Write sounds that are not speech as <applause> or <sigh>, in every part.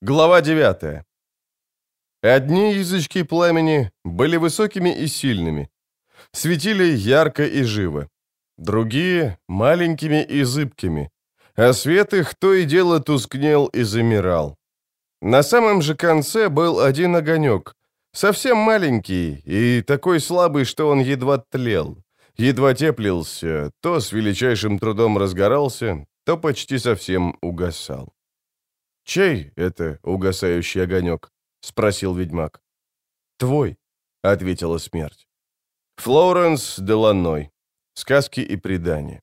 Глава 9. Одни язычки пламени были высокими и сильными, светили ярко и живо. Другие — маленькими и зыбкими, а свет их то и дело тускнел и замирал. На самом же конце был один огонек, совсем маленький и такой слабый, что он едва тлел, едва теплился, то с величайшим трудом разгорался, то почти совсем угасал. «Чей это угасающий огонек?» — спросил ведьмак. «Твой», — ответила смерть. Флоренс Деланой. Сказки и предания.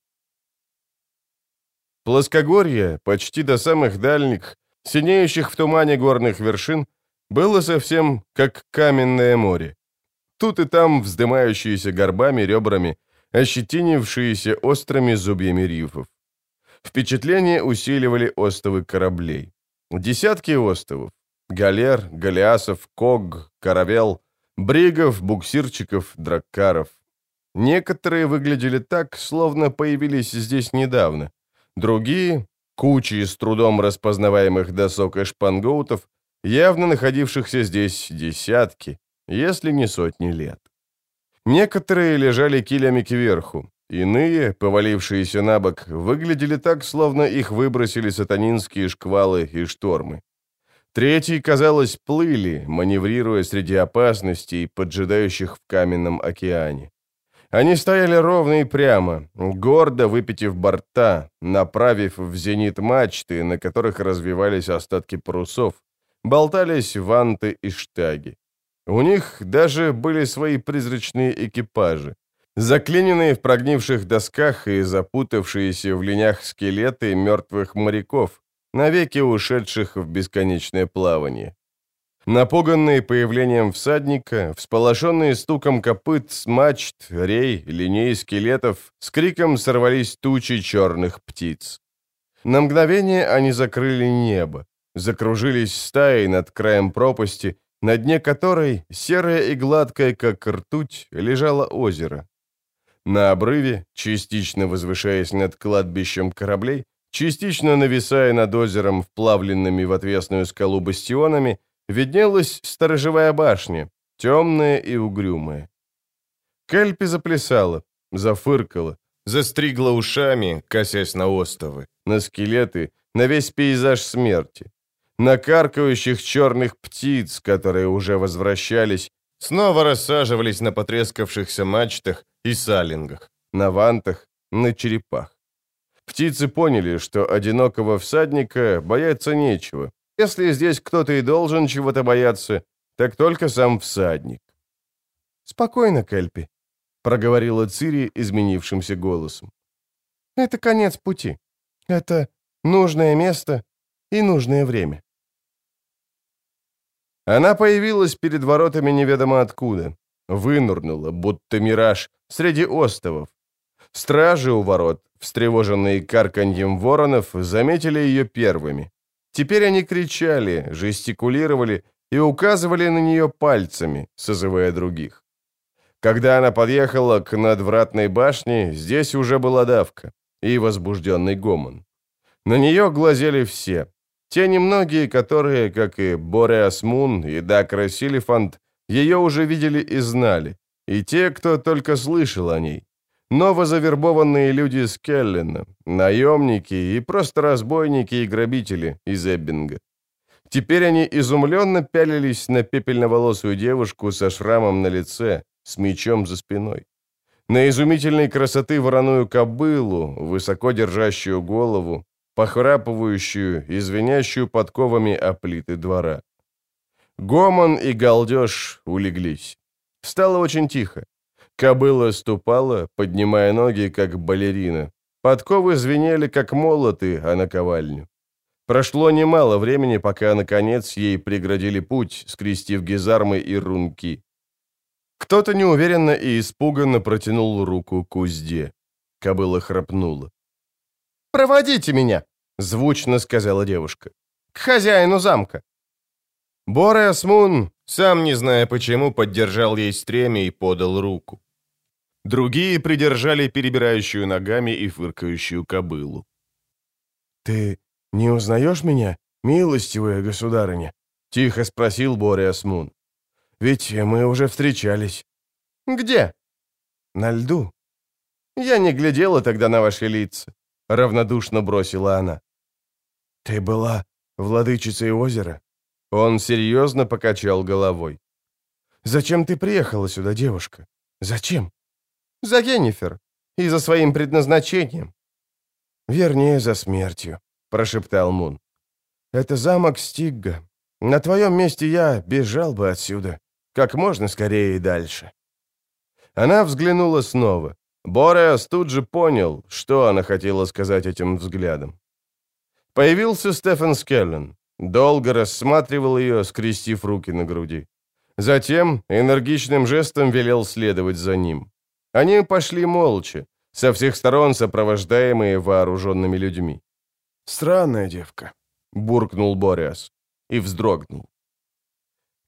Плоскогорье, почти до самых дальних, синеющих в тумане горных вершин, было совсем как каменное море. Тут и там вздымающиеся горбами, ребрами, ощетинившиеся острыми зубьями рифов. Впечатление усиливали остовы кораблей. Десятки островов. Галер, галеасов, ког, каравел, бригов, буксирчиков, драккаров. Некоторые выглядели так, словно появились здесь недавно. Другие, кучи с трудом распознаваемых досок и шпангоутов, явно находившихся здесь десятки, если не сотни лет. Некоторые лежали килями кверху, Иные, повалившиеся на бок, выглядели так, словно их выбросили сатанинские шквалы и штормы. Третьи, казалось, плыли, маневрируя среди опасностей, поджидающих в каменном океане. Они стояли ровно и прямо, гордо выпитив борта, направив в зенит мачты, на которых развивались остатки парусов, болтались ванты и штаги. У них даже были свои призрачные экипажи. Заклиненные в прогнивших досках и запутавшиеся в линях скелеты мертвых моряков, навеки ушедших в бесконечное плавание. Напуганные появлением всадника, всполошенные стуком копыт с мачт, рей, линей скелетов, с криком сорвались тучи черных птиц. На мгновение они закрыли небо, закружились стаей над краем пропасти, на дне которой, серое и гладкое, как ртуть, лежало озеро. На обрыве, частично возвышаясь над кладбищем кораблей, частично нависая над озером вплавленными в отвесную скалу бастионами, виднелась сторожевая башня, темная и угрюмая. Кельпи заплясала, зафыркала, застригла ушами, косясь на остовы, на скелеты, на весь пейзаж смерти, на каркающих черных птиц, которые уже возвращались, снова рассаживались на потрескавшихся мачтах и салингах, на вантах, на черепах. Птицы поняли, что одинокого всадника бояться нечего. Если здесь кто-то и должен чего-то бояться, так только сам всадник. «Спокойно, Кельпи», — проговорила Цири изменившимся голосом. «Это конец пути. Это нужное место и нужное время». Она появилась перед воротами неведомо откуда. Вынурнула, будто мираж, среди островов. Стражи у ворот, встревоженные карканьем воронов, заметили ее первыми. Теперь они кричали, жестикулировали и указывали на нее пальцами, созывая других. Когда она подъехала к надвратной башне, здесь уже была давка и возбужденный гомон. На нее глазели все, те немногие, которые, как и Бореас Мун и Дакра Силифант, ее уже видели и знали, и те, кто только слышал о ней. Новозавербованные люди с Келлена, наемники и просто разбойники и грабители из Эббинга. Теперь они изумленно пялились на пепельноволосую девушку со шрамом на лице, с мечом за спиной. На изумительной красоты вороную кобылу, высоко держащую голову, похрапывающую и звенящую подковами о плиты двора. Гомон и галдеж улеглись. Стало очень тихо. Кобыла ступала, поднимая ноги, как балерина. Подковы звенели, как молоты, а наковальню. Прошло немало времени, пока, наконец, ей преградили путь, скрестив гизармы и рунки. Кто-то неуверенно и испуганно протянул руку к узде. Кобыла храпнула. «Проводите меня!» — звучно сказала девушка. «К хозяину замка!» Бореас Мун, сам не зная почему, поддержал ей стремя и подал руку. Другие придержали перебирающую ногами и фыркающую кобылу. «Ты не узнаешь меня, «Милостивая государыня», — тихо спросил Бориас Мун. «Ведь мы уже встречались». «Где?» «На льду». «Я не глядела тогда на ваши лица», — равнодушно бросила она. «Ты была владычицей озера?» Он серьезно покачал головой. «Зачем ты приехала сюда, девушка? Зачем?» «За Геннифер. И за своим предназначением». «Вернее, за смертью», — прошептал Мун. «Это замок Стигга. На твоем месте я бежал бы отсюда. Как можно скорее и дальше». Она взглянула снова. Бореас тут же понял, что она хотела сказать этим взглядом. Появился Стефан Скеллен. Долго рассматривал ее, скрестив руки на груди. Затем энергичным жестом велел следовать за ним. Они пошли молча, со всех сторон сопровождаемые вооруженными людьми. «Странная девка», — буркнул Бориас и вздрогнул.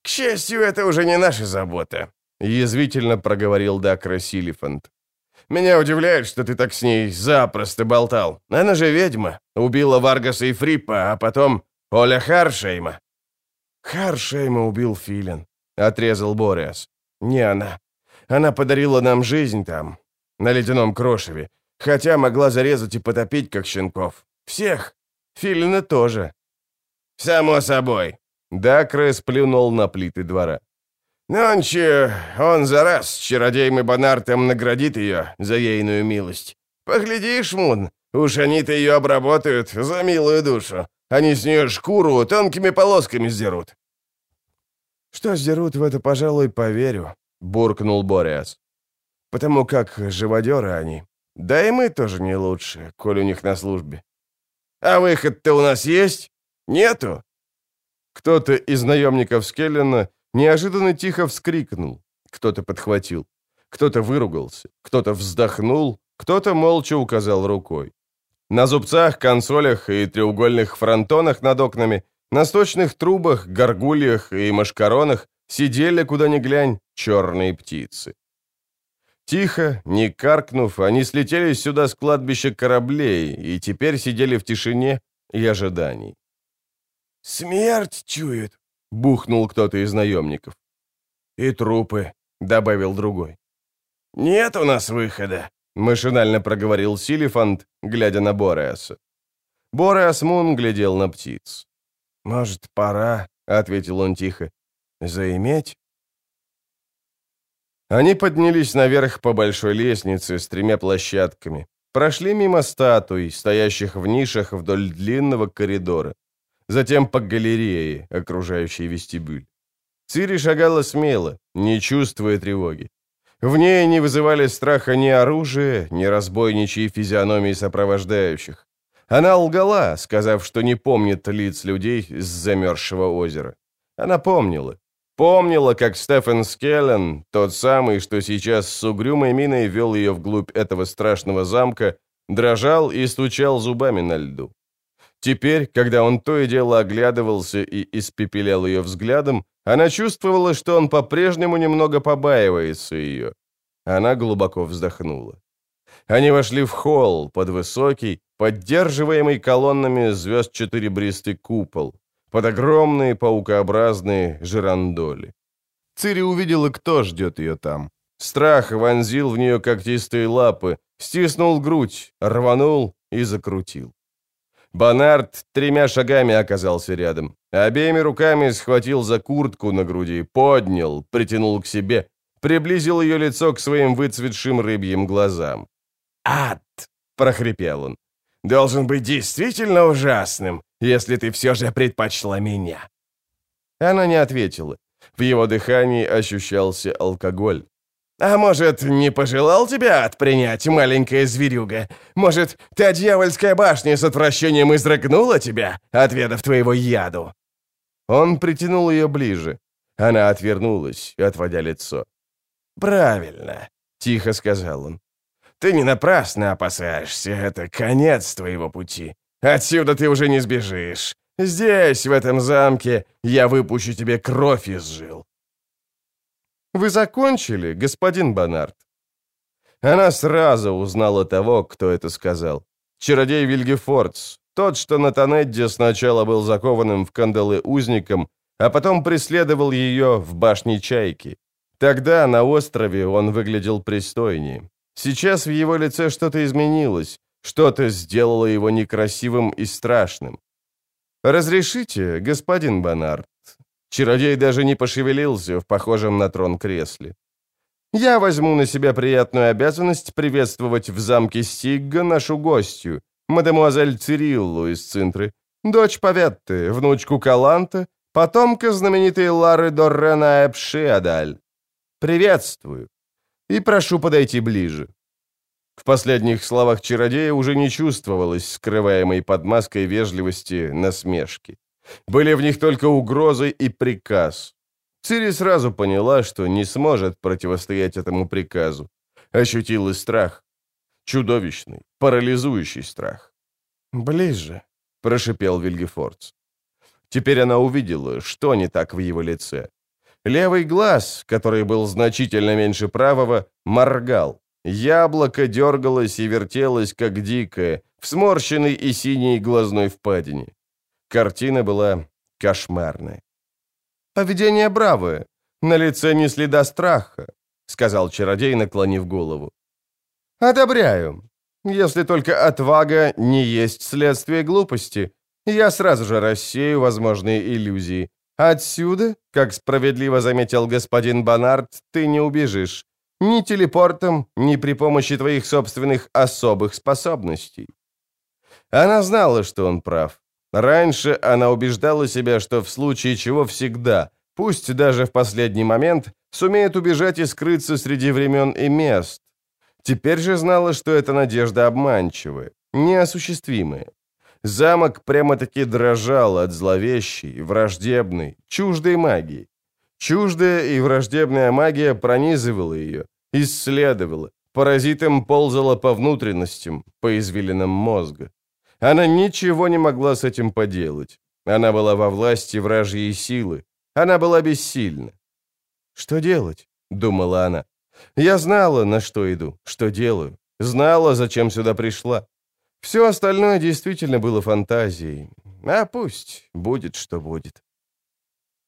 «К счастью, это уже не наша забота», — язвительно проговорил Дакра Силифант. «Меня удивляет, что ты так с ней запросто болтал. Она же ведьма, убила Варгаса и Фриппа, а потом Оля Харшейма». «Харшейма убил Филин», — отрезал Бориас. «Не она. Она подарила нам жизнь там, на ледяном крошеве, хотя могла зарезать и потопить, как щенков. Всех. Филина тоже». «Само собой». Дакре сплюнул на плиты двора. «Нонче он за раз чародеем и Бонартом наградит ее за ейную милость. Поглядишь, Мун, уж они-то ее обработают за милую душу. Они с нее шкуру тонкими полосками сдерут». «Что сдерут, в это, пожалуй, поверю», — буркнул Бориас. «Потому как живодеры они. Да и мы тоже не лучше, коль у них на службе». «А выход-то у нас есть? Нету?» Кто-то из наемников Скеллена неожиданно тихо вскрикнул. Кто-то подхватил. Кто-то выругался. Кто-то вздохнул. Кто-то молча указал рукой. На зубцах, консолях и треугольных фронтонах над окнами, на сточных трубах, горгульях и машкаронах сидели, куда ни глянь, черные птицы. Тихо, не каркнув, они слетели сюда с кладбища кораблей и теперь сидели в тишине и ожидании. «Смерть чует», — бухнул кто-то из наемников. «И трупы», — добавил другой. «Нет у нас выхода», Машинально проговорил Силифант, глядя на Бореаса. Бореас Мун глядел на птиц. «Может, пора?» — ответил он тихо. «Заиметь?» Они поднялись наверх по большой лестнице с тремя площадками, прошли мимо статуй, стоящих в нишах вдоль длинного коридора, затем по галерее, окружающей вестибюль. Цири шагала смело, не чувствуя тревоги. В ней не вызывали страха ни оружие, ни разбойничьи физиономии сопровождающих. Она лгала, сказав, что не помнит лиц людей с замерзшего озера. Она помнила. Помнила, как Стефан Скеллен, тот самый, что сейчас с угрюмой миной вел ее вглубь этого страшного замка, дрожал и стучал зубами на льду. Теперь, когда он то и дело оглядывался и испепелял ее взглядом, она чувствовала, что он по-прежнему немного побаивается ее. Она глубоко вздохнула. Они вошли в холл под высокий, поддерживаемый колоннами звезд четыребристый купол, под огромные паукообразные жирандоли. Цири увидела, кто ждет ее там. Страх вонзил в нее когтистые лапы, стиснул грудь, рванул и закрутил. Бонард тремя шагами оказался рядом. Обеими руками схватил за куртку на груди, поднял, притянул к себе, приблизил ее лицо к своим выцветшим рыбьим глазам. «Ад!» — прохрипел он. «Должен быть действительно ужасным, если ты все же предпочла меня». Она не ответила. В его дыхании ощущался алкоголь. «А может, не пожелал тебя отпринять, маленькая зверюга? Может, та дьявольская башня с отвращением изрыгнула тебя, отведав твоего яду?» Он притянул ее ближе. Она отвернулась, отводя лицо. «Правильно», — тихо сказал он. «Ты не напрасно опасаешься, это конец твоего пути. Отсюда ты уже не сбежишь. Здесь, в этом замке, я выпущу тебе кровь из жил. «Вы закончили, господин Бонард?» Она сразу узнала того, кто это сказал. Чародей Вильгефордс, Тот, что на Тонедде сначала был закованным в кандалы узником, а потом преследовал ее в башне Чайки. Тогда на острове он выглядел пристойнее. Сейчас в его лице что-то изменилось, что-то сделало его некрасивым и страшным. «Разрешите, господин Бонард?» Чародей даже не пошевелился в похожем на трон кресле. «Я возьму на себя приятную обязанность приветствовать в замке Сигга нашу гостью, мадемуазель Цириллу из Цинтры, дочь Паветты, внучку Каланта, потомка знаменитой Лары Доррена Эпшиадаль. Приветствую и прошу подойти ближе». В последних словах чародея уже не чувствовалось скрываемой под маской вежливости насмешки. Были в них только угрозы и приказ. Цири сразу поняла, что не сможет противостоять этому приказу. Ощутила страх. Чудовищный, парализующий страх. «Ближе», — прошипел Вильгефордс. Теперь она увидела, что не так в его лице. Левый глаз, который был значительно меньше правого, моргал. Яблоко дергалось и вертелось, как дикое, в сморщенной и синей глазной впадине. Картина была кошмарная. «Поведение бравое, на лице не следа страха», — сказал чародей, наклонив голову. «Одобряю. Если только отвага не есть следствие глупости, я сразу же рассею возможные иллюзии. Отсюда, как справедливо заметил господин Бонард, ты не убежишь. Ни телепортом, ни при помощи твоих собственных особых способностей. Она знала, что он прав. Раньше она убеждала себя, что в случае чего всегда, пусть даже в последний момент, сумеет убежать и скрыться среди времен и мест. Теперь же знала, что эта надежда обманчивая, неосуществимая. Замок прямо-таки дрожал от зловещей, враждебной, чуждой магии. Чуждая и враждебная магия пронизывала ее, исследовала, паразитом ползала по внутренностям, по извилинам мозга. Она ничего не могла с этим поделать. Она была во власти вражьей силы. Она была бессильна. «Что делать?» — думала она. «Я знала, на что иду, что делаю. Знала, зачем сюда пришла. Все остальное действительно было фантазией. А пусть будет, что будет».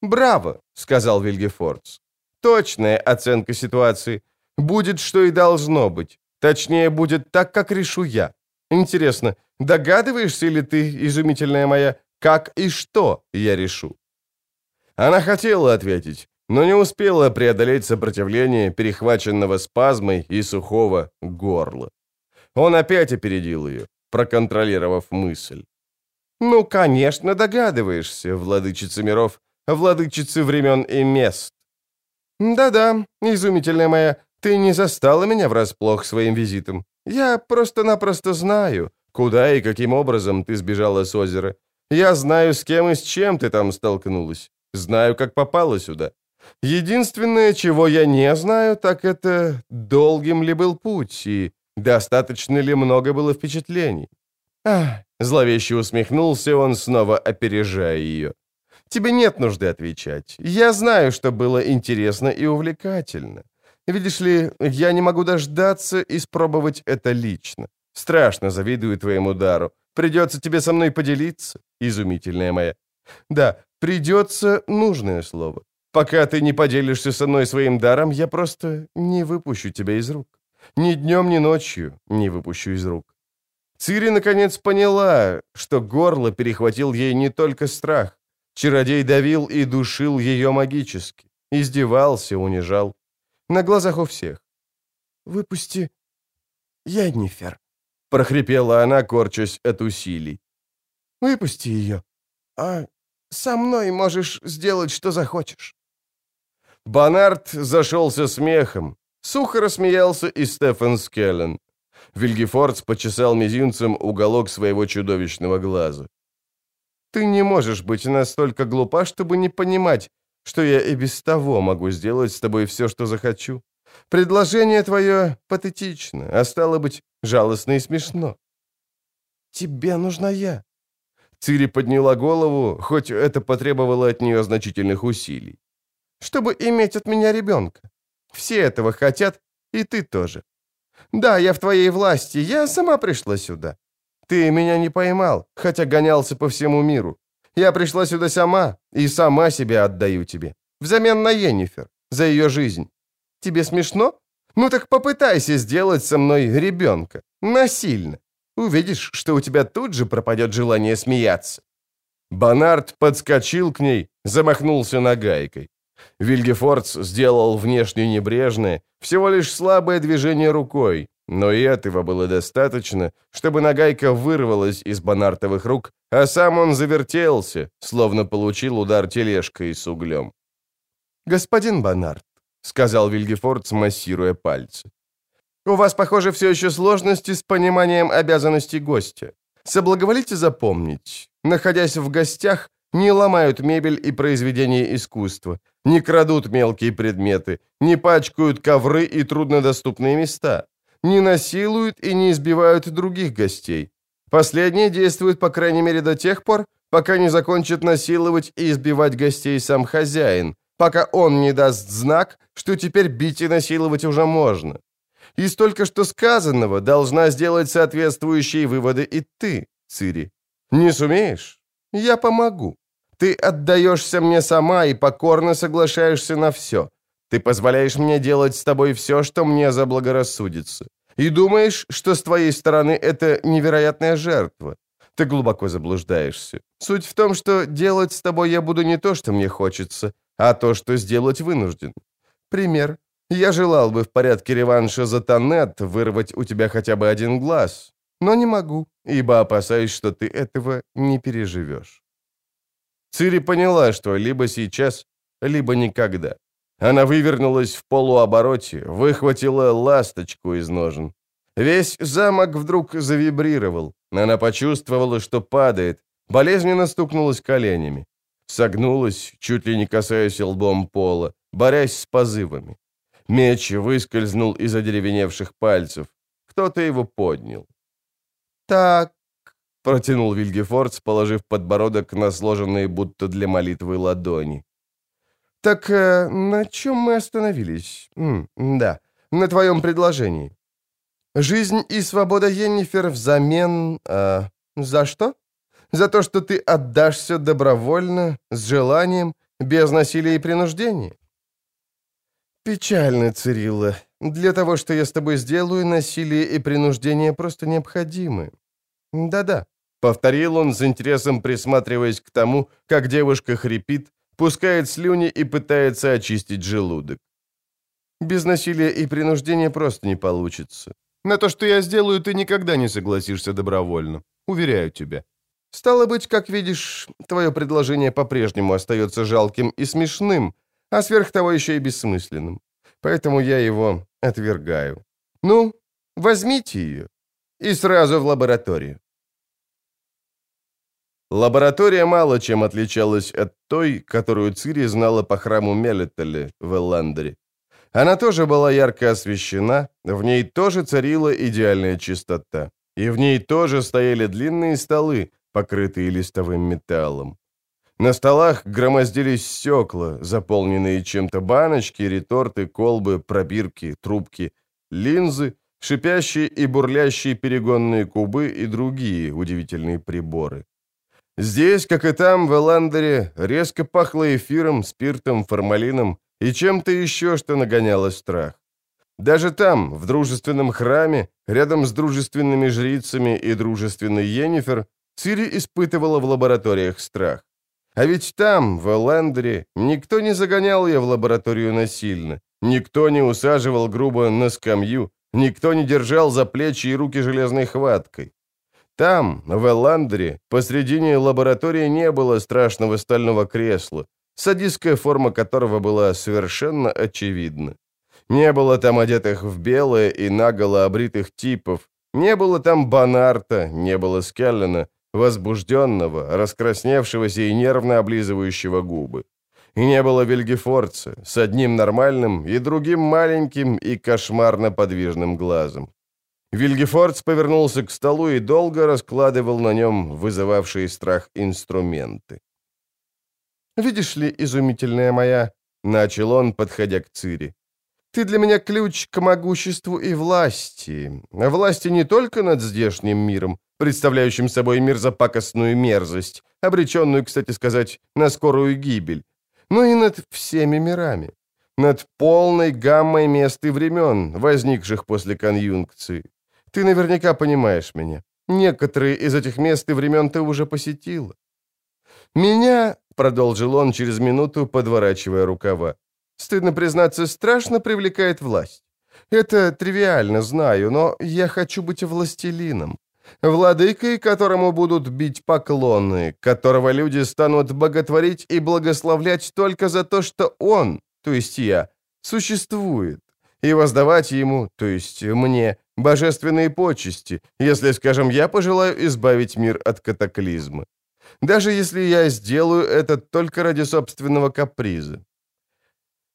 «Браво!» — сказал Вильгефордс. «Точная оценка ситуации. Будет, что и должно быть. Точнее, будет так, как решу я. Интересно, догадываешься ли ты, изумительная моя, как и что я решу?» Она хотела ответить, но не успела преодолеть сопротивление перехваченного спазмой и сухого горла. Он опять опередил ее, проконтролировав мысль. «Ну, конечно, догадываешься, владычица миров, владычицы времен и мест». «Да-да, изумительная моя, ты не застала меня врасплох своим визитом. Я просто-напросто знаю, куда и каким образом ты сбежала с озера. Я знаю, с кем и с чем ты там столкнулась. Знаю, как попала сюда. Единственное, чего я не знаю, так это, долгим ли был путь и достаточно ли много было впечатлений. Ах, зловеще усмехнулся он, снова опережая ее. Тебе нет нужды отвечать. Я знаю, что было интересно и увлекательно. Видишь ли, я не могу дождаться испробовать это лично. Страшно завидую твоему дару. Придется тебе со мной поделиться, изумительная моя. Да, придется нужное слово. Пока ты не поделишься со мной своим даром, я просто не выпущу тебя из рук. Ни днем, ни ночью не выпущу из рук. Цири наконец поняла, что горло перехватил ей не только страх. Чародей давил и душил ее магически. Издевался, унижал. На глазах у всех. «Выпусти Яннифер», — прохрипела она, корчась от усилий. «Выпусти ее, а со мной можешь сделать, что захочешь». Бонард зашелся смехом. Сухо рассмеялся и Стефан Скеллен. Вильгефордс почесал мизинцем уголок своего чудовищного глаза. «Ты не можешь быть настолько глупа, чтобы не понимать, что я и без того могу сделать с тобой все, что захочу. Предложение твое патетично, а стало быть, жалостно и смешно. Тебе нужна я. Цири подняла голову, хоть это потребовало от нее значительных усилий. Чтобы иметь от меня ребенка. Все этого хотят, и ты тоже. Да, я в твоей власти, я сама пришла сюда. Ты меня не поймал, хотя гонялся по всему миру. Я пришла сюда сама и сама себя отдаю тебе. Взамен на Енифер, за ее жизнь. Тебе смешно? Ну так попытайся сделать со мной ребенка. Насильно. Увидишь, что у тебя тут же пропадет желание смеяться». Бонард подскочил к ней, замахнулся нагайкой. Вильгефордс сделал внешне небрежное, всего лишь слабое движение рукой, но и этого было достаточно, чтобы нагайка вырвалась из Бонартовых рук, а сам он завертелся, словно получил удар тележкой с углем. «Господин Бонард», — сказал Вильгефордс, массируя пальцы, — «у вас, похоже, все еще сложности с пониманием обязанностей гостя. Соблаговолите запомнить, находясь в гостях, не ломают мебель и произведения искусства, не крадут мелкие предметы, не пачкают ковры и труднодоступные места, не насилуют и не избивают других гостей. Последнее действует, по крайней мере, до тех пор, пока не закончит насиловать и избивать гостей сам хозяин, пока он не даст знак, что теперь бить и насиловать уже можно. Из только что сказанного должна сделать соответствующие выводы и ты, Цири. Не сумеешь? Я помогу. Ты отдаешься мне сама и покорно соглашаешься на все. Ты позволяешь мне делать с тобой все, что мне заблагорассудится. И думаешь, что с твоей стороны это невероятная жертва. Ты глубоко заблуждаешься. Суть в том, что делать с тобой я буду не то, что мне хочется, а то, что сделать вынужден. Пример. Я желал бы в порядке реванша за Танет вырвать у тебя хотя бы один глаз, но не могу, ибо опасаюсь, что ты этого не переживешь. Цири поняла, что либо сейчас, либо никогда. Она вывернулась в полуобороте, выхватила ласточку из ножен. Весь замок вдруг завибрировал. Она почувствовала, что падает, болезненно стукнулась коленями. Согнулась, чуть ли не касаясь лбом пола, борясь с позывами. Меч выскользнул из одеревеневших пальцев. Кто-то его поднял. «Так, — протянул Вильгефордс, положив подбородок на сложенные будто для молитвы ладони. «Так э, на чем мы остановились? М, да, на твоем предложении. Жизнь и свобода Йеннифер взамен... Э, за что? За то, что ты отдашься добровольно, с желанием, без насилия и принуждения?» «Печально, Цирилла. Для того, что я с тобой сделаю, насилие и принуждение просто необходимы. Да-да, Повторил он с интересом, присматриваясь к тому, как девушка хрипит, пускает слюни и пытается очистить желудок. Без насилия и принуждения просто не получится. На то, что я сделаю, ты никогда не согласишься добровольно. Уверяю тебя. Стало быть, как видишь, твое предложение по-прежнему остается жалким и смешным, а сверх того еще и бессмысленным. Поэтому я его отвергаю. Ну, возьмите ее. И сразу в лабораторию. Лаборатория мало чем отличалась от той, которую Цири знала по храму Мелетеле в Элландере. Она тоже была ярко освещена, в ней тоже царила идеальная чистота, и в ней тоже стояли длинные столы, покрытые листовым металлом. На столах громоздились стекла, заполненные чем-то баночки, реторты, колбы, пробирки, трубки, линзы, шипящие и бурлящие перегонные кубы и другие удивительные приборы. Здесь, как и там, в Эландере, резко пахло эфиром, спиртом, формалином и чем-то еще, что нагоняло страх. Даже там, в дружественном храме, рядом с дружественными жрицами и дружественной Йеннифер, Цири испытывала в лабораториях страх. А ведь там, в Эландере, никто не загонял ее в лабораторию насильно, никто не усаживал грубо на скамью, никто не держал за плечи и руки железной хваткой. Там, в Элландере, посредине лаборатории не было страшного стального кресла, садистская форма которого была совершенно очевидна. Не было там одетых в белое и наголо обритых типов, не было там Бонарта, не было Скеллена, возбужденного, раскрасневшегося и нервно облизывающего губы. И не было Вильгефорца с одним нормальным и другим маленьким и кошмарно подвижным глазом. Вильгефордс повернулся к столу и долго раскладывал на нем вызывавшие страх инструменты. «Видишь ли, изумительная моя», — начал он, подходя к Цири, — «ты для меня ключ к могуществу и власти. Власти не только над здешним миром, представляющим собой мерзопакостную мерзость, обреченную, кстати сказать, на скорую гибель, но и над всеми мирами, над полной гаммой мест и времен, возникших после конъюнкции. Ты наверняка понимаешь меня. Некоторые из этих мест и времен ты уже посетила. Меня, — продолжил он через минуту, подворачивая рукава, — стыдно признаться, страшно привлекает власть. Это тривиально, знаю, но я хочу быть властелином. Владыкой, которому будут бить поклоны, которого люди станут боготворить и благословлять только за то, что он, то есть я, существует, и воздавать ему, то есть мне, божественные почести, если, скажем, я пожелаю избавить мир от катаклизма. Даже если я сделаю это только ради собственного каприза.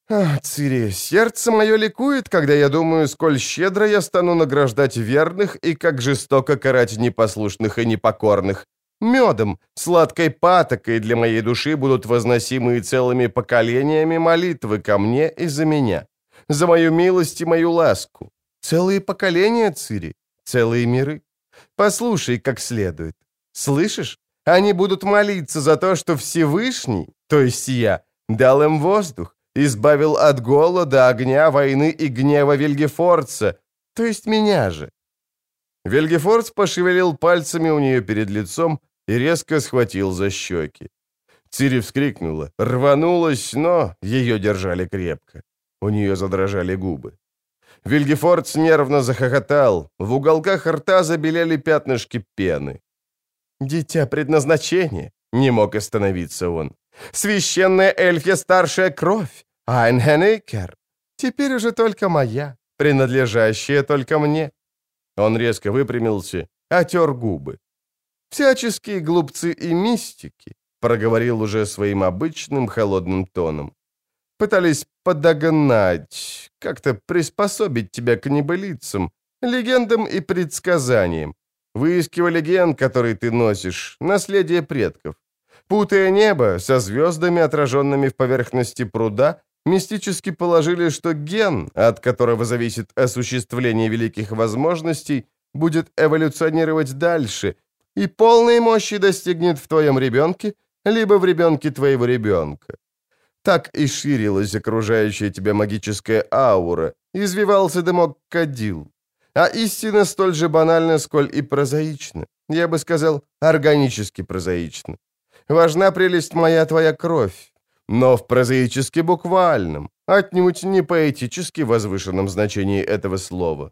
Ах, Цири, сердце мое ликует, когда я думаю, сколь щедро я стану награждать верных и как жестоко карать непослушных и непокорных. Медом, сладкой патокой для моей души будут возносимые целыми поколениями молитвы ко мне и за меня. За мою милость и мою ласку. Целые поколения, Цири, целые миры. Послушай как следует. Слышишь? Они будут молиться за то, что Всевышний, то есть я, дал им воздух, избавил от голода, огня, войны и гнева Вильгефорца, то есть меня же. Вильгефорц пошевелил пальцами у нее перед лицом и резко схватил за щеки. Цири вскрикнула, рванулась, но ее держали крепко. У нее задрожали губы. Вильгефорц нервно захохотал, в уголках рта забелели пятнышки пены. «Дитя предназначения!» — не мог остановиться он. «Священная эльфья старшая кровь! Айнхенейкер, теперь уже только моя, принадлежащая только мне». Он резко выпрямился, отер губы. «Всяческие глупцы и мистики», — проговорил уже своим обычным холодным тоном. «Пытались подогнать, как-то приспособить тебя к небылицам, легендам и предсказаниям. Выискивали ген, который ты носишь, наследие предков. Путая небо со звездами, отраженными в поверхности пруда, мистически положили, что ген, от которого зависит осуществление великих возможностей, будет эволюционировать дальше и полной мощи достигнет в твоем ребенке, либо в ребенке твоего ребенка. Так и ширилась окружающая тебя магическая аура, извивался дымок кадил. А истина столь же банальна, сколь и прозаична. Я бы сказал, органически прозаична. Важна прелесть моя твоя кровь, но в прозаически буквальном, отнюдь не поэтически возвышенном значении этого слова.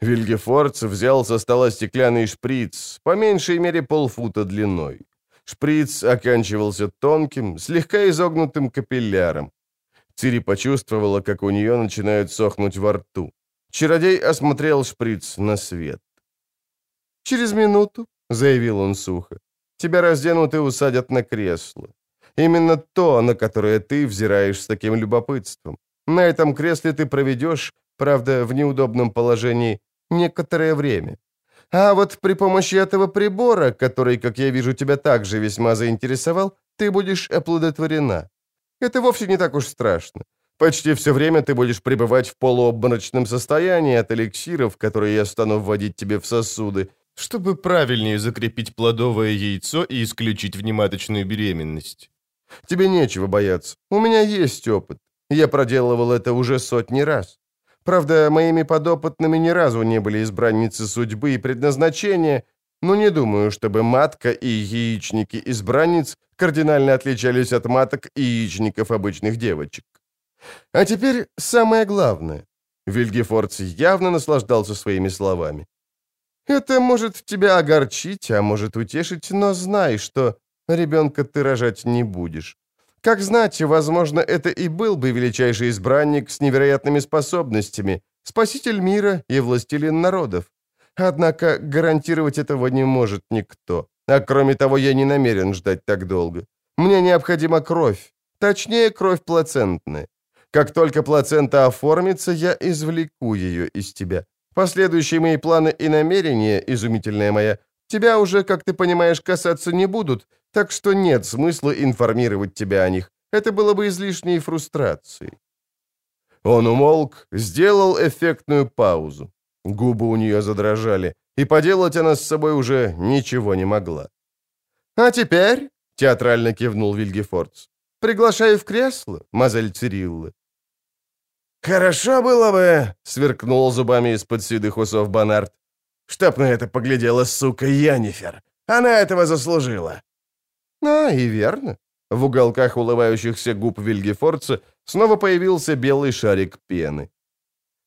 Вильгефордс взял со стола стеклянный шприц, по меньшей мере полфута длиной. Шприц оканчивался тонким, слегка изогнутым капилляром. Цири почувствовала, как у нее начинают сохнуть во рту. Чародей осмотрел шприц на свет. «Через минуту», — заявил он сухо, — «тебя разденут и усадят на кресло. Именно то, на которое ты взираешь с таким любопытством. На этом кресле ты проведешь, правда, в неудобном положении, некоторое время. А вот при помощи этого прибора, который, как я вижу, тебя также весьма заинтересовал, ты будешь оплодотворена. Это вовсе не так уж страшно. Почти все время ты будешь пребывать в полуобморочном состоянии от эликсиров, которые я стану вводить тебе в сосуды, чтобы правильнее закрепить плодовое яйцо и исключить внематочную беременность. Тебе нечего бояться. У меня есть опыт. Я проделывал это уже сотни раз. Правда, моими подопытными ни разу не были избранницы судьбы и предназначения, но не думаю, чтобы матка и яичники избранниц кардинально отличались от маток и яичников обычных девочек. А теперь самое главное. Вильгефордс явно наслаждался своими словами. Это может тебя огорчить, а может утешить, но знай, что ребенка ты рожать не будешь. Как знать, возможно, это и был бы величайший избранник с невероятными способностями, спаситель мира и властелин народов. Однако гарантировать этого не может никто. А кроме того, я не намерен ждать так долго. Мне необходима кровь, точнее, кровь плацентная. Как только плацента оформится, я извлеку ее из тебя. Последующие мои планы и намерения, изумительная моя, тебя уже, как ты понимаешь, касаться не будут, так что нет смысла информировать тебя о них. Это было бы излишней фрустрацией». Он умолк, сделал эффектную паузу. Губы у нее задрожали, и поделать она с собой уже ничего не могла. «А теперь», — театрально кивнул Вильгефордс, — «приглашаю в кресло, мазель Цирилла». «Хорошо было бы», — сверкнул зубами из-под седых усов Бонарт, «чтоб на это поглядела сука Янифер. Она этого заслужила». «А, и верно». В уголках улыбающихся губ Вильгефорца снова появился белый шарик пены.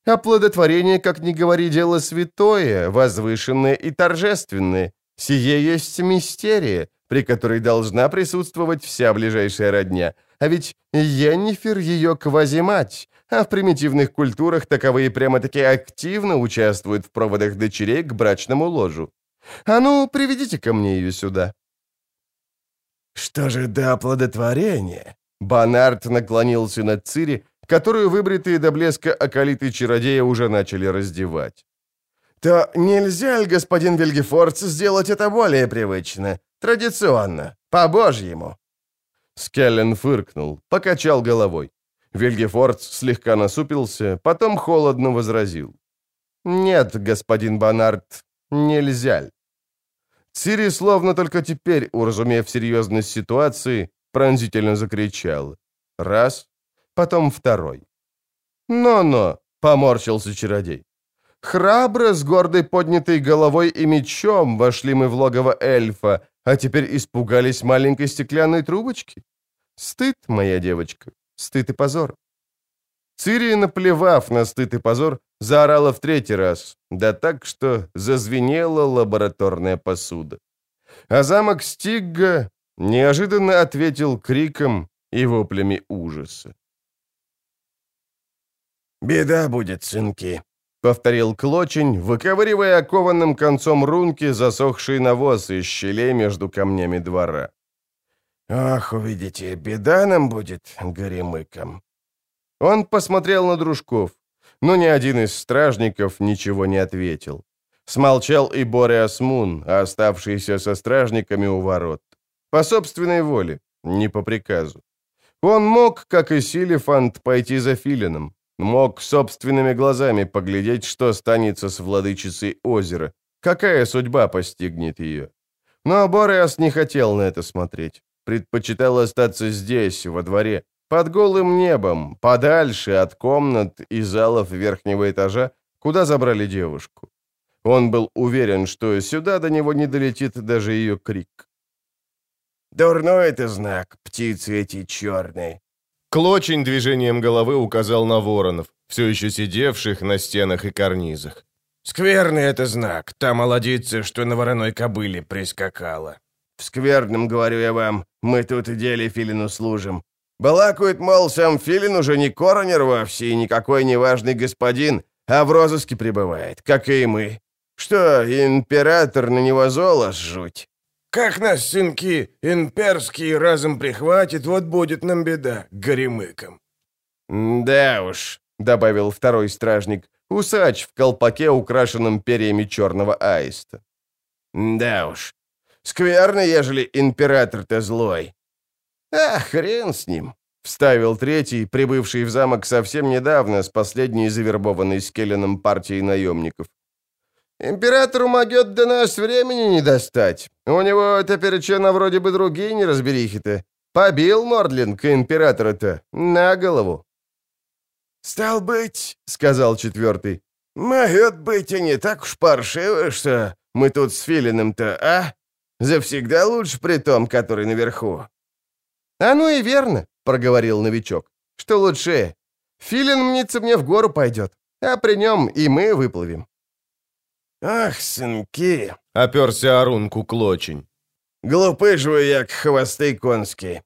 Оплодотворение, как ни говори, дело святое, возвышенное и торжественное. Сие есть мистерия, при которой должна присутствовать вся ближайшая родня. А ведь Йеннифер ее квазимать, а в примитивных культурах таковые прямо-таки активно участвуют в проводах дочерей к брачному ложу. А ну, приведите ко мне ее сюда». «Что же до оплодотворения?» Бонарт наклонился над Цири, которую выбритые до блеска околиты чародея уже начали раздевать. «То нельзя ли, господин Вильгефордс, сделать это более привычно, традиционно, по-божьему?» Скеллен фыркнул, покачал головой. Вильгефордс слегка насупился, потом холодно возразил. «Нет, господин Бонарт, нельзя». Цири, словно только теперь, уразумев серьезность ситуации, пронзительно закричал. Раз, потом второй. «Но-но!» — поморщился чародей. «Храбро, с гордой поднятой головой и мечом вошли мы в логово эльфа, а теперь испугались маленькой стеклянной трубочки? Стыд, моя девочка, стыд и позор». Цири, наплевав на стыд и позор, заорала в третий раз, да так, что зазвенела лабораторная посуда. А замок Стигга неожиданно ответил криком и воплями ужаса. «Беда будет, сынки», — повторил Клочень, выковыривая окованным концом рунки засохший навоз из щелей между камнями двора. «Ах, увидите, беда нам будет, горемыкам». Он посмотрел на дружков, но ни один из стражников ничего не ответил. Смолчал и Бориас Мун, оставшийся со стражниками у ворот. По собственной воле, не по приказу. Он мог, как и Силифант, пойти за Филином, Мог собственными глазами поглядеть, что станется с владычицей озера, какая судьба постигнет ее. Но Бореас не хотел на это смотреть. Предпочитал остаться здесь, во дворе, под голым небом, подальше от комнат и залов верхнего этажа, куда забрали девушку. Он был уверен, что сюда до него не долетит даже ее крик. «Дурной это знак, птицы эти черные», Клочень движением головы указал на воронов, все еще сидевших на стенах и карнизах. «Скверный это знак, та молодица, что на вороной кобыле прискакала. В скверном, говорю я вам, мы тут и деле Филину служим. Балакует, мол, сам Филин уже не коронер вовсе и никакой неважный господин, а в розыске пребывает, как и мы. Что, император на него золо жуть. Как нас, сынки, имперские разом прихватит, вот будет нам беда, горемыкам». «Да уж», — добавил второй стражник, усач в колпаке, украшенном перьями черного аиста. «Да уж, скверно, ежели император-то злой». «А, хрен с ним», — вставил третий, прибывший в замок совсем недавно с последней завербованной Скелленом партией наемников. Императору могет до нас времени не достать. У него теперь на вроде бы другие неразберихи-то. Побил Мордлинг императора-то на голову. «Стал быть», — сказал четвертый, — «могет быть и не так уж паршиво, что мы тут с Филиным-то, а? Завсегда лучше при том, который наверху». «А ну и верно», — проговорил новичок, — «что лучше. Филин мнится мне в гору пойдет, а при нем и мы выплывем». «Ах, сынки!» — оперся Арунку Клочень. «Глупы же вы, як хвосты конские!»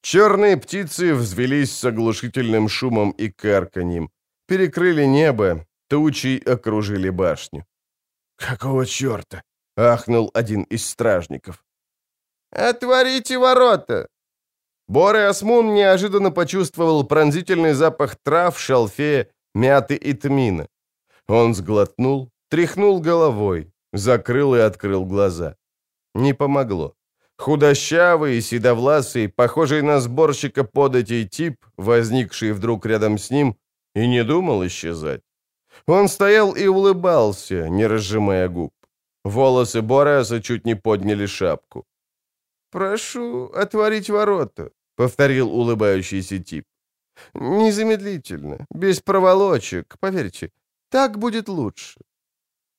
Черные птицы взвелись с оглушительным шумом и карканьем, перекрыли небо, тучи окружили башню. «Какого черта?» — ахнул один из стражников. «Отворите ворота!» Боры Осмун неожиданно почувствовал пронзительный запах трав, шалфея, мяты и тмина. Он сглотнул, Тряхнул головой, закрыл и открыл глаза. Не помогло. Худощавый, седовласый, похожий на сборщика податей тип, возникший вдруг рядом с ним, и не думал исчезать. Он стоял и улыбался, не разжимая губ. Волосы Бореаса чуть не подняли шапку. «Прошу отворить ворота», — повторил улыбающийся тип. «Незамедлительно, без проволочек, поверьте, так будет лучше».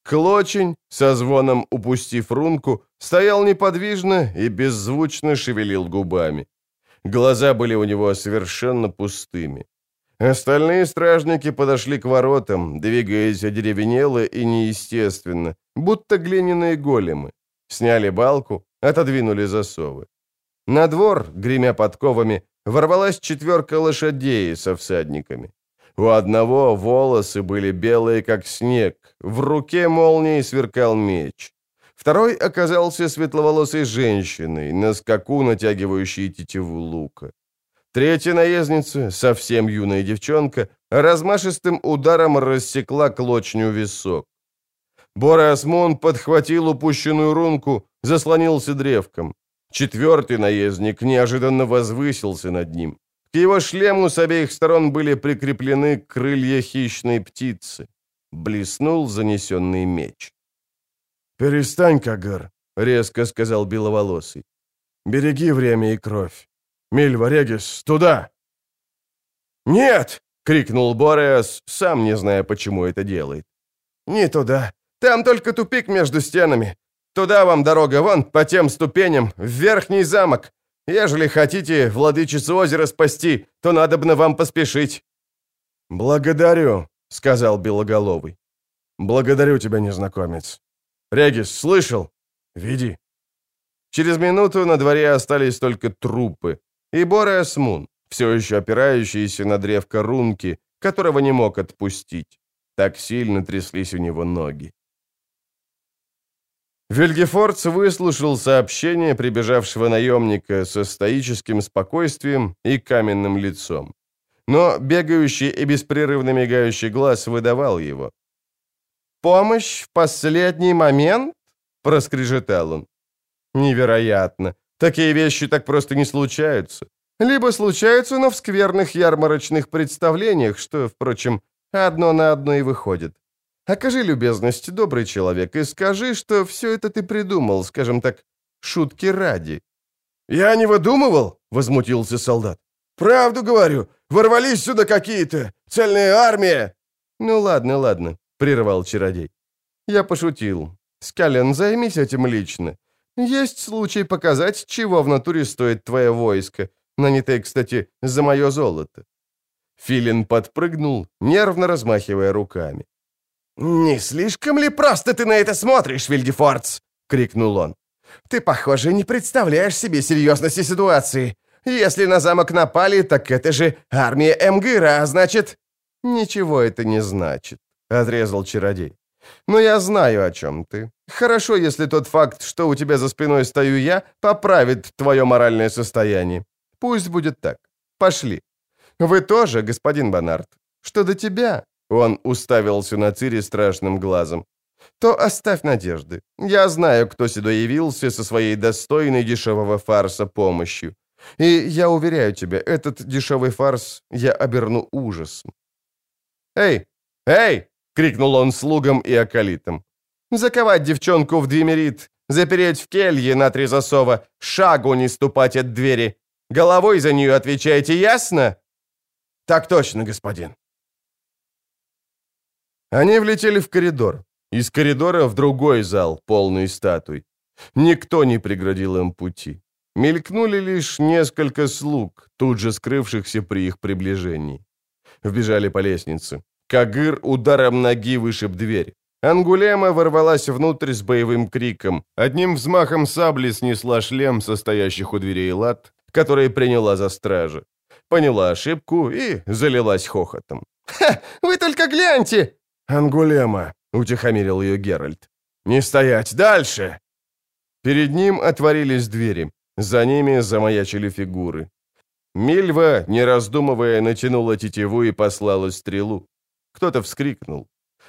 Клочень, со звоном упустив рунку, стоял неподвижно и беззвучно шевелил губами. Глаза были у него совершенно пустыми. Остальные стражники подошли к воротам, двигаясь одеревенело и неестественно, будто глиняные големы. Сняли балку, отодвинули засовы. На двор, гремя подковами, ворвалась четверка лошадей со всадниками. У одного волосы были белые, как снег, в руке молнией сверкал меч. Второй оказался светловолосой женщиной, на скаку натягивающей тетиву лука. Третья наездница, совсем юная девчонка, размашистым ударом рассекла клочню висок. Бора подхватил упущенную рунку, заслонился древком. Четвертый наездник неожиданно возвысился над ним. К его шлему с обеих сторон были прикреплены крылья хищной птицы. Блеснул занесенный меч. «Перестань, Кагар», — резко сказал Беловолосый. «Береги время и кровь. Мильва Регис, туда!» «Нет!» — крикнул Бореас, сам не зная, почему это делает. «Не туда. Там только тупик между стенами. Туда вам дорога, вон, по тем ступеням, в верхний замок. Ежели хотите владычицу озера спасти, то надо бы на вам поспешить». «Благодарю», — сказал Белоголовый. «Благодарю тебя, незнакомец. Регис, слышал? Веди». Через минуту на дворе остались только трупы. И Бореас Мун, все еще опирающийся на древко рунки, которого не мог отпустить. Так сильно тряслись у него ноги. Вильгефордс выслушал сообщение прибежавшего наемника со стоическим спокойствием и каменным лицом. Но бегающий и беспрерывно мигающий глаз выдавал его. «Помощь в последний момент?» — проскрежетал он. «Невероятно. Такие вещи так просто не случаются. Либо случаются, но в скверных ярмарочных представлениях, что, впрочем, одно на одно и выходит. Окажи любезность, добрый человек, и скажи, что все это ты придумал, скажем так, шутки ради». «Я не выдумывал?» — возмутился солдат. «Правду говорю, ворвались сюда какие-то, цельная армия!» «Ну ладно, ладно», — прервал чародей. «Я пошутил. Скален, займись этим лично. Есть случай показать, чего в натуре стоит твое войско, нанятое, кстати, за мое золото». Филин подпрыгнул, нервно размахивая руками. «Не слишком ли просто ты на это смотришь, Вильдефордс?» — крикнул он. «Ты, похоже, не представляешь себе серьезности ситуации. Если на замок напали, так это же армия Эмгыра, а значит...» «Ничего это не значит», — отрезал чародей. «Но я знаю, о чем ты. Хорошо, если тот факт, что у тебя за спиной стою я, поправит твое моральное состояние. Пусть будет так. Пошли. Вы тоже, господин Бонарт. Что до тебя, он уставился на Цири страшным глазом. «То оставь надежды. Я знаю, кто сюда явился со своей достойной дешевого фарса помощью. И я уверяю тебя, этот дешевый фарс я оберну ужасом». «Эй! Эй!» — крикнул он слугам и околитам. «Заковать девчонку в двемерит, запереть в келье на три засова, шагу не ступать от двери. Головой за нее отвечаете, ясно?» «Так точно, господин». Они влетели в коридор. Из коридора в другой зал, полный статуй. Никто не преградил им пути. Мелькнули лишь несколько слуг, тут же скрывшихся при их приближении. Вбежали по лестнице. Кагыр ударом ноги вышиб дверь. Ангулема ворвалась внутрь с боевым криком. Одним взмахом сабли снесла шлем состоящих у дверей лад, который приняла за стража. Поняла ошибку и залилась хохотом. «Ха! Вы только гляньте! «Ангулема», — утихомирил ее Геральт. «Не стоять! Дальше!» Перед ним отворились двери. За ними замаячили фигуры. Мильва, не раздумывая, натянула тетиву и послала стрелу. Кто-то вскрикнул.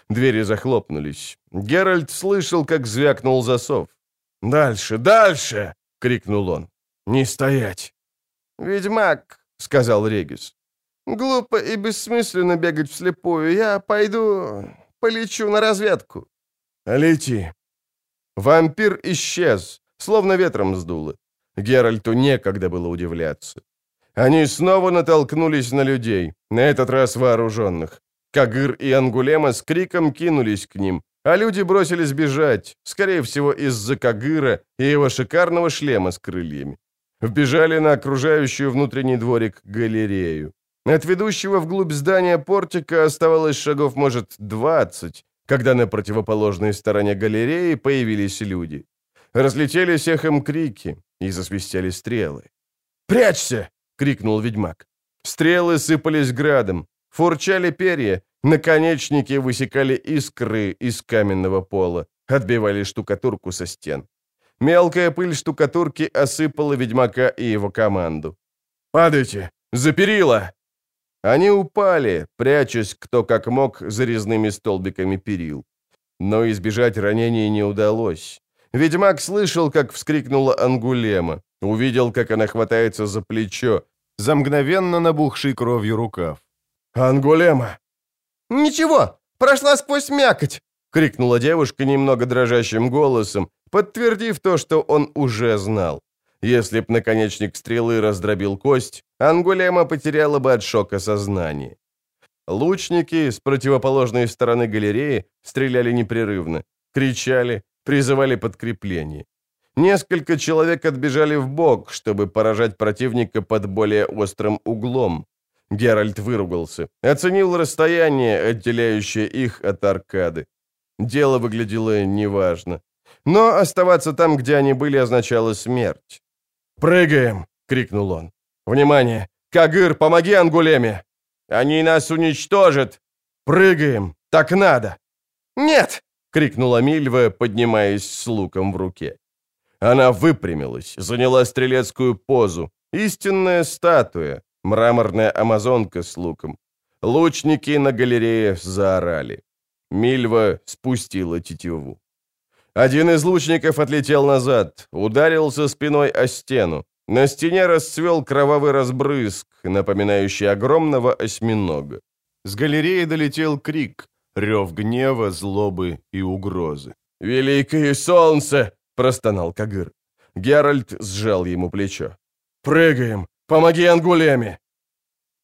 Двери захлопнулись. Геральт слышал, как звякнул засов. «Дальше, дальше!» — крикнул он. «Не стоять!» «Ведьмак!» — сказал Регис. Глупо и бессмысленно бегать вслепую. Я пойду полечу на разведку». «Лети». Вампир исчез, словно ветром сдуло. Геральту некогда было удивляться. Они снова натолкнулись на людей, на этот раз вооруженных. Кагыр и Ангулема с криком кинулись к ним, а люди бросились бежать, скорее всего, из-за Кагыра и его шикарного шлема с крыльями. Вбежали на окружающую внутренний дворик галерею. От ведущего вглубь здания портика оставалось шагов, может, 20, когда на противоположной стороне галереи появились люди. Разлетелись эхом крики и засвистели стрелы. «Прячься!» — крикнул ведьмак. Стрелы сыпались градом, фурчали перья, наконечники высекали искры из каменного пола, отбивали штукатурку со стен. Мелкая пыль штукатурки осыпала ведьмака и его команду. «Падайте! За перила!» Они упали, прячась кто как мог за резными столбиками перил. Но избежать ранений не удалось. Ведьмак слышал, как вскрикнула Ангулема, увидел, как она хватается за плечо, за мгновенно набухший кровью рукав. «Ангулема!» «Ничего, прошла сквозь мякоть!» — крикнула девушка немного дрожащим голосом, подтвердив то, что он уже знал. Если б наконечник стрелы раздробил кость, Ангулема потеряла бы от шока сознание. Лучники с противоположной стороны галереи стреляли непрерывно, кричали, призывали подкрепление. Несколько человек отбежали в бок, чтобы поражать противника под более острым углом. Геральт выругался, оценил расстояние, отделяющее их от аркады. Дело выглядело неважно. Но оставаться там, где они были, означало смерть. «Прыгаем!» — крикнул он. «Внимание! Кагыр, помоги Ангулеме! Они нас уничтожат! Прыгаем! Так надо!» «Нет!» — крикнула Мильва, поднимаясь с луком в руке. Она выпрямилась, заняла стрелецкую позу. Истинная статуя, мраморная амазонка с луком. Лучники на галерее заорали. Мильва спустила тетиву. Один из лучников отлетел назад, ударился спиной о стену. На стене расцвел кровавый разбрызг, напоминающий огромного осьминога. С галереи долетел крик, рев гнева, злобы и угрозы. «Великое солнце!» — простонал Кагыр. Геральт сжал ему плечо. «Прыгаем! Помоги Ангулеме!»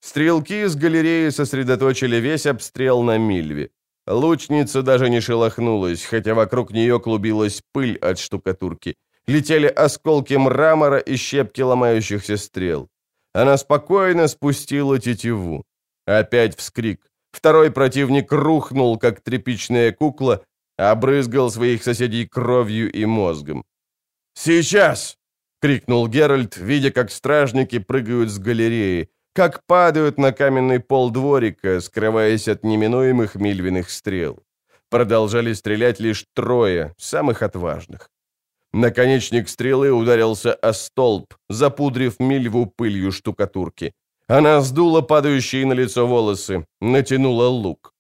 Стрелки с галереи сосредоточили весь обстрел на Мильве. Лучница даже не шелохнулась, хотя вокруг нее клубилась пыль от штукатурки. Летели осколки мрамора и щепки ломающихся стрел. Она спокойно спустила тетиву. Опять вскрик. Второй противник рухнул, как тряпичная кукла, обрызгал своих соседей кровью и мозгом. «Сейчас!» — крикнул Геральт, видя, как стражники прыгают с галереи, как падают на каменный пол дворика, скрываясь от неминуемых мильвиных стрел. Продолжали стрелять лишь трое, самых отважных. Наконечник стрелы ударился о столб, запудрив Мильву пылью штукатурки. Она сдула падающие на лицо волосы, натянула лук.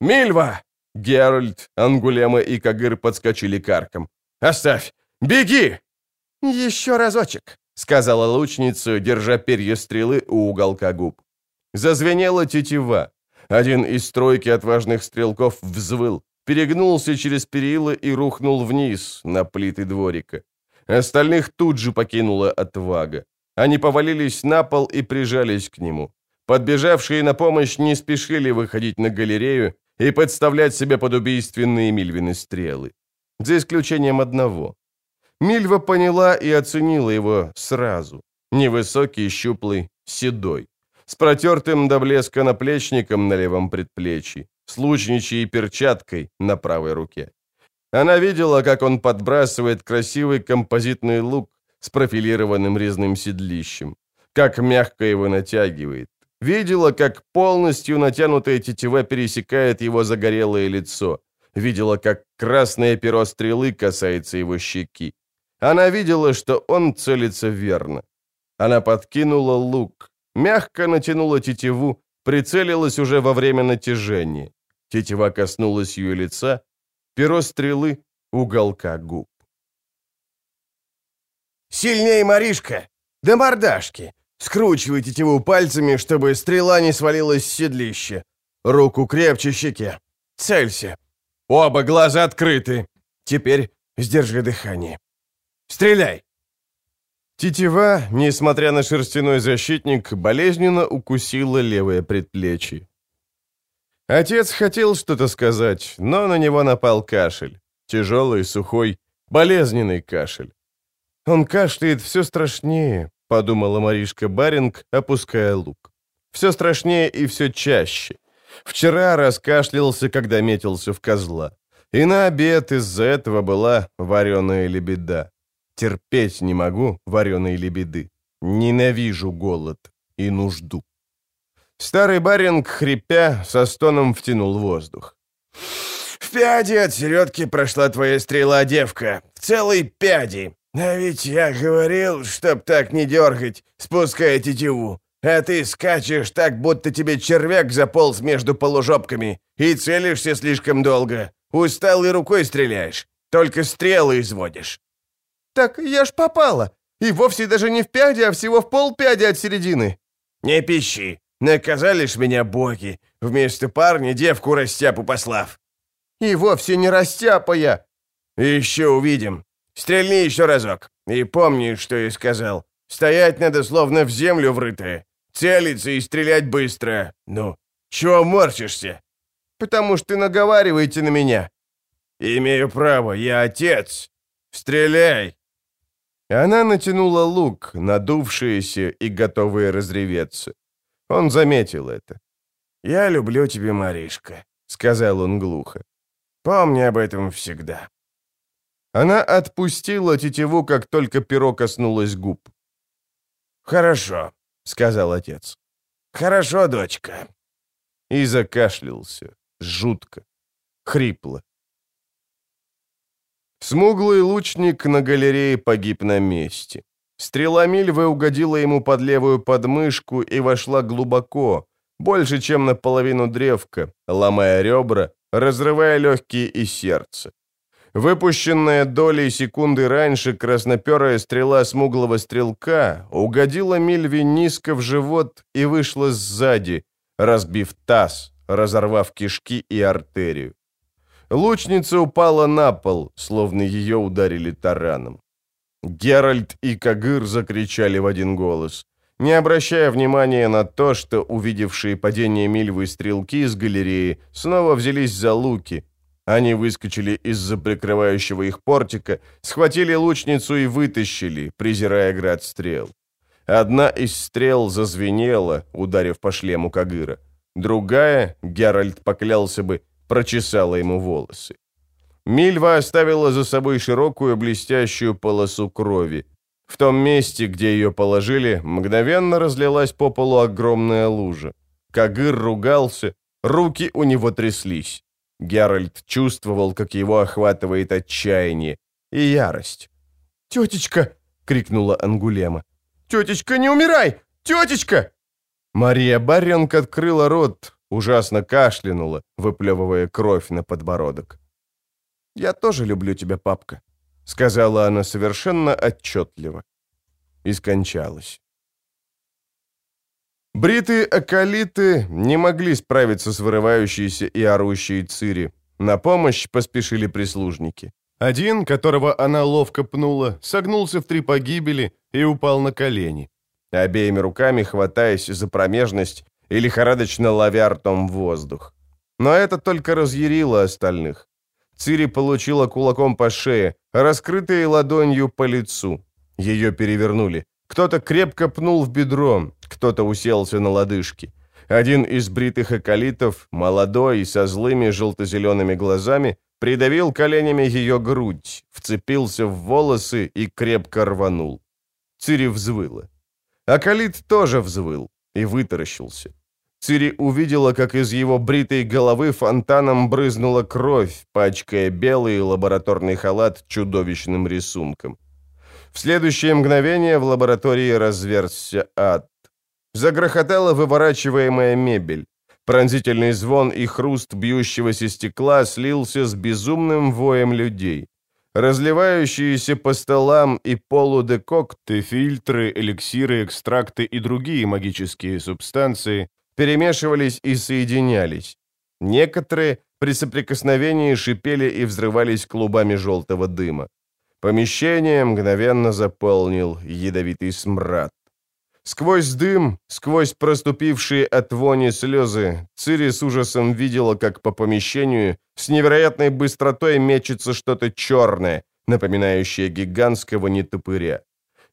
«Мильва!» Геральт, Ангулема и Кагыр подскочили к аркам. «Оставь! Беги!» «Еще разочек!» — сказала лучница, держа перья стрелы у уголка губ. Зазвенела тетива. Один из тройки отважных стрелков взвыл, перегнулся через перила и рухнул вниз, на плиты дворика. Остальных тут же покинула отвага. Они повалились на пол и прижались к нему. Подбежавшие на помощь не спешили выходить на галерею и подставлять себя под убийственные Мильвины стрелы. За исключением одного. Мильва поняла и оценила его сразу. Невысокий, щуплый, седой. С протертым до блеска наплечником на левом предплечье, с лучничьей перчаткой на правой руке. Она видела, как он подбрасывает красивый композитный лук с профилированным резным седлищем, как мягко его натягивает. Видела, как полностью натянутая тетива пересекает его загорелое лицо. Видела, как красное перо стрелы касается его щеки. Она видела, что он целится верно. Она подкинула лук, мягко натянула тетиву, прицелилась уже во время натяжения. Тетива коснулась ее лица, перо стрелы — уголка губ. «Сильней, Маришка! Да мордашки! Скручивай тетиву пальцами, чтобы стрела не свалилась с седлища. Руку крепче щеке. Целься. Оба глаза открыты. Теперь сдержи дыхание. Стреляй!» Тетива, несмотря на шерстяной защитник, болезненно укусила левое предплечье. Отец хотел что-то сказать, но на него напал кашель. Тяжелый, сухой, болезненный кашель. «Он кашляет все страшнее», — подумала Маришка Баринг, опуская лук. «Все страшнее и все чаще. Вчера раскашлялся, когда метился в козла. И на обед из-за этого была вареная лебеда. Терпеть не могу вареной лебеды. Ненавижу голод и нужду. Старый баринг, хрипя, со стоном втянул воздух. «В пяди от середки прошла твоя стрела, девка. В целой пяди. А ведь я говорил, чтоб так не дергать, спуская тетиву. А ты скачешь так, будто тебе червяк заполз между полужопками, и целишься слишком долго. Усталой рукой стреляешь, только стрелы изводишь». «Так я ж попала. И вовсе даже не в пяди, а всего в полпяди от середины». «Не пищи. Наказали ж меня боги, вместо парня девку растяпу послав». «И вовсе не растяпа я». «Еще увидим. Стрельни еще разок. И помни, что я сказал. Стоять надо словно в землю врытое. Целиться и стрелять быстро. Ну, чего морщишься?» «Потому что наговариваете на меня». «Имею право, я отец. Стреляй!» Она натянула лук, надувшиеся и готовые разреветься. Он заметил это. «Я люблю тебя, Маришка», — сказал он глухо. «Помни об этом всегда». Она отпустила тетиву, как только перо коснулось губ. «Хорошо», — сказал отец. «Хорошо, дочка». И закашлялся. Жутко. Хрипло. Смуглый лучник на галерее погиб на месте. Стрела Мильвы угодила ему под левую подмышку и вошла глубоко, больше, чем наполовину древка, ломая ребра, разрывая легкие и сердце. Выпущенная долей секунды раньше красноперая стрела смуглого стрелка угодила Мильве низко в живот и вышла сзади, разбив таз, разорвав кишки и артерию. Лучница упала на пол, словно ее ударили тараном. Геральт и Кагыр закричали в один голос, не обращая внимания на то, что увидевшие падение Мильвы стрелки из галереи снова взялись за луки. Они выскочили из-за прикрывающего их портика, схватили лучницу и вытащили, презирая град стрел. Одна из стрел зазвенела, ударив по шлему Кагыра. Другая, Геральт поклялся бы, прочесала ему волосы. Мильва оставила за собой широкую блестящую полосу крови. В том месте, где ее положили, мгновенно разлилась по полу огромная лужа. Кагыр ругался, руки у него тряслись. Геральт чувствовал, как его охватывает отчаяние и ярость. «Тетечка!» — крикнула Ангулема. «Тетечка, не умирай! Тетечка!» Мария Баренк открыла рот, ужасно кашлянула, выплевывая кровь на подбородок. «Я тоже люблю тебя, папка», — сказала она совершенно отчетливо. И скончалась. Бритые околиты не могли справиться с вырывающейся и орущей Цири. На помощь поспешили прислужники. Один, которого она ловко пнула, согнулся в три погибели и упал на колени. Обеими руками хватаясь за промежность и лихорадочно ловя ртом воздух. Но это только разъярило остальных. Цири получила кулаком по шее, раскрытой ладонью по лицу. Ее перевернули. Кто-то крепко пнул в бедро, кто-то уселся на лодыжки. Один из бритых околитов, молодой, со злыми желто-зелеными глазами, придавил коленями ее грудь, вцепился в волосы и крепко рванул. Цири взвыла. Акалит тоже взвыл и вытаращился. Цири увидела, как из его бритой головы фонтаном брызнула кровь, пачкая белый лабораторный халат чудовищным рисунком. В следующее мгновение в лаборатории разверзся ад. Загрохотала выворачиваемая мебель. Пронзительный звон и хруст бьющегося стекла слился с безумным воем людей. Разливающиеся по столам и полу декокты, фильтры, эликсиры, экстракты и другие магические субстанции перемешивались и соединялись. Некоторые при соприкосновении шипели и взрывались клубами желтого дыма. Помещение мгновенно заполнил ядовитый смрад. Сквозь дым, сквозь проступившие от вони слезы, Цири с ужасом видела, как по помещению с невероятной быстротой мечется что-то черное, напоминающее гигантского нетопыря.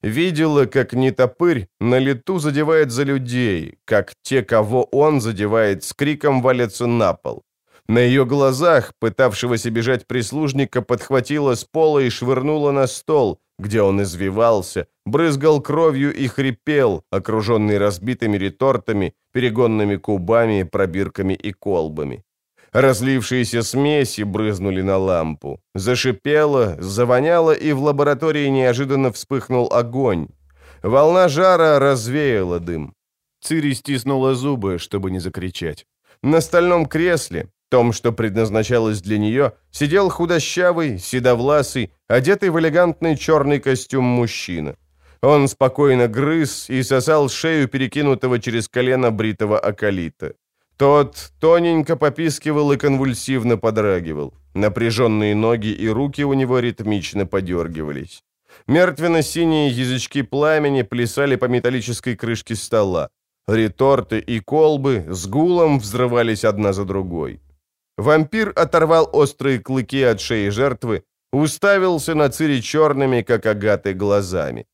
Видела, как нетопырь на лету задевает за людей, как те, кого он задевает, с криком валятся на пол. На ее глазах, пытавшегося бежать прислужника, подхватила с пола и швырнула на стол, где он извивался, брызгал кровью и хрипел, окруженный разбитыми ретортами, перегонными кубами, пробирками и колбами. Разлившиеся смеси брызнули на лампу. Зашипело, завоняло, и в лаборатории неожиданно вспыхнул огонь. Волна жара развеяла дым. Цири стиснула зубы, чтобы не закричать. На стальном кресле, том, что предназначалось для нее, сидел худощавый, седовласый, одетый в элегантный черный костюм мужчина. Он спокойно грыз и сосал шею перекинутого через колено бритого акалита. Тот тоненько попискивал и конвульсивно подрагивал. Напряженные ноги и руки у него ритмично подергивались. Мертвенно-синие язычки пламени плясали по металлической крышке стола. Реторты и колбы с гулом взрывались одна за другой. Вампир оторвал острые клыки от шеи жертвы, уставился на Цири черными, как агаты, глазами.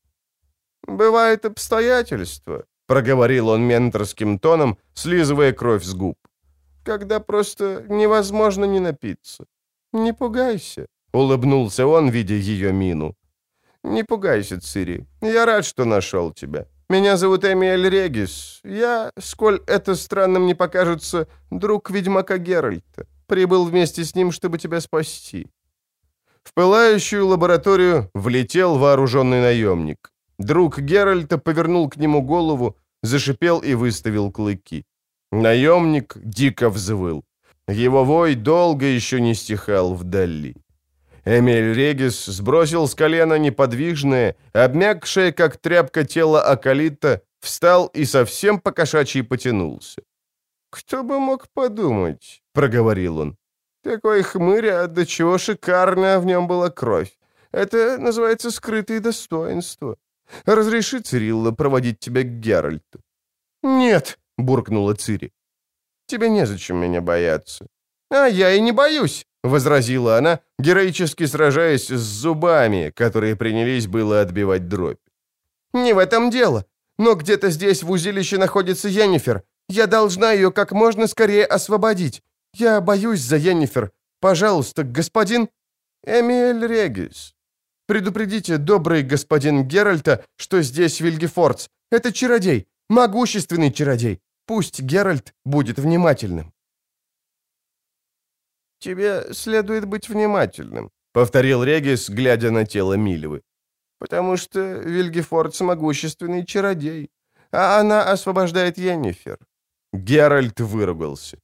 «Бывают обстоятельства», — проговорил он менторским тоном, слизывая кровь с губ, «когда просто невозможно не напиться. Не пугайся», — улыбнулся он, видя ее мину. «Не пугайся, Цири. Я рад, что нашел тебя. Меня зовут Эмиэль Регис. Я, сколь это странным не покажется, друг ведьмака Геральта. Прибыл вместе с ним, чтобы тебя спасти». В пылающую лабораторию влетел вооруженный наемник. Друг Геральта повернул к нему голову, зашипел и выставил клыки. Наемник дико взвыл. Его вой долго еще не стихал вдали. Эмиль Регис сбросил с колена неподвижное, обмякшее, как тряпка тело Акалита, встал и совсем покошачьи потянулся. «Кто бы мог подумать?» — проговорил он. «Такой хмырь, а до чего шикарная в нем была кровь. Это называется скрытые достоинства. Разреши, Цирилла, проводить тебя к Геральту». «Нет», — буркнула Цири. «Тебе незачем меня бояться». «А я и не боюсь», — возразила она, героически сражаясь с зубами, которые принялись было отбивать дробь. «Не в этом дело. Но где-то здесь в узилище находится Йеннифер, я должна ее как можно скорее освободить. Я боюсь за Йеннифер. Пожалуйста, господин Эмиль Регис. Предупредите, добрый господин Геральта, что здесь Вильгефордс. Это чародей, могущественный чародей. Пусть Геральт будет внимательным. «Тебе следует быть внимательным», — повторил Регис, глядя на тело Милевы. «Потому что Вильгефордс могущественный чародей, а она освобождает Йеннифер. Геральт выругался.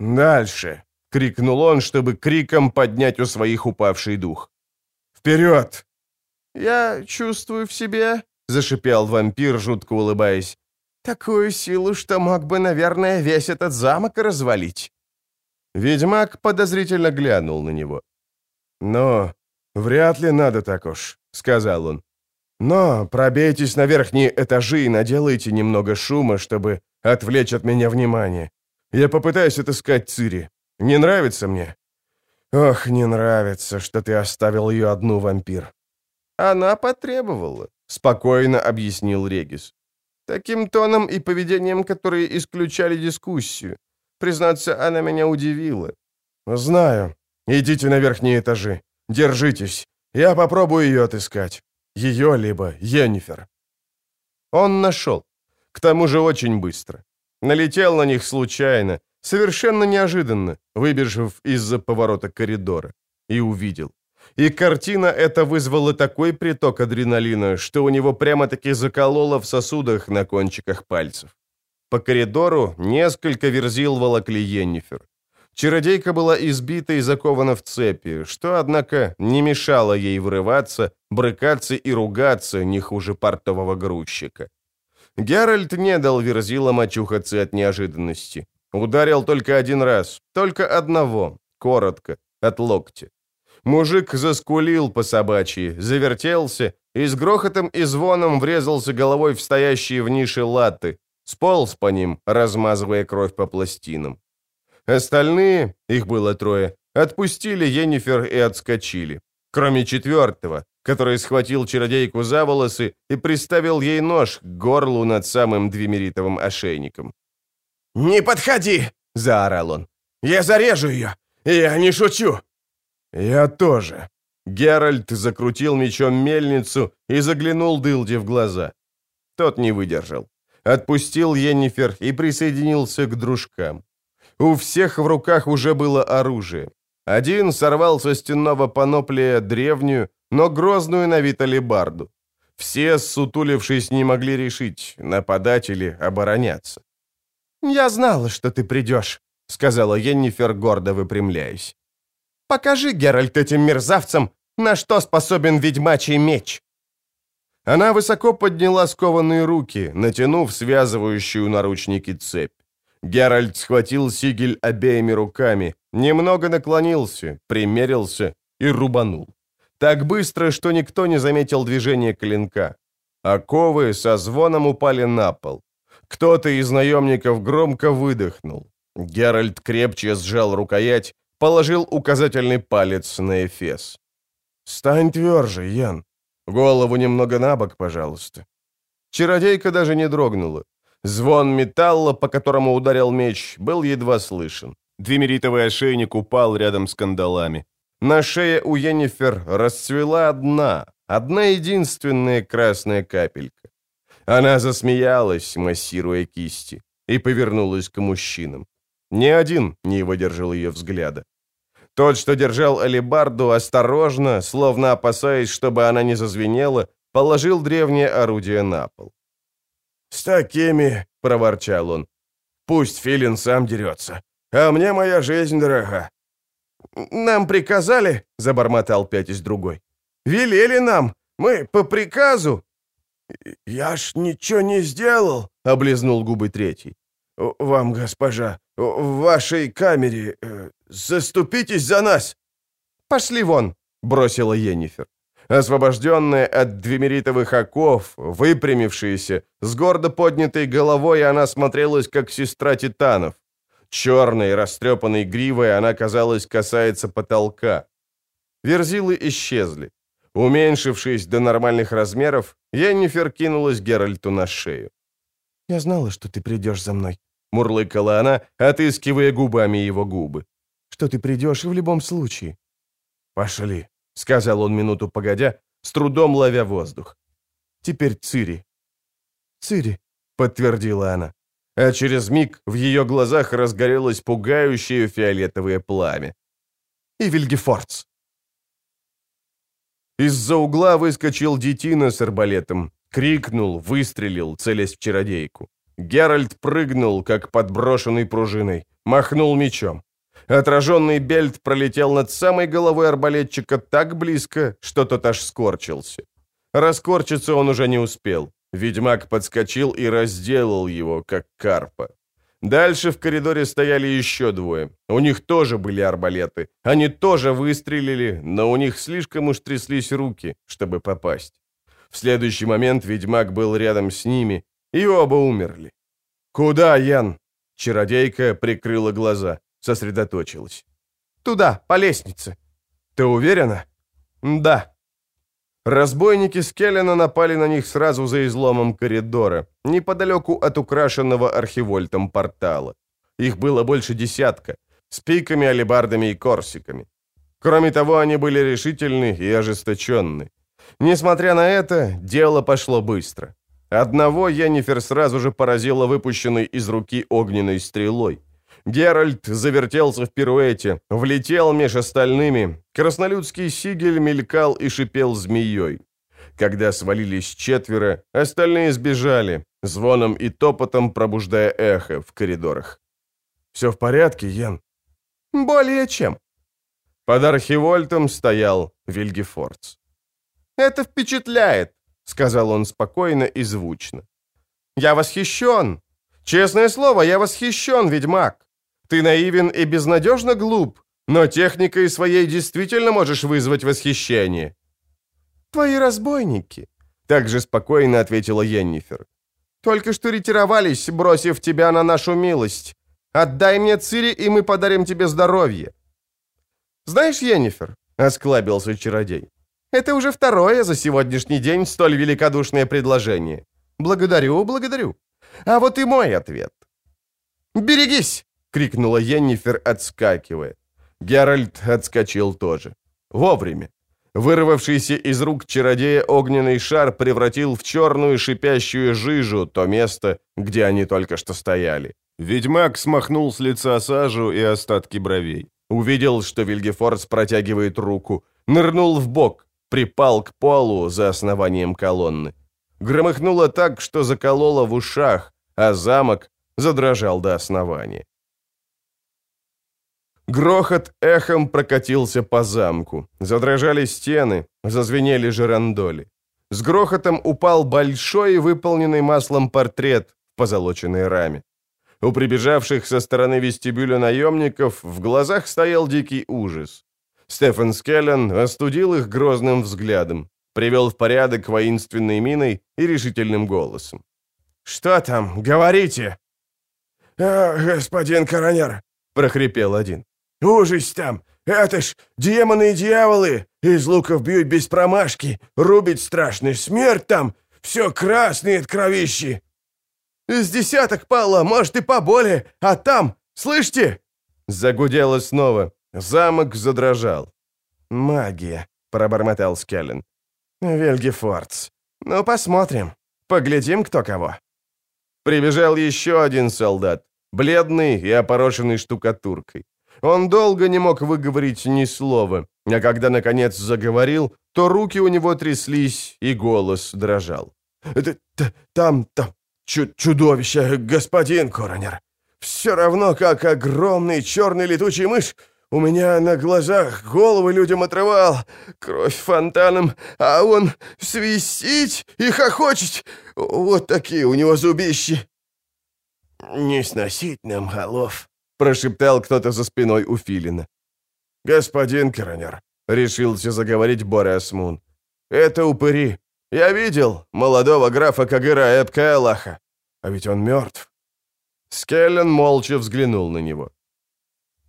«Дальше!» — крикнул он, чтобы криком поднять у своих упавший дух. «Вперед!» «Я чувствую в себе», — зашипел вампир, жутко улыбаясь, «такую силу, что мог бы, наверное, весь этот замок развалить». Ведьмак подозрительно глянул на него. «Но вряд ли надо так уж», — сказал он. «Но пробейтесь на верхние этажи и наделайте немного шума, чтобы отвлечь от меня внимание. Я попытаюсь отыскать Цири. Не нравится мне?» «Ох, не нравится, что ты оставил ее одну, вампир». «Она потребовала», — спокойно объяснил Регис. «Таким тоном и поведением, которые исключали дискуссию. Признаться, она меня удивила». «Знаю. Идите на верхние этажи. Держитесь. Я попробую ее отыскать. Ее либо Йеннифер». Он нашел. К тому же очень быстро. Налетел на них случайно, совершенно неожиданно, выбежав из-за поворота коридора. И увидел. И картина эта вызвала такой приток адреналина, что у него прямо-таки закололо в сосудах на кончиках пальцев. По коридору несколько верзил волокли Йеннифер. Чародейка была избита и закована в цепи, что, однако, не мешало ей вырываться, брыкаться и ругаться не хуже портового грузчика. Геральт не дал Верзилам очухаться от неожиданности. Ударил только один раз, только одного, коротко, от локтя. Мужик заскулил по собачьи, завертелся и с грохотом и звоном врезался головой в стоящие в нише латы, сполз по ним, размазывая кровь по пластинам. Остальные, их было трое, отпустили Енифер и отскочили. Кроме четвертого, который схватил чародейку за волосы и приставил ей нож к горлу над самым двемеритовым ошейником. «Не подходи!» — заорал он. «Я зарежу ее! Я не шучу!» «Я тоже!» Геральт закрутил мечом мельницу и заглянул Дылде в глаза. Тот не выдержал. Отпустил Енифер и присоединился к дружкам. У всех в руках уже было оружие. Один сорвал со стенного паноплия древнюю, но грозную на вид алебарду. Все, сутулившись, не могли решить, нападать или обороняться. «Я знала, что ты придешь», — сказала Еннифер, гордо выпрямляясь. «Покажи, Геральт, этим мерзавцам, на что способен ведьмачий меч». Она высоко подняла скованные руки, натянув связывающую наручники цепь. Геральт схватил сигель обеими руками, немного наклонился, примерился и рубанул. Так быстро, что никто не заметил движения клинка. Оковы со звоном упали на пол. Кто-то из наемников громко выдохнул. Геральт крепче сжал рукоять, положил указательный палец на эфес. «Стань тверже, Ян. Голову немного на бок, пожалуйста». Чародейка даже не дрогнула. Звон металла, по которому ударил меч, был едва слышен. Двемеритовый ошейник упал рядом с кандалами. На шее у Йеннифер расцвела одна, одна единственная красная капелька. Она засмеялась, массируя кисти, и повернулась к мужчинам. Ни один не выдержал ее взгляда. Тот, что держал алебарду, осторожно, словно опасаясь, чтобы она не зазвенела, положил древнее орудие на пол. «С такими», — проворчал он, — «пусть Филин сам дерется, а мне моя жизнь дорога». «Нам приказали», — забормотал пять из другой. «Велели нам, мы по приказу». «Я ж ничего не сделал», — облизнул губы третий. «Вам, госпожа, в вашей камере, э, заступитесь за нас». «Пошли вон», — бросила Енифер. Освобожденная от двемеритовых оков, выпрямившаяся, с гордо поднятой головой, она смотрелась, как сестра титанов. Черной, растрепанной гривой она, казалось, касается потолка. Верзилы исчезли. Уменьшившись до нормальных размеров, Йеннифер кинулась Геральту на шею. «Я знала, что ты придешь за мной», — мурлыкала она, отыскивая губами его губы. «Что ты придешь и в любом случае». «Пошли», — сказал он минуту погодя, с трудом ловя воздух. «Теперь Цири». «Цири», — подтвердила она. А через миг в ее глазах разгорелось пугающее фиолетовое пламя. «И Вильгефордс». Из-за угла выскочил детина с арбалетом, крикнул, выстрелил, целясь в чародейку. Геральт прыгнул, как подброшенный пружиной, махнул мечом. Отраженный бельт пролетел над самой головой арбалетчика так близко, что тот аж скорчился. Раскорчиться он уже не успел. Ведьмак подскочил и разделал его, как карпа. Дальше в коридоре стояли еще двое. У них тоже были арбалеты. Они тоже выстрелили, но у них слишком уж тряслись руки, чтобы попасть. В следующий момент ведьмак был рядом с ними, и оба умерли. «Куда, Ян?» Чародейка прикрыла глаза сосредоточилась. «Туда, по лестнице». «Ты уверена?» «Да». Разбойники Скеллена напали на них сразу за изломом коридора, неподалеку от украшенного архивольтом портала. Их было больше десятка, с пиками, алебардами и корсиками. Кроме того, они были решительны и ожесточенны. Несмотря на это, дело пошло быстро. Одного Йеннифер сразу же поразила выпущенной из руки огненной стрелой. Геральт завертелся в пируэте, влетел меж остальными. Краснолюдский сигель мелькал и шипел змеей. Когда свалились четверо, остальные сбежали, звоном и топотом пробуждая эхо в коридорах. «Все в порядке, Ян?» Более чем. Под архивольтом стоял Вильгефордс. «Это впечатляет», — сказал он спокойно и звучно. «Я восхищен. Честное слово, я восхищен, ведьмак. Ты наивен и безнадежно глуп, но техникой своей действительно можешь вызвать восхищение». «Твои разбойники», — также спокойно ответила Йеннифер. «Только что ретировались, бросив тебя на нашу милость. Отдай мне Цири, и мы подарим тебе здоровье». «Знаешь, Йеннифер», — осклабился чародей, «это уже второе за сегодняшний день столь великодушное предложение. Благодарю, благодарю. А вот и мой ответ». «Берегись!» — крикнула Йеннифер, отскакивая. Геральт отскочил тоже. Вовремя. Вырвавшийся из рук чародея огненный шар превратил в черную шипящую жижу то место, где они только что стояли. Ведьмак смахнул с лица сажу и остатки бровей. Увидел, что Вильгефордс протягивает руку, нырнул в бок, припал к полу за основанием колонны. Громыхнуло так, что закололо в ушах, а замок задрожал до основания. Грохот эхом прокатился по замку. Задрожали стены, зазвенели жерандоли. С грохотом упал большой выполненный маслом портрет в позолоченной раме. У прибежавших со стороны вестибюля наемников в глазах стоял дикий ужас. Стефан Скеллен остудил их грозным взглядом, привел в порядок воинственной миной и решительным голосом. «Что там? Говорите!» «А, господин коронер!» — прохрипел один. Ужас там! Это ж демоны и дьяволы! Из луков бьют без промашки, рубить страшный, смерть там! Все красные от кровищи!» «Из десяток пало, может, и поболее, а там, слышите?» Загудело снова. Замок задрожал. «Магия», — пробормотал Скеллен. «Вельгефордс. Ну, посмотрим. Поглядим, кто кого». Прибежал еще один солдат, бледный и опорошенный штукатуркой. Он долго не мог выговорить ни слова, а когда, наконец, заговорил, то руки у него тряслись, и голос дрожал. «Там, там, чудовище, господин коронер. Все равно, как огромный черный летучий мышь, у меня на глазах головы людям отрывал, кровь фонтаном, а он свистить и хохочет. Вот такие у него зубищи. Не сносить нам голов, прошептал кто-то за спиной у Филина. «Господин Керонер», — решился заговорить Бореас Мун, — «это упыри. Я видел молодого графа Кагыра Эпкаэлаха, а ведь он мертв». Скеллен молча взглянул на него.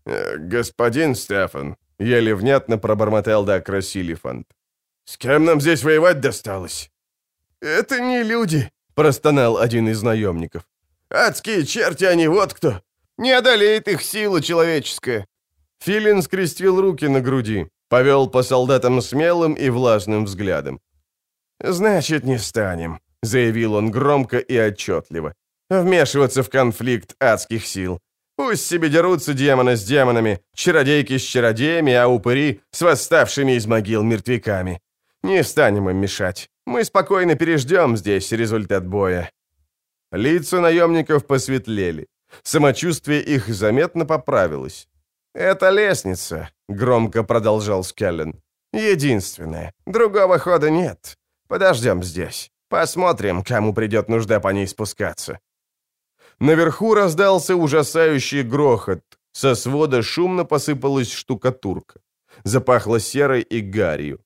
«Э, «Господин Стефан», — еле внятно пробормотал Дакра Силифант, — «с кем нам здесь воевать досталось?» «Это не люди», — простонал один из наемников. «Адские черти они, вот кто! Не одолеет их сила человеческая». Филин скрестил руки на груди, повел по солдатам смелым и влажным взглядом. «Значит, не станем», — заявил он громко и отчетливо. «Вмешиваться в конфликт адских сил. Пусть себе дерутся демоны с демонами, чародейки с чародеями, а упыри с восставшими из могил мертвяками. Не станем им мешать. Мы спокойно переждем здесь результат боя». Лица наемников посветлели. Самочувствие их заметно поправилось. «Это лестница», — громко продолжал Скеллен. «Единственная. Другого хода нет. Подождем здесь. Посмотрим, кому придет нужда по ней спускаться». Наверху раздался ужасающий грохот. Со свода шумно посыпалась штукатурка. Запахло серой и гарью.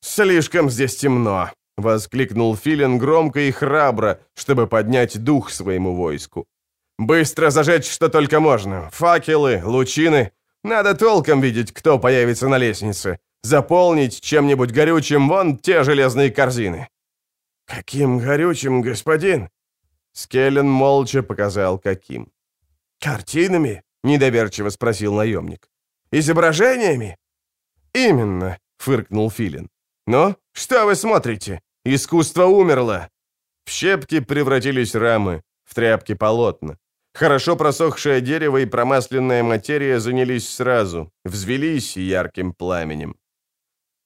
«Слишком здесь темно», — воскликнул Филин громко и храбро, чтобы поднять дух своему войску. Быстро зажечь что только можно. Факелы, лучины. Надо толком видеть, кто появится на лестнице. Заполнить чем-нибудь горючим вон те железные корзины». «Каким горючим, господин?» Скеллен молча показал, каким. «Картинами?» — недоверчиво спросил наемник. «Изображениями?» «Именно», — фыркнул Филин. «Ну, что вы смотрите? Искусство умерло!» В щепки превратились рамы, в тряпки полотна. Хорошо просохшее дерево и промасленная материя занялись сразу, взвелись ярким пламенем.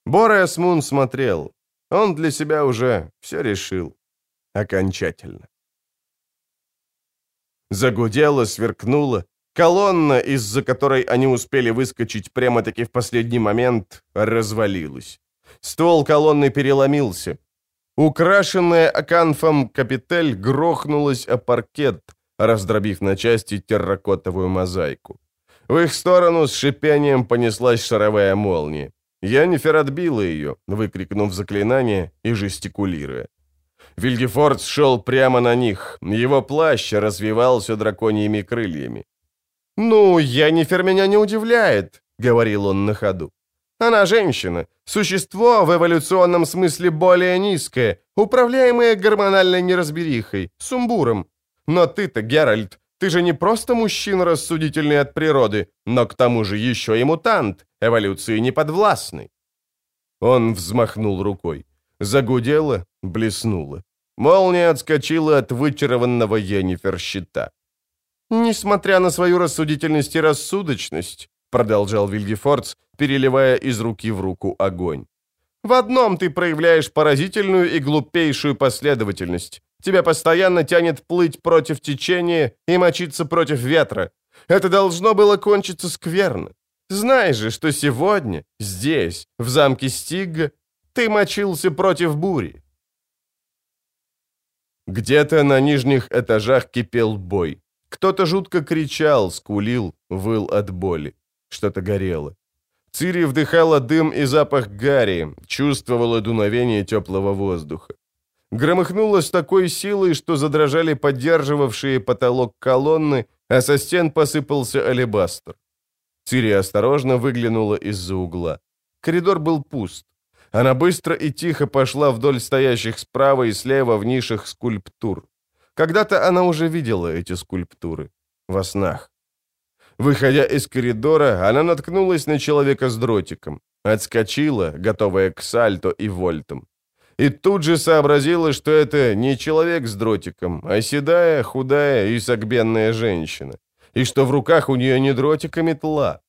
Бореас Мун смотрел. Он для себя уже все решил. Окончательно. Загудело, сверкнуло, Колонна, из-за которой они успели выскочить прямо-таки в последний момент, развалилась. Ствол колонны переломился. Украшенная аканфом капитель грохнулась о паркет, раздробив на части терракотовую мозаику. В их сторону с шипением понеслась шаровая молния. Янифер отбила ее, выкрикнув заклинание и жестикулируя. Вильгефорд шел прямо на них, его плащ развивался драконьими крыльями. «Ну, Янифер меня не удивляет», — говорил он на ходу. «Она женщина, существо в эволюционном смысле более низкое, управляемое гормональной неразберихой, сумбуром. Но ты-то, Геральт, ты же не просто мужчина, рассудительный от природы, но к тому же еще и мутант, эволюции неподвластный». Он взмахнул рукой. Загудело, блеснуло. Молния отскочила от вычарованного Йеннифер щита. «Несмотря на свою рассудительность и рассудочность», продолжал Вильгефордс, переливая из руки в руку огонь. «В одном ты проявляешь поразительную и глупейшую последовательность. Тебя постоянно тянет плыть против течения и мочиться против ветра. Это должно было кончиться скверно. Знаешь же, что сегодня, здесь, в замке Стигга, ты мочился против бури. Где-то на нижних этажах кипел бой. Кто-то жутко кричал, скулил, выл от боли. Что-то горело. Цири вдыхала дым и запах гари, чувствовала дуновение теплого воздуха. Громыхнуло с такой силой, что задрожали поддерживавшие потолок колонны, а со стен посыпался алебастр. Цири осторожно выглянула из-за угла. Коридор был пуст. Она быстро и тихо пошла вдоль стоящих справа и слева в нишах скульптур. Когда-то она уже видела эти скульптуры. Во снах. Выходя из коридора, она наткнулась на человека с дротиком. Отскочила, готовая к сальто и вольтам. И тут же сообразила, что это не человек с дротиком, а седая, худая и согбенная женщина. И что в руках у нее не дротик, а метла.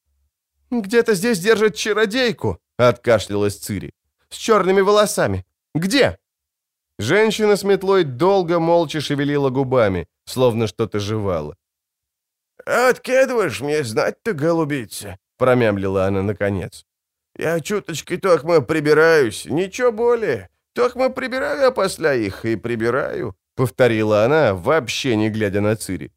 «Где-то здесь держат чародейку», — откашлялась Цири с черными волосами. Где?» Женщина с метлой долго молча шевелила губами, словно что-то жевала. «Откидываешь мне знать-то, голубица?» — промямлила она наконец. «Я чуточки токмо прибираюсь, ничего более. Токмо прибираю, а после их и прибираю», — повторила она, вообще не глядя на Цири.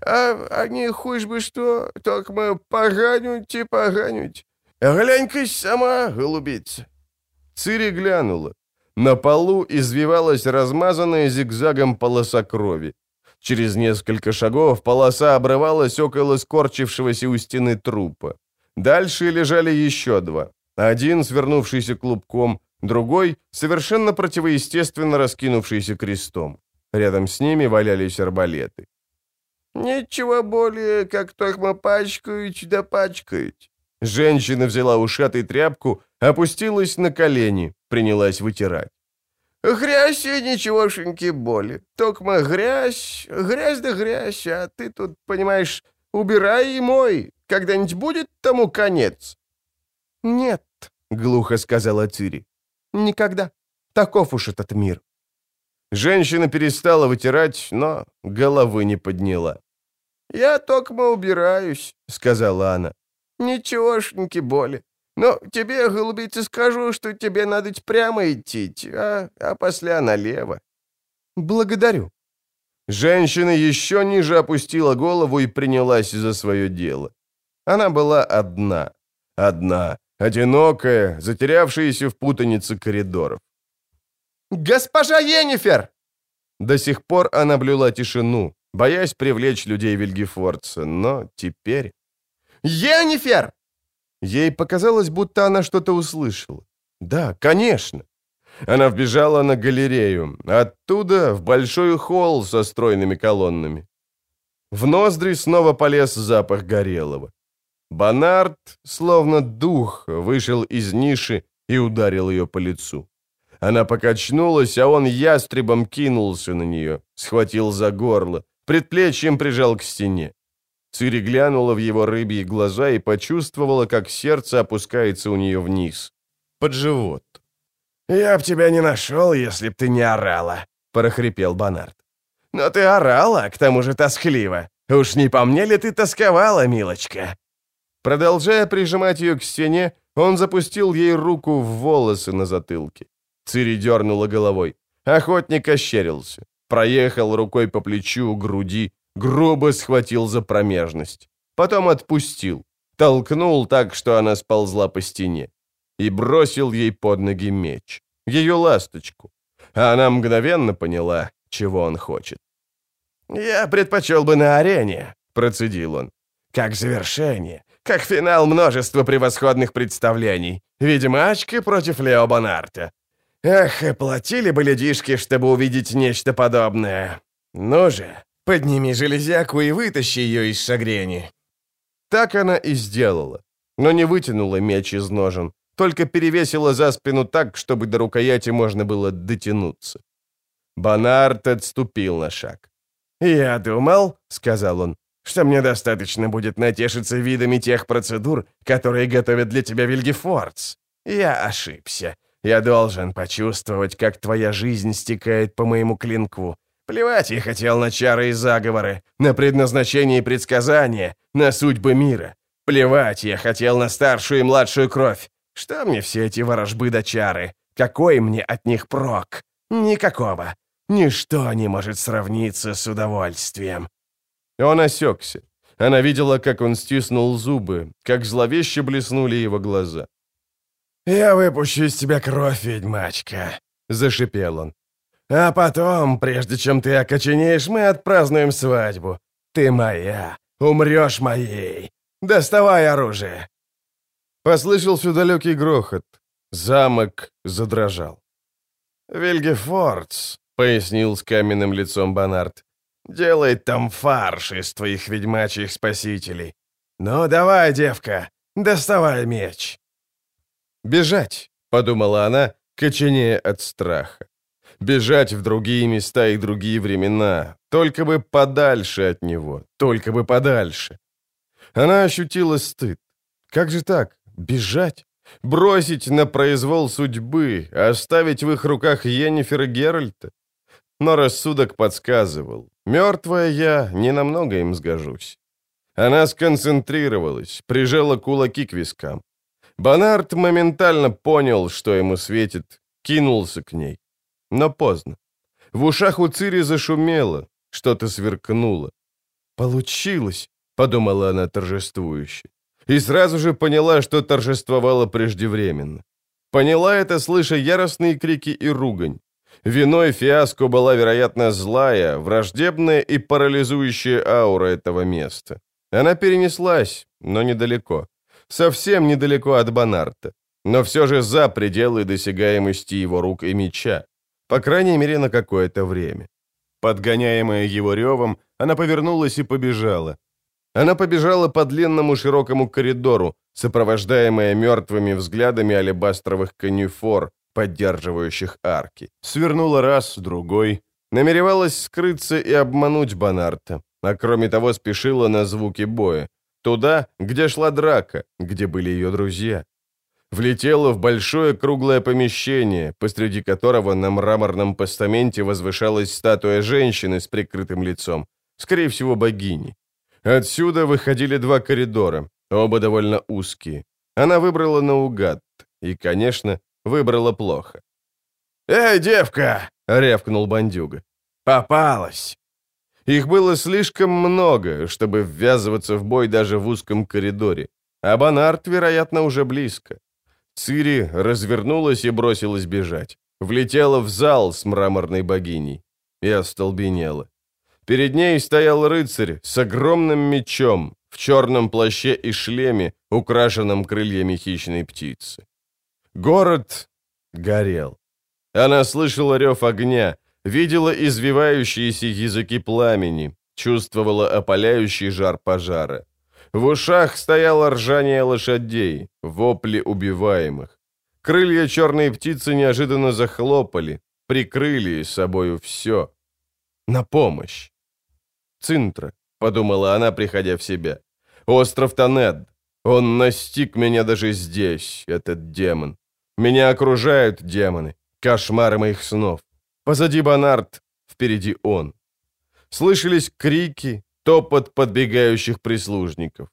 «А они хуй бы что, токмо поганють и поганють. Глянь-ка сама, голубица». Цири глянула. На полу извивалась размазанная зигзагом полоса крови. Через несколько шагов полоса обрывалась около скорчившегося у стены трупа. Дальше лежали еще два. Один, свернувшийся клубком, другой, совершенно противоестественно раскинувшийся крестом. Рядом с ними валялись арбалеты. «Ничего более, как только пачкают да пачкают», Женщина взяла ушатой тряпку, опустилась на колени, принялась вытирать. «Грязь и ничегошеньки боли. Токма грязь, грязь да грязь, а ты тут, понимаешь, убирай и мой. Когда-нибудь будет тому конец?» «Нет», — глухо сказала Цири. «Никогда. Таков уж этот мир». Женщина перестала вытирать, но головы не подняла. «Я токмо убираюсь», — сказала она. «Ничегошеньки боли. Но тебе, голубица, скажу, что тебе надо прямо идти, а, а после налево». «Благодарю». Женщина еще ниже опустила голову и принялась за свое дело. Она была одна. Одна, одинокая, затерявшаяся в путанице коридоров. «Госпожа Енифер!» До сих пор она блюла тишину, боясь привлечь людей Вильгефорца, но теперь... «Енифер!» Ей показалось, будто она что-то услышала. Да, конечно. Она вбежала на галерею, оттуда в большой холл со стройными колоннами. В ноздри снова полез запах горелого. Бонард, словно дух, вышел из ниши и ударил ее по лицу. Она покачнулась, а он ястребом кинулся на нее, схватил за горло, предплечьем прижал к стене. Цири глянула в его рыбьи глаза и почувствовала, как сердце опускается у нее вниз, под живот. «Я б тебя не нашел, если б ты не орала», — прохрипел Бонард. Но ты орала, к тому же тоскливо. Уж не по мне ли ты тосковала, милочка?» Продолжая прижимать ее к стене, он запустил ей руку в волосы на затылке. Цири дернула головой. Охотник ощерился. Проехал рукой по плечу, груди, грубо схватил за промежность. Потом отпустил. Толкнул так, что она сползла по стене. И бросил ей под ноги меч. Ее ласточку. А она мгновенно поняла, чего он хочет. «Я предпочел бы на арене», — процедил он. «Как завершение, как финал множества превосходных представлений. Ведьмачка против Лео Бонарта. Эх, и платили бы людишки, чтобы увидеть нечто подобное. Ну же, подними железяку и вытащи ее из шагрени». Так она и сделала, но не вытянула меч из ножен, только перевесила за спину так, чтобы до рукояти можно было дотянуться. Бонарт отступил на шаг. «Я думал», — сказал он, что мне достаточно будет натешиться видами тех процедур, которые готовят для тебя Вильгефордс. Я ошибся. Я должен почувствовать, как твоя жизнь стекает по моему клинку. Плевать я хотел на чары и заговоры, на предназначение и предсказания, на судьбы мира. Плевать я хотел на старшую и младшую кровь. Что мне все эти ворожбы да чары? Какой мне от них прок? Никакого. Ничто не может сравниться с удовольствием. Он осекся. Она видела, как он стиснул зубы, как зловеще блеснули его глаза. «Я выпущу из тебя кровь, ведьмачка», — зашипел он. «А потом, прежде чем ты окоченеешь, мы отпразднуем свадьбу. Ты моя, умрешь моей. Доставай оружие». Послышался далекий грохот. Замок задрожал. «Вильгефордс», — пояснил с каменным лицом Бонарт, Делает там фарш из твоих ведьмачьих спасителей. Ну, давай, девка, доставай меч. Бежать, подумала она, коченея от страха. Бежать в другие места и другие времена, только бы подальше от него, только бы подальше. Она ощутила стыд. Как же так? Бежать? Бросить на произвол судьбы, оставить в их руках Йеннифер и Геральта? Но рассудок подсказывал. Мертвая я ненамного им сгожусь. Она сконцентрировалась, прижала кулаки к вискам. Бонарт моментально понял, что ему светит, кинулся к ней. Но поздно. В ушах у Цири зашумело, что-то сверкнуло. «Получилось!» — подумала она торжествующе. И сразу же поняла, что торжествовала преждевременно. Поняла это, слыша яростные крики и ругань. Виной фиаско была, вероятно, злая, враждебная и парализующая аура этого места. Она перенеслась, но недалеко. Совсем недалеко от Бонарта. Но все же за пределы досягаемости его рук и меча. По крайней мере, на какое-то время. Подгоняемая его ревом, она повернулась и побежала. Она побежала по длинному широкому коридору, сопровождаемая мертвыми взглядами алебастровых канифор, поддерживающих арки. Свернула раз, другой. Намеревалась скрыться и обмануть Бонарта, а кроме того спешила на звуки боя. Туда, где шла драка, где были ее друзья. Влетела в большое круглое помещение, посреди которого на мраморном постаменте возвышалась статуя женщины с прикрытым лицом, скорее всего, богини. Отсюда выходили два коридора, оба довольно узкие. Она выбрала наугад, и, конечно, Выбрала плохо. «Эй, девка!» — рявкнул бандюга. «Попалась!» Их было слишком много, чтобы ввязываться в бой даже в узком коридоре. А Бонарт, вероятно, уже близко. Цири развернулась и бросилась бежать. Влетела в зал с мраморной богиней. И остолбенела. Перед ней стоял рыцарь с огромным мечом, в черном плаще и шлеме, украшенном крыльями хищной птицы. Город горел. Она слышала рев огня, видела извивающиеся языки пламени, чувствовала опаляющий жар пожара. В ушах стояло ржание лошадей, вопли убиваемых. Крылья черной птицы неожиданно захлопали, прикрыли собою все. На помощь. Цинтра, подумала она, приходя в себя. Остров Танед. Он настиг меня даже здесь, этот демон. Меня окружают демоны, кошмары моих снов. Позади Бонарт, впереди он. Слышались крики, топот подбегающих прислужников.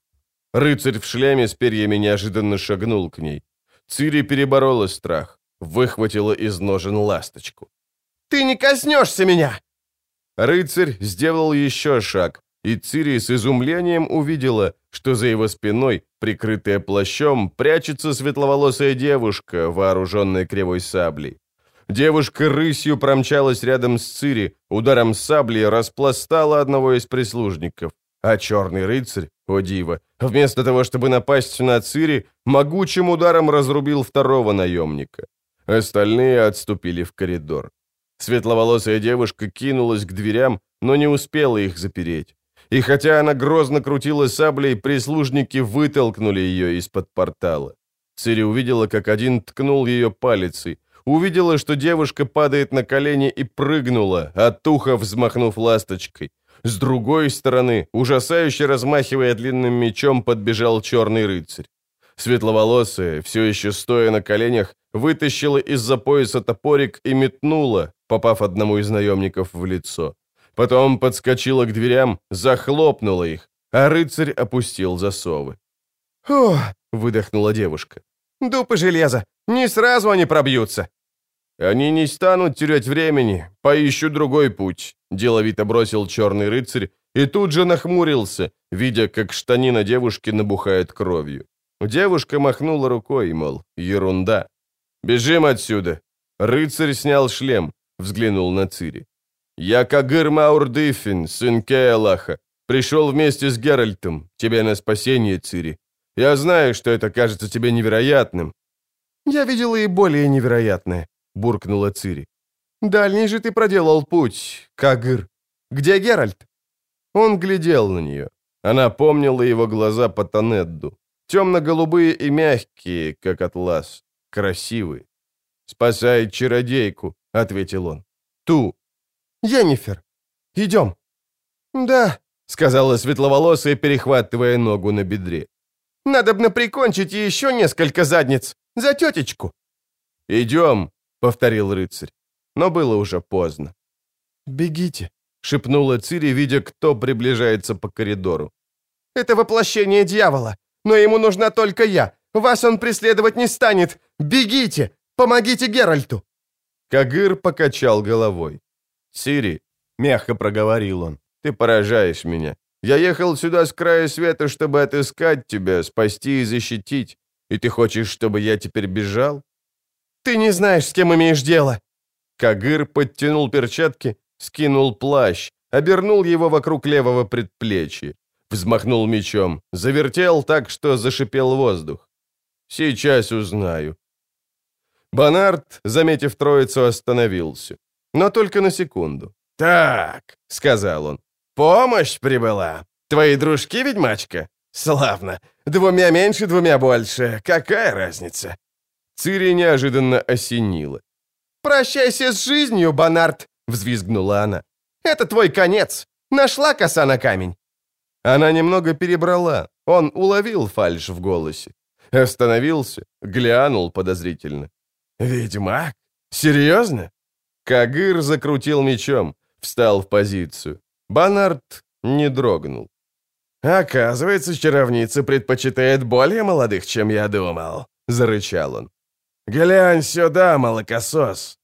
Рыцарь в шлеме с перьями неожиданно шагнул к ней. Цири переборола страх, выхватила из ножен ласточку. «Ты не коснешься меня!» Рыцарь сделал еще шаг, и Цири с изумлением увидела, что за его спиной, прикрытая плащом, прячется светловолосая девушка, вооруженная кривой саблей. Девушка рысью промчалась рядом с Цири, ударом сабли распластала одного из прислужников. А черный рыцарь, о диво, вместо того, чтобы напасть на Цири, могучим ударом разрубил второго наемника. Остальные отступили в коридор. Светловолосая девушка кинулась к дверям, но не успела их запереть. И хотя она грозно крутила саблей, прислужники вытолкнули ее из-под портала. Цири увидела, как один ткнул ее палицей, увидела, что девушка падает на колени и прыгнула, от уха взмахнув ласточкой. С другой стороны, ужасающе размахивая длинным мечом, подбежал черный рыцарь. Светловолосая, все еще стоя на коленях, вытащила из-за пояса топорик и метнула, попав одному из наемников в лицо. Потом подскочила к дверям, захлопнула их, а рыцарь опустил засовы. «Ох!» — выдохнула девушка. «Дупы железа! Не сразу они пробьются!» «Они не станут терять времени, поищу другой путь», — деловито бросил черный рыцарь и тут же нахмурился, видя, как штанина девушки набухает кровью. Девушка махнула рукой, мол, ерунда. «Бежим отсюда!» Рыцарь снял шлем, взглянул на Цири. «Я Кагыр Маурдыфин, сын Кеалаха. Пришел вместе с Геральтом, тебе на спасение, Цири. Я знаю, что это кажется тебе невероятным». «Я видела и более невероятное», — буркнула Цири. «Дальний же ты проделал путь, Кагыр. Где Геральт?» Он глядел на нее. Она помнила его глаза по Танедду. Темно-голубые и мягкие, как атлас. Красивые. «Спасает чародейку», — ответил он. «Ту». «Енифер, идем». «Да», — сказала светловолосая, перехватывая ногу на бедре. «Надо бы прикончить еще несколько задниц. За тетечку». «Идем», — повторил рыцарь. Но было уже поздно. «Бегите», — шепнула Цири, видя, кто приближается по коридору. «Это воплощение дьявола, но ему нужна только я. Вас он преследовать не станет. Бегите! Помогите Геральту!» Кагыр покачал головой. «Цири», — мягко проговорил он, — «ты поражаешь меня. Я ехал сюда с края света, чтобы отыскать тебя, спасти и защитить. И ты хочешь, чтобы я теперь бежал? Ты не знаешь, с кем имеешь дело!» Кагыр подтянул перчатки, скинул плащ, обернул его вокруг левого предплечья, взмахнул мечом, завертел так, что зашипел воздух. «Сейчас узнаю». Бонард, заметив троицу, остановился. Но только на секунду. «Так», — сказал он, — «помощь прибыла. Твои дружки, ведьмачка? Славно. Двумя меньше, двумя больше. Какая разница?» Цири неожиданно осенила. «Прощайся с жизнью, Бонард!» — взвизгнула она. «Это твой конец! Нашла коса на камень!» Она немного перебрала. Он уловил фальшь в голосе. Остановился, глянул подозрительно. «Ведьмак? Серьезно?» Кагыр закрутил мечом, встал в позицию. Бонард не дрогнул. «Оказывается, чаровница предпочитает более молодых, чем я думал», — зарычал он. «Глянь сюда, молокосос!»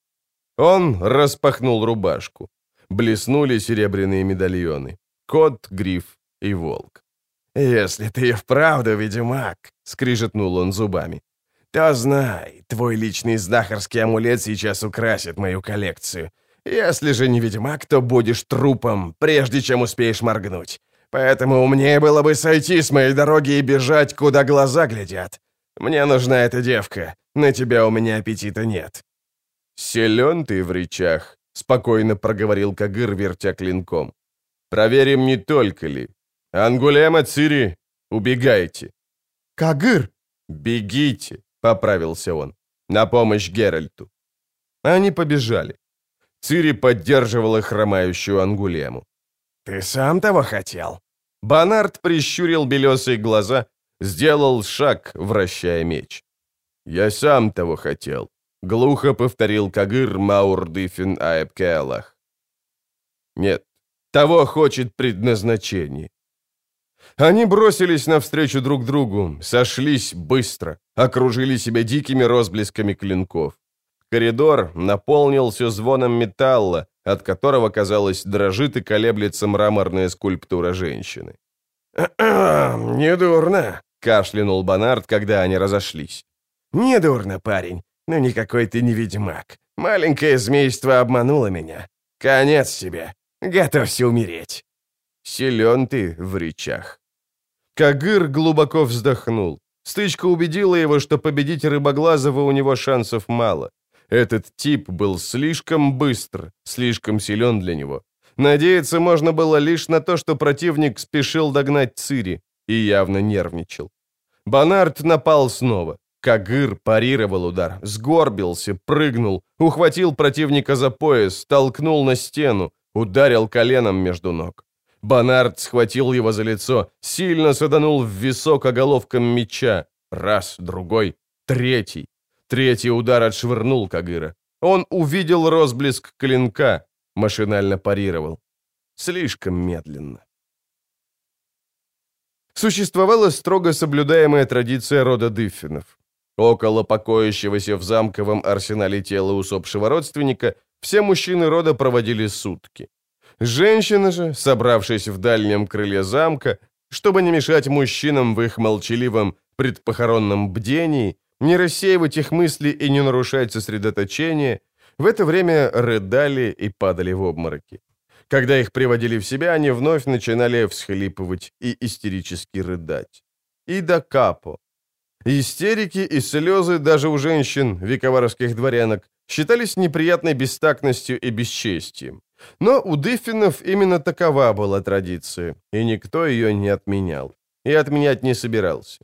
Он распахнул рубашку. Блеснули серебряные медальоны. Кот, гриф и волк. «Если ты и вправду ведьмак», — скрижетнул он зубами, «то знай, твой личный знахарский амулет сейчас украсит мою коллекцию. Если же не ведьмак, то будешь трупом, прежде чем успеешь моргнуть. Поэтому умнее было бы сойти с моей дороги и бежать, куда глаза глядят. Мне нужна эта девка, на тебя у меня аппетита нет». «Силен ты в речах», — спокойно проговорил Кагыр, вертя клинком. «Проверим, не только ли. Ангулема Цири, убегайте». «Кагыр!» «Бегите», — поправился он, — «на помощь Геральту». Они побежали. Цири поддерживала хромающую Ангулему. «Ты сам того хотел?» Бонард прищурил белесые глаза, сделал шаг, вращая меч. «Я сам того хотел», — глухо повторил Кагыр Маурдыфин Аэбкеалах. «Нет, Того хочет предназначение. Они бросились навстречу друг другу, сошлись быстро, окружили себя дикими розблесками клинков. Коридор наполнился звоном металла, от которого, казалось, дрожит и колеблется мраморная скульптура женщины. <clears throat> «Недурно», — кашлянул Бонард, когда они разошлись. «Недурно, парень, но никакой ты не ведьмак. Маленькое змейство обмануло меня. Конец себе. Готовься умереть». Силен ты в речах. Кагыр глубоко вздохнул. Стычка убедила его, что победить Рыбоглазого у него шансов мало. Этот тип был слишком быстр, слишком силен для него. Надеяться можно было лишь на то, что противник спешил догнать Цири и явно нервничал. Бонард напал снова. Кагыр парировал удар, сгорбился, прыгнул, ухватил противника за пояс, толкнул на стену, ударил коленом между ног. Бонард схватил его за лицо, сильно саданул в висок оголовком меча. Раз, другой, третий. Третий удар отшвырнул Кагыра. Он увидел розблеск клинка, машинально парировал. Слишком медленно. Существовала строго соблюдаемая традиция рода Дыффинов. Около покоящегося в замковом арсенале тела усопшего родственника все мужчины рода проводили сутки. Женщины же, собравшись в дальнем крыле замка, чтобы не мешать мужчинам в их молчаливом предпохоронном бдении, не рассеивать их мысли и не нарушать сосредоточение, в это время рыдали и падали в обмороки. Когда их приводили в себя, они вновь начинали всхлипывать и истерически рыдать. И до капо. Истерики и слезы даже у женщин, вековарских дворянок, считались неприятной бестактностью и бесчестием. Но у Дыффинов именно такова была традиция, и никто ее не отменял. И отменять не собирался.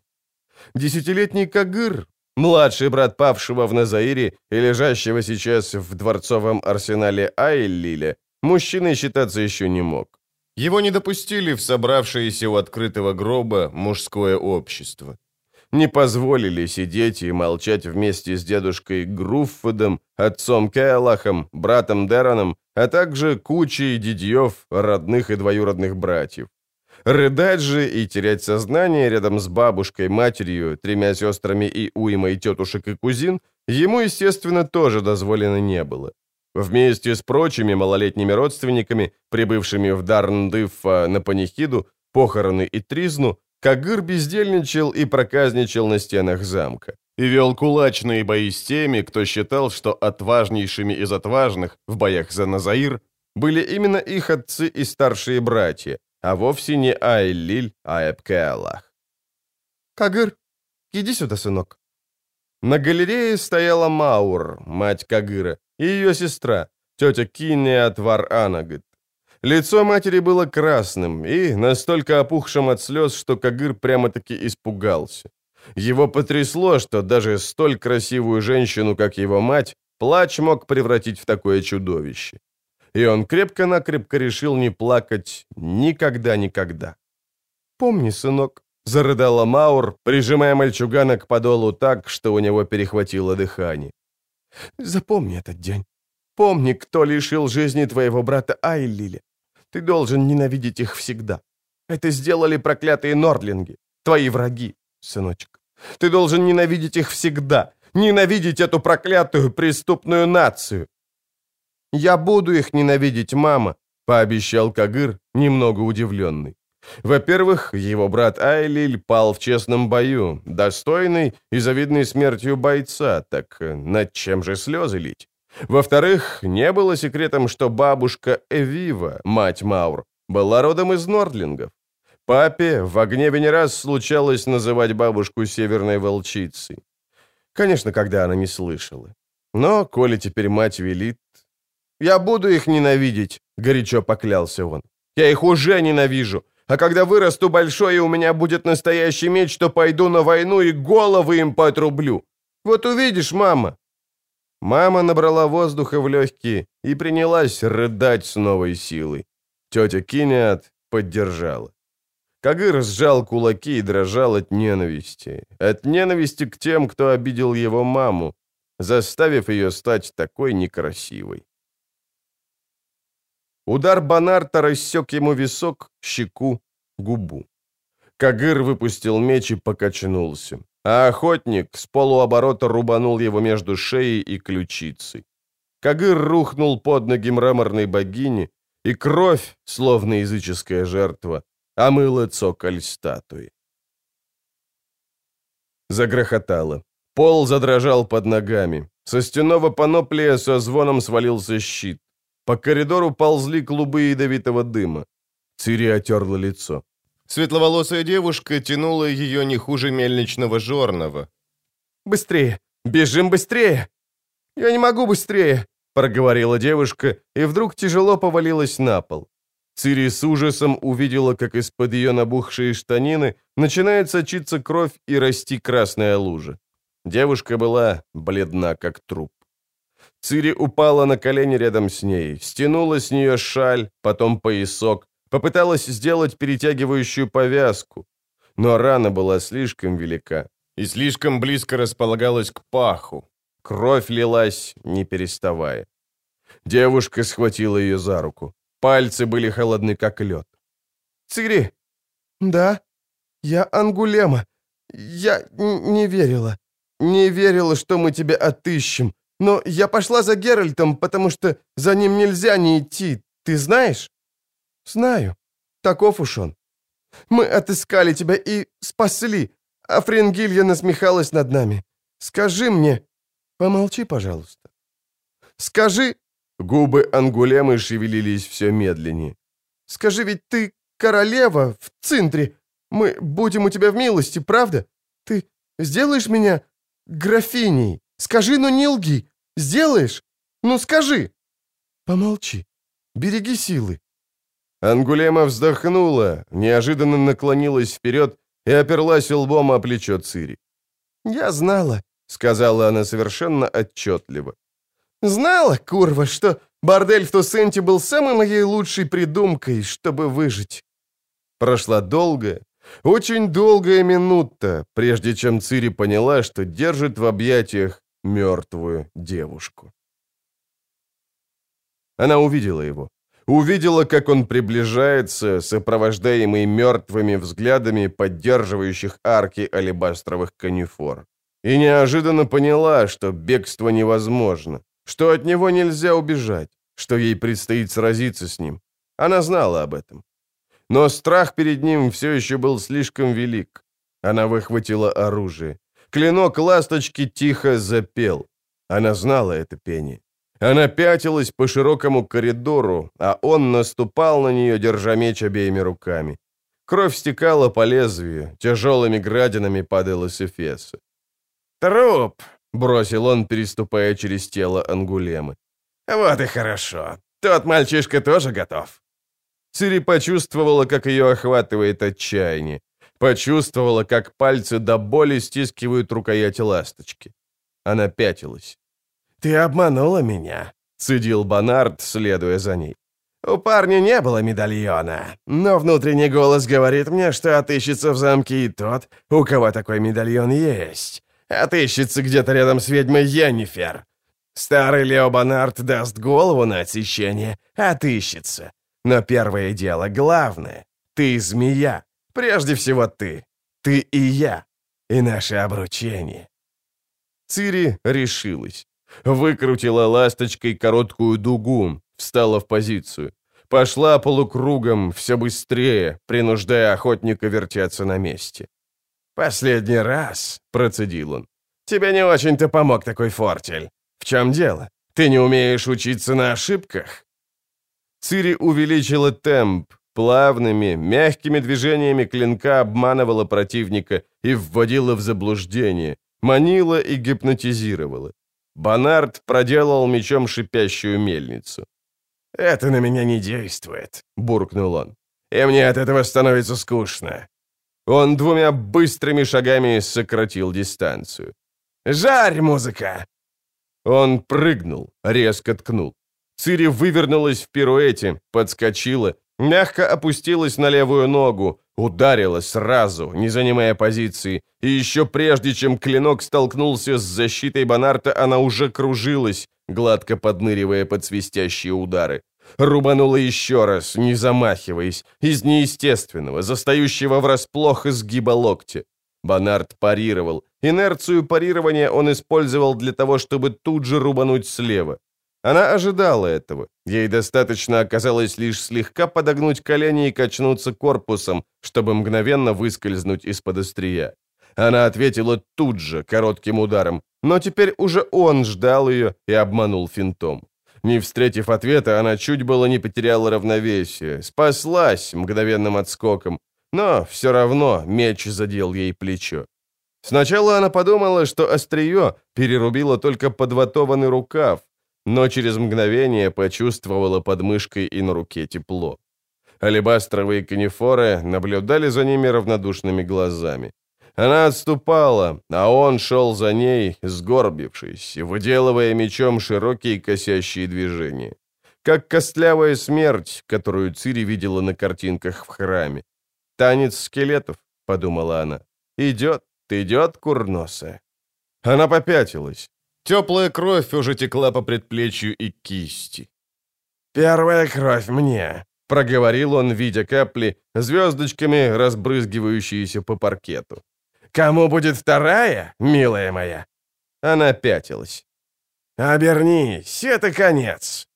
Десятилетний Кагыр, младший брат павшего в Назаире и лежащего сейчас в дворцовом арсенале Айлиля, мужчиной считаться еще не мог. Его не допустили в собравшееся у открытого гроба мужское общество не позволили сидеть и молчать вместе с дедушкой Груффодом, отцом Кэллахом, братом Дероном, а также кучей дядьев, родных и двоюродных братьев. Рыдать же и терять сознание рядом с бабушкой, матерью, тремя сестрами и уймой тетушек и кузин ему, естественно, тоже дозволено не было. Вместе с прочими малолетними родственниками, прибывшими в Дарндыфа на панихиду, похороны и тризну, Кагыр бездельничал и проказничал на стенах замка. И вел кулачные бои с теми, кто считал, что отважнейшими из отважных в боях за Назаир были именно их отцы и старшие братья, а вовсе не Айлиль, а Эбкеалах. «Кагыр, иди сюда, сынок». На галерее стояла Маур, мать Кагыра, и ее сестра, тетя Киния Твар-Анагыт. Лицо матери было красным и настолько опухшим от слез, что Кагыр прямо-таки испугался. Его потрясло, что даже столь красивую женщину, как его мать, плач мог превратить в такое чудовище. И он крепко-накрепко решил не плакать никогда-никогда. «Помни, сынок», — зарыдала Маур, прижимая мальчугана к подолу так, что у него перехватило дыхание. «Запомни этот день. Помни, кто лишил жизни твоего брата Айлиля. Ты должен ненавидеть их всегда. Это сделали проклятые нордлинги, твои враги, сыночек. Ты должен ненавидеть их всегда, ненавидеть эту проклятую преступную нацию. Я буду их ненавидеть, мама, пообещал Кагыр, немного удивленный. Во-первых, его брат Айлиль пал в честном бою, достойный и завидной смертью бойца, так над чем же слезы лить? Во-вторых, не было секретом, что бабушка Эвива, мать Маур, была родом из Нордлингов. Папе в гневе не раз случалось называть бабушку северной волчицей. Конечно, когда она не слышала. Но, коли теперь мать велит... «Я буду их ненавидеть», — горячо поклялся он. «Я их уже ненавижу. А когда вырасту большой, и у меня будет настоящий меч, то пойду на войну и головы им потрублю. Вот увидишь, мама, Мама набрала воздуха в легкие и принялась рыдать с новой силой. Тетя Киниат поддержала. Кагыр сжал кулаки и дрожал от ненависти. От ненависти к тем, кто обидел его маму, заставив ее стать такой некрасивой. Удар Бонарта рассек ему висок, щеку, губу. Кагыр выпустил меч и покачнулся, а охотник с полуоборота рубанул его между шеей и ключицей. Кагыр рухнул под ноги мраморной богини, и кровь, словно языческая жертва, омыла цоколь статуи. Загрохотало. Пол задрожал под ногами. Со стенного паноплия со звоном свалился щит. По коридору ползли клубы ядовитого дыма. Цири отерла лицо. Светловолосая девушка тянула ее не хуже мельничного жорного. «Быстрее! Бежим быстрее!» «Я не могу быстрее!» — проговорила девушка, и вдруг тяжело повалилась на пол. Цири с ужасом увидела, как из-под ее набухшей штанины начинает сочиться кровь и расти красная лужа. Девушка была бледна, как труп. Цири упала на колени рядом с ней, стянула с нее шаль, потом поясок, попыталась сделать перетягивающую повязку. Но рана была слишком велика и слишком близко располагалась к паху. Кровь лилась, не переставая. Девушка схватила ее за руку. Пальцы были холодны, как лед. «Цири!» «Да? Я Ангулема. Я не верила. Не верила, что мы тебя отыщем. Но я пошла за Геральтом, потому что за ним нельзя не идти. Ты знаешь?» «Знаю. Таков уж он. Мы отыскали тебя и спасли, а Фрингилья насмехалась над нами. Скажи мне...» «Помолчи, пожалуйста». «Скажи, Губы Ангулемы шевелились все медленнее. «Скажи, ведь ты королева в центре. Мы будем у тебя в милости, правда? Ты сделаешь меня графиней? Скажи, но не лги. Сделаешь? Ну скажи!» «Помолчи. Береги силы». Ангулема вздохнула, неожиданно наклонилась вперед и оперлась лбом о плечо Цири. «Я знала», — сказала она совершенно отчетливо. Знала, курва, что бордель в Тусенте был самой моей лучшей придумкой, чтобы выжить. Прошла долгая, очень долгая минута, прежде чем Цири поняла, что держит в объятиях мертвую девушку. Она увидела его. Увидела, как он приближается, сопровождаемый мертвыми взглядами поддерживающих арки алебастровых канифор. И неожиданно поняла, что бегство невозможно что от него нельзя убежать, что ей предстоит сразиться с ним. Она знала об этом. Но страх перед ним все еще был слишком велик. Она выхватила оружие. Клинок ласточки тихо запел. Она знала это пение. Она пятилась по широкому коридору, а он наступал на нее, держа меч обеими руками. Кровь стекала по лезвию, тяжелыми градинами падала с Эфеса. «Труп!» Бросил он, переступая через тело Ангулемы. «Вот и хорошо. Тот мальчишка тоже готов». Цири почувствовала, как ее охватывает отчаяние. Почувствовала, как пальцы до боли стискивают рукоять ласточки. Она пятилась. «Ты обманула меня», — цедил Бонард, следуя за ней. «У парня не было медальона, но внутренний голос говорит мне, что отыщется в замке и тот, у кого такой медальон есть. Отыщется где-то рядом с ведьмой Йеннифер. Старый Лео Бонарт даст голову на отсечение, отыщется. Но первое дело главное. Ты змея. Прежде всего ты. Ты и я. И наше обручение. Цири решилась. Выкрутила ласточкой короткую дугу, встала в позицию. Пошла полукругом, все быстрее, принуждая охотника вертеться на месте. «Последний раз», — процедил он. «Тебе не очень-то помог такой фортель. В чем дело? Ты не умеешь учиться на ошибках?» Цири увеличила темп, плавными, мягкими движениями клинка обманывала противника и вводила в заблуждение, манила и гипнотизировала. Бонард проделал мечом шипящую мельницу. «Это на меня не действует», — буркнул он. «И мне от этого становится скучно. Он двумя быстрыми шагами сократил дистанцию. «Жарь, музыка!» Он прыгнул, резко ткнул. Цири вывернулась в пируэте, подскочила, мягко опустилась на левую ногу, ударила сразу, не занимая позиции, и еще прежде, чем клинок столкнулся с защитой Бонарта, она уже кружилась, гладко подныривая под свистящие удары. Рубануло еще раз, не замахиваясь, из неестественного, застающего врасплох изгиба локтя. Бонард парировал. Инерцию парирования он использовал для того, чтобы тут же рубануть слева. Она ожидала этого. Ей достаточно оказалось лишь слегка подогнуть колени и качнуться корпусом, чтобы мгновенно выскользнуть из-под острия. Она ответила тут же, коротким ударом, но теперь уже он ждал ее и обманул финтом. Не встретив ответа, она чуть было не потеряла равновесие, спаслась мгновенным отскоком, но все равно меч задел ей плечо. Сначала она подумала, что острие перерубило только подватованный рукав, но через мгновение почувствовала под мышкой и на руке тепло. Алебастровые канифоры наблюдали за ними равнодушными глазами. Она отступала, а он шел за ней, сгорбившись, выделывая мечом широкие косящие движения. Как костлявая смерть, которую Цири видела на картинках в храме. «Танец скелетов», — подумала она. «Идет, идет, курносая». Она попятилась. Теплая кровь уже текла по предплечью и кисти. «Первая кровь мне», — проговорил он, видя капли, звездочками разбрызгивающиеся по паркету. «Кому будет вторая, милая моя?» Она пятилась. «Обернись, это конец».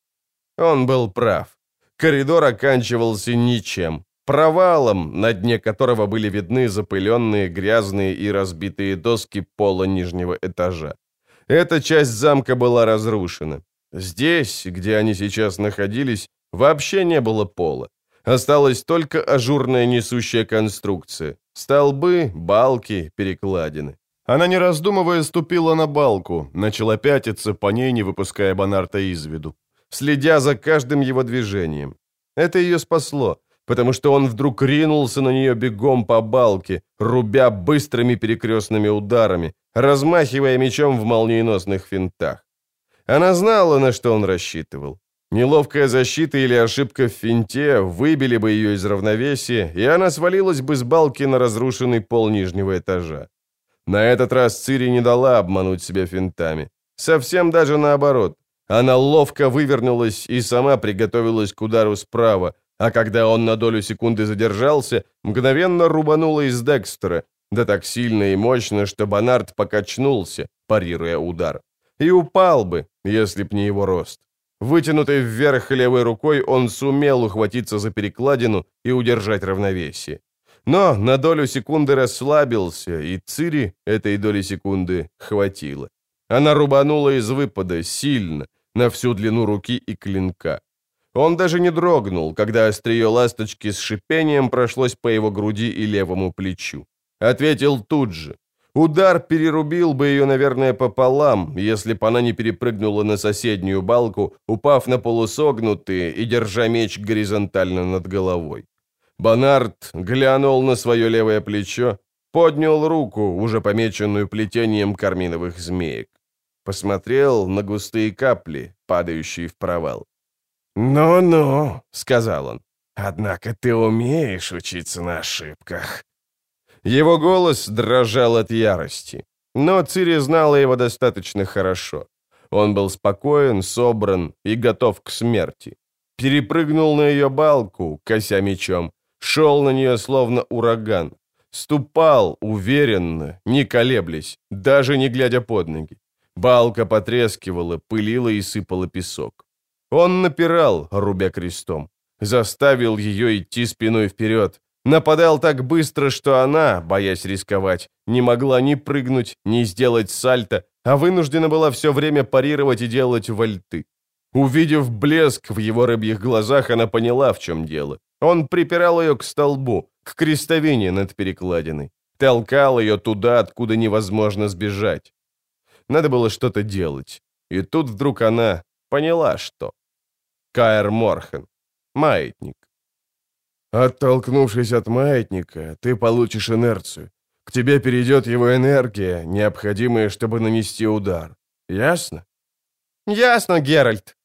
Он был прав. Коридор оканчивался ничем. Провалом, на дне которого были видны запыленные, грязные и разбитые доски пола нижнего этажа. Эта часть замка была разрушена. Здесь, где они сейчас находились, вообще не было пола. Осталась только ажурная несущая конструкция. Столбы, балки, перекладины. Она, не раздумывая, ступила на балку, начала пятиться, по ней не выпуская Бонарта из виду, следя за каждым его движением. Это ее спасло, потому что он вдруг ринулся на нее бегом по балке, рубя быстрыми перекрестными ударами, размахивая мечом в молниеносных финтах. Она знала, на что он рассчитывал. Неловкая защита или ошибка в финте выбили бы ее из равновесия, и она свалилась бы с балки на разрушенный пол нижнего этажа. На этот раз Цири не дала обмануть себя финтами. Совсем даже наоборот. Она ловко вывернулась и сама приготовилась к удару справа, а когда он на долю секунды задержался, мгновенно рубанула из Декстера, да так сильно и мощно, что Бонард покачнулся, парируя удар. И упал бы, если б не его рост. Вытянутой вверх левой рукой он сумел ухватиться за перекладину и удержать равновесие. Но на долю секунды расслабился, и Цири этой доли секунды хватило. Она рубанула из выпада сильно, на всю длину руки и клинка. Он даже не дрогнул, когда острие ласточки с шипением прошлось по его груди и левому плечу. Ответил тут же, Удар перерубил бы ее, наверное, пополам, если бы она не перепрыгнула на соседнюю балку, упав на полусогнутые и держа меч горизонтально над головой. Бонард глянул на свое левое плечо, поднял руку, уже помеченную плетением карминовых змеек. Посмотрел на густые капли, падающие в провал. «Ну-ну», — сказал он, — «однако ты умеешь учиться на ошибках». Его голос дрожал от ярости. Но Цири знала его достаточно хорошо. Он был спокоен, собран и готов к смерти. Перепрыгнул на ее балку, кося мечом, шел на нее словно ураган. Ступал уверенно, не колеблясь, даже не глядя под ноги. Балка потрескивала, пылила и сыпала песок. Он напирал, рубя крестом. Заставил ее идти спиной вперед, Нападал так быстро, что она, боясь рисковать, не могла ни прыгнуть, ни сделать сальто, а вынуждена была все время парировать и делать вальты. Увидев блеск в его рыбьих глазах, она поняла, в чем дело. Он припирал ее к столбу, к крестовине над перекладиной. Толкал ее туда, откуда невозможно сбежать. Надо было что-то делать. И тут вдруг она поняла, что. Каэр Морхен. Маятник. Оттолкнувшись от маятника, ты получишь инерцию. К тебе перейдет его энергия, необходимая, чтобы нанести удар. Ясно? Ясно, Геральт.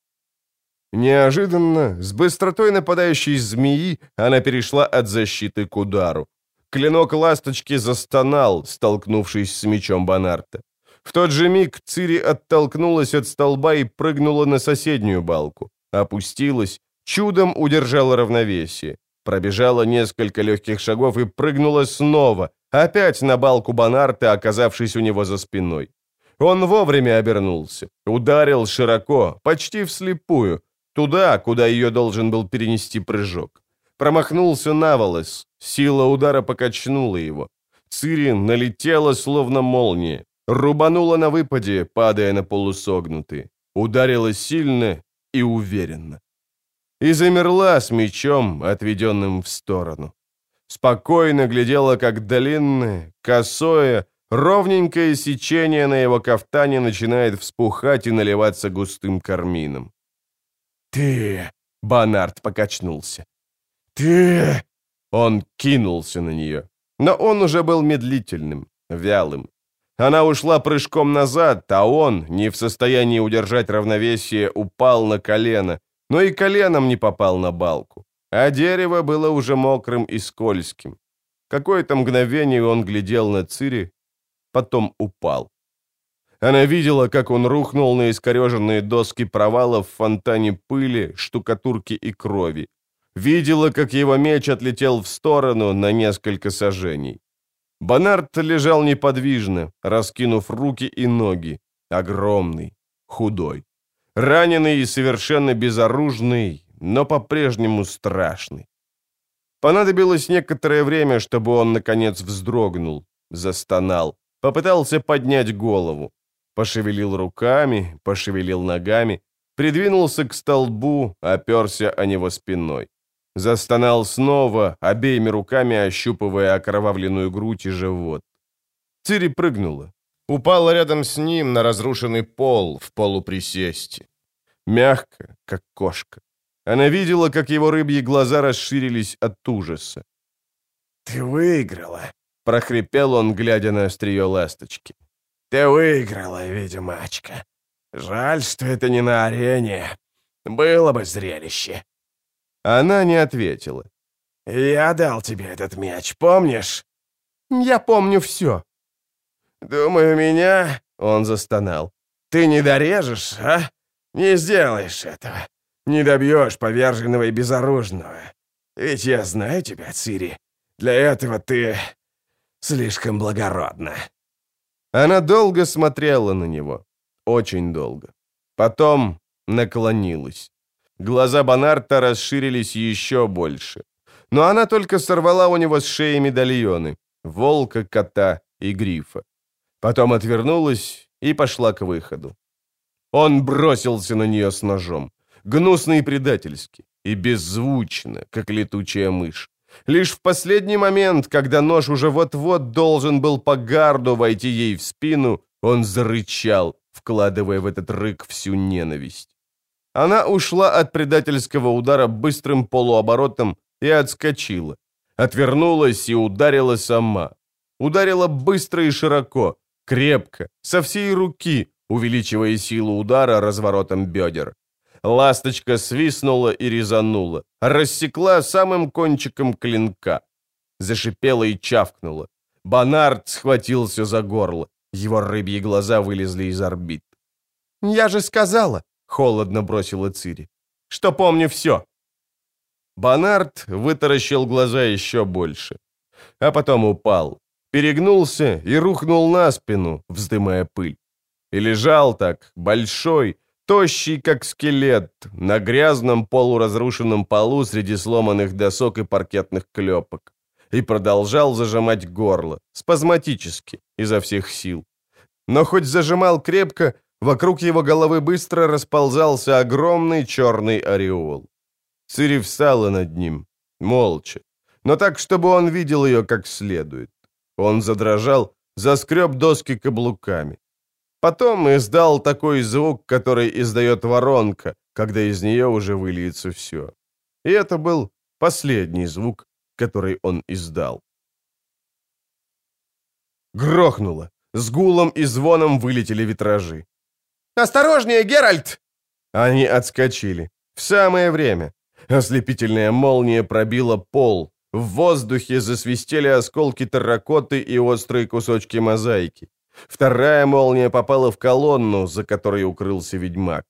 Неожиданно, с быстротой нападающей змеи, она перешла от защиты к удару. Клинок ласточки застонал, столкнувшись с мечом Бонарта. В тот же миг Цири оттолкнулась от столба и прыгнула на соседнюю балку. Опустилась, чудом удержала равновесие, пробежала несколько легких шагов и прыгнула снова, опять на балку Бонарта, оказавшись у него за спиной. Он вовремя обернулся, ударил широко, почти вслепую, туда, куда ее должен был перенести прыжок. Промахнулся на волос, сила удара покачнула его. Цири налетела, словно молния, рубанула на выпаде, падая на полусогнутые, ударила сильно и уверенно. И замерла с мечом, отведенным в сторону. Спокойно глядела, как длинное, косое, ровненькое сечение на его кафтане начинает вспухать и наливаться густым кармином. «Ты...» — Бонард покачнулся. «Ты...» Он кинулся на нее. Но он уже был медлительным, вялым. Она ушла прыжком назад, а он, не в состоянии удержать равновесие, упал на колено, но и коленом не попал на балку. А дерево было уже мокрым и скользким. Какое-то мгновение он глядел на Цири, потом упал. Она видела, как он рухнул на искореженные доски провала в фонтане пыли, штукатурки и крови. Видела, как его меч отлетел в сторону на несколько сажений. Бонард лежал неподвижно, раскинув руки и ноги, огромный, худой. Раненый и совершенно безоружный, но по-прежнему страшный. Понадобилось некоторое время, чтобы он, наконец, вздрогнул, застонал, попытался поднять голову, пошевелил руками, пошевелил ногами, придвинулся к столбу, оперся о него спиной. Застонал снова, обеими руками ощупывая окровавленную грудь и живот. Цири прыгнула. Упала рядом с ним на разрушенный пол в полуприсесте. Мягко, как кошка. Она видела, как его рыбьи глаза расширились от ужаса. «Ты выиграла», — прохрипел он, глядя на острие ласточки. «Ты выиграла, ведьмачка. Жаль, что это не на арене. Было бы зрелище». Она не ответила. «Я дал тебе этот мяч, помнишь?» «Я помню все». «Думаю, меня...» — он застонал. «Ты не дорежешь, а? Не сделаешь этого. Не добьешь поверженного и безоружного. Ведь я знаю тебя, Цири. Для этого ты слишком благородна». Она долго смотрела на него. Очень долго. Потом наклонилась. Глаза Бонарта расширились еще больше. Но она только сорвала у него с шеи медальоны. Волка, кота и грифа. Потом отвернулась и пошла к выходу. Он бросился на нее с ножом. Гнусно и предательски. И беззвучно, как летучая мышь. Лишь в последний момент, когда нож уже вот-вот должен был по гарду войти ей в спину, он зарычал, вкладывая в этот рык всю ненависть. Она ушла от предательского удара быстрым полуоборотом и отскочила. Отвернулась и ударила сама. Ударила быстро и широко, крепко, со всей руки, увеличивая силу удара разворотом бедер. Ласточка свистнула и резанула, рассекла самым кончиком клинка. Зашипела и чавкнула. Бонард схватился за горло. Его рыбьи глаза вылезли из орбит. «Я же сказала!» Холодно бросила Цири. «Что помню все!» Бонард вытаращил глаза еще больше, а потом упал, перегнулся и рухнул на спину, вздымая пыль. И лежал так, большой, тощий, как скелет, на грязном полуразрушенном полу среди сломанных досок и паркетных клепок. И продолжал зажимать горло, спазматически, изо всех сил. Но хоть зажимал крепко, Вокруг его головы быстро расползался огромный черный ореол. Цири встала над ним, молча, но так, чтобы он видел ее как следует. Он задрожал, заскреб доски каблуками. Потом издал такой звук, который издает воронка, когда из нее уже выльется все. И это был последний звук, который он издал. Грохнуло. С гулом и звоном вылетели витражи. «Осторожнее, Геральт!» Они отскочили. В самое время. Ослепительная молния пробила пол. В воздухе засвистели осколки терракоты и острые кусочки мозаики. Вторая молния попала в колонну, за которой укрылся ведьмак.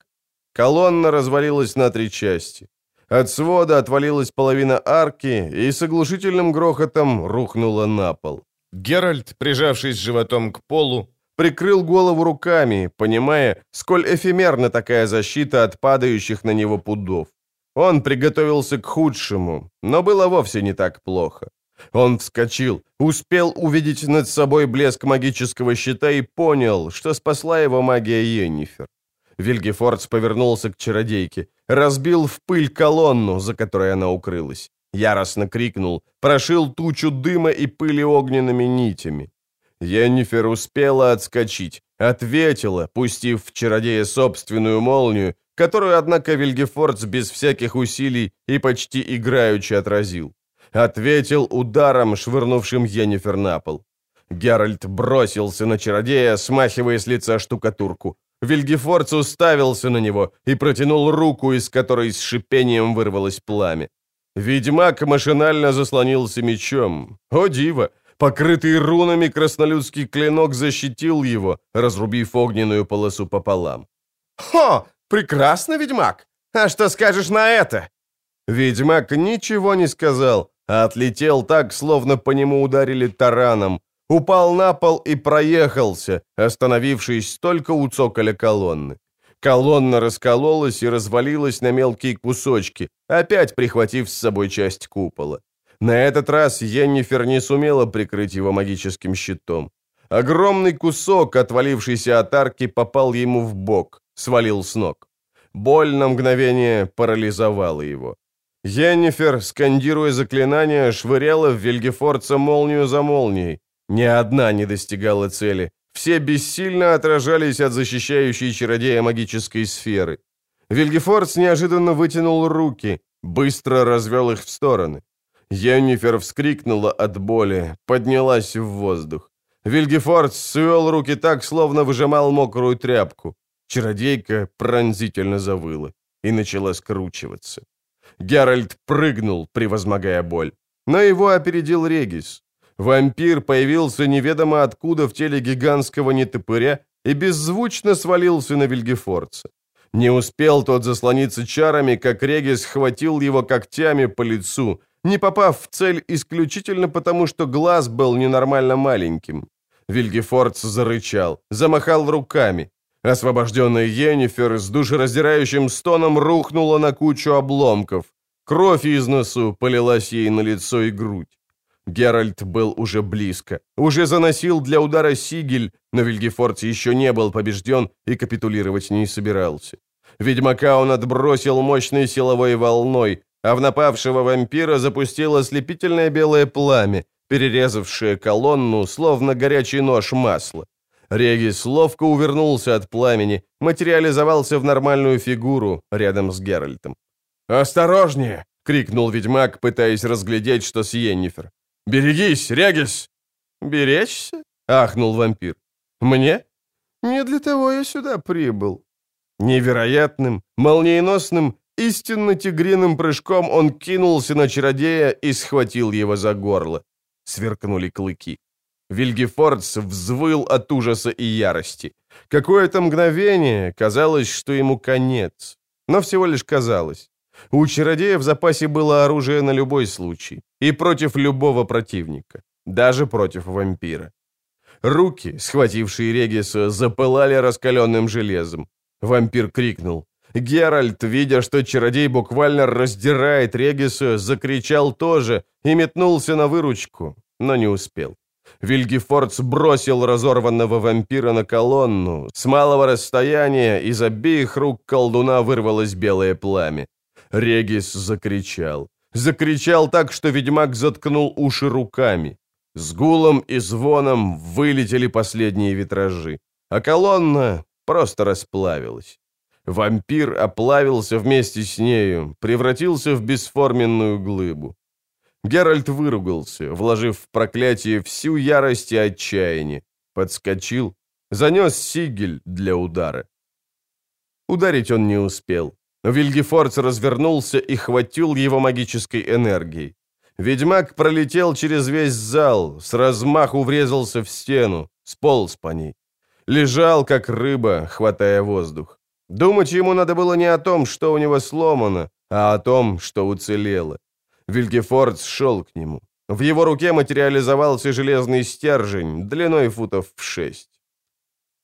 Колонна развалилась на три части. От свода отвалилась половина арки и с оглушительным грохотом рухнула на пол. Геральт, прижавшись животом к полу, прикрыл голову руками, понимая, сколь эфемерна такая защита от падающих на него пудов. Он приготовился к худшему, но было вовсе не так плохо. Он вскочил, успел увидеть над собой блеск магического щита и понял, что спасла его магия Йеннифер. Вильгефордс повернулся к чародейке, разбил в пыль колонну, за которой она укрылась. Яростно крикнул, прошил тучу дыма и пыли огненными нитями. Йеннифер успела отскочить, ответила, пустив в чародея собственную молнию, которую, однако, Вильгефордс без всяких усилий и почти играючи отразил. Ответил ударом, швырнувшим Йеннифер на пол. Геральт бросился на чародея, смахивая с лица штукатурку. Вильгефордс уставился на него и протянул руку, из которой с шипением вырвалось пламя. Ведьмак машинально заслонился мечом. О диво! Покрытый рунами краснолюдский клинок защитил его, разрубив огненную полосу пополам. «Хо! Прекрасно, ведьмак! А что скажешь на это?» Ведьмак ничего не сказал, а отлетел так, словно по нему ударили тараном, упал на пол и проехался, остановившись только у цоколя колонны. Колонна раскололась и развалилась на мелкие кусочки, опять прихватив с собой часть купола. На этот раз Йеннифер не сумела прикрыть его магическим щитом. Огромный кусок, отвалившийся от арки, попал ему в бок, свалил с ног. Боль на мгновение парализовала его. Йеннифер, скандируя заклинание, швыряла в Вильгефорца молнию за молнией. Ни одна не достигала цели. Все бессильно отражались от защищающей чародея магической сферы. Вильгефорц неожиданно вытянул руки, быстро развел их в стороны. Йеннифер вскрикнула от боли, поднялась в воздух. Вильгефорд свел руки так, словно выжимал мокрую тряпку. Чародейка пронзительно завыла и начала скручиваться. Геральт прыгнул, превозмогая боль. Но его опередил Регис. Вампир появился неведомо откуда в теле гигантского нетопыря и беззвучно свалился на Вильгефорца. Не успел тот заслониться чарами, как Регис схватил его когтями по лицу, не попав в цель исключительно потому, что глаз был ненормально маленьким. Вильгефордс зарычал, замахал руками. Освобожденная Йеннифер с душераздирающим стоном рухнула на кучу обломков. Кровь из носу полилась ей на лицо и грудь. Геральт был уже близко. Уже заносил для удара Сигель, но Вильгефорд еще не был побежден и капитулировать не собирался. Ведьмака он отбросил мощной силовой волной, а в напавшего вампира запустило ослепительное белое пламя, перерезавшее колонну, словно горячий нож масла. Регис ловко увернулся от пламени, материализовался в нормальную фигуру рядом с Геральтом. «Осторожнее!» — крикнул ведьмак, пытаясь разглядеть, что с Йеннифер. «Берегись, Регис!» «Беречься?» — ахнул вампир. «Мне? Не для того я сюда прибыл». Невероятным, молниеносным, истинно тигриным прыжком он кинулся на чародея и схватил его за горло. Сверкнули клыки. Вильгефордс взвыл от ужаса и ярости. Какое-то мгновение казалось, что ему конец. Но всего лишь казалось. У чародея в запасе было оружие на любой случай. И против любого противника. Даже против вампира. Руки, схватившие Региса, запылали раскаленным железом. Вампир крикнул. Геральт, видя, что чародей буквально раздирает Региса, закричал тоже и метнулся на выручку, но не успел. Вильгефордс бросил разорванного вампира на колонну. С малого расстояния из обеих рук колдуна вырвалось белое пламя. Регис закричал. Закричал так, что ведьмак заткнул уши руками. С гулом и звоном вылетели последние витражи, а колонна просто расплавилась. Вампир оплавился вместе с нею, превратился в бесформенную глыбу. Геральт выругался, вложив в проклятие всю ярость и отчаяние. Подскочил, занес сигель для удара. Ударить он не успел. Вильгефордс развернулся и хватил его магической энергией. Ведьмак пролетел через весь зал, с размаху врезался в стену, сполз по ней. Лежал, как рыба, хватая воздух. Думать ему надо было не о том, что у него сломано, а о том, что уцелело. Вильгефордс шел к нему. В его руке материализовался железный стержень, длиной футов в шесть.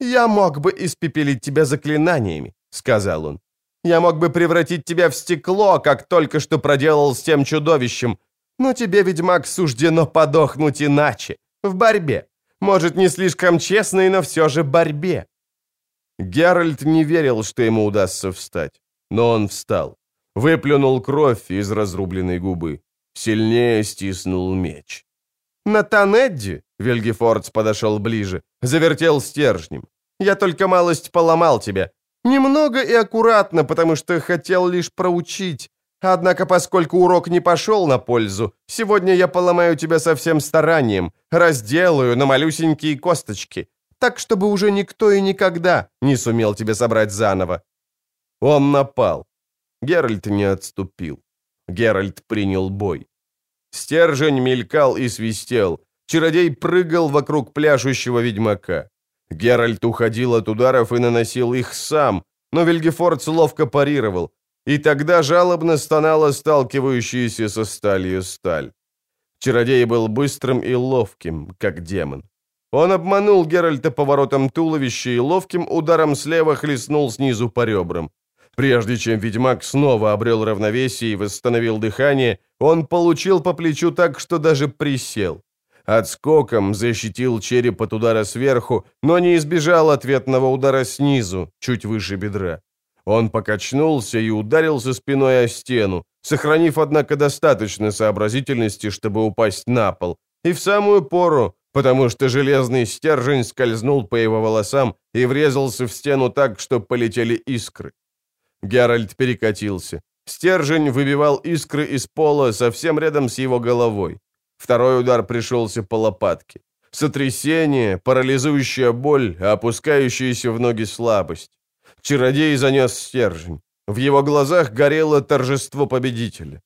«Я мог бы испепелить тебя заклинаниями», — сказал он. «Я мог бы превратить тебя в стекло, как только что проделал с тем чудовищем. Но тебе, ведьмак, суждено подохнуть иначе, в борьбе. Может, не слишком честной, но все же борьбе». Геральт не верил, что ему удастся встать, но он встал. Выплюнул кровь из разрубленной губы. Сильнее стиснул меч. «Натанедди!» — Вильгефордс подошел ближе, завертел стержнем. «Я только малость поломал тебя. Немного и аккуратно, потому что хотел лишь проучить. Однако, поскольку урок не пошел на пользу, сегодня я поломаю тебя со всем старанием, разделаю на малюсенькие косточки, так, чтобы уже никто и никогда не сумел тебя собрать заново». Он напал. Геральт не отступил. Геральт принял бой. Стержень мелькал и свистел. Чародей прыгал вокруг пляшущего ведьмака. Геральт уходил от ударов и наносил их сам, но Вильгефордс ловко парировал, и тогда жалобно стонала сталкивающаяся со сталью сталь. Чародей был быстрым и ловким, как демон. Он обманул Геральта поворотом туловища и ловким ударом слева хлестнул снизу по ребрам. Прежде чем ведьмак снова обрел равновесие и восстановил дыхание, он получил по плечу так, что даже присел. Отскоком защитил череп от удара сверху, но не избежал ответного удара снизу, чуть выше бедра. Он покачнулся и ударился спиной о стену, сохранив, однако, достаточно сообразительности, чтобы упасть на пол, и в самую пору, потому что железный стержень скользнул по его волосам и врезался в стену так, что полетели искры. Геральт перекатился. Стержень выбивал искры из пола совсем рядом с его головой. Второй удар пришелся по лопатке. Сотрясение, парализующая боль, опускающаяся в ноги слабость. Чародей занес стержень. В его глазах горело торжество победителя.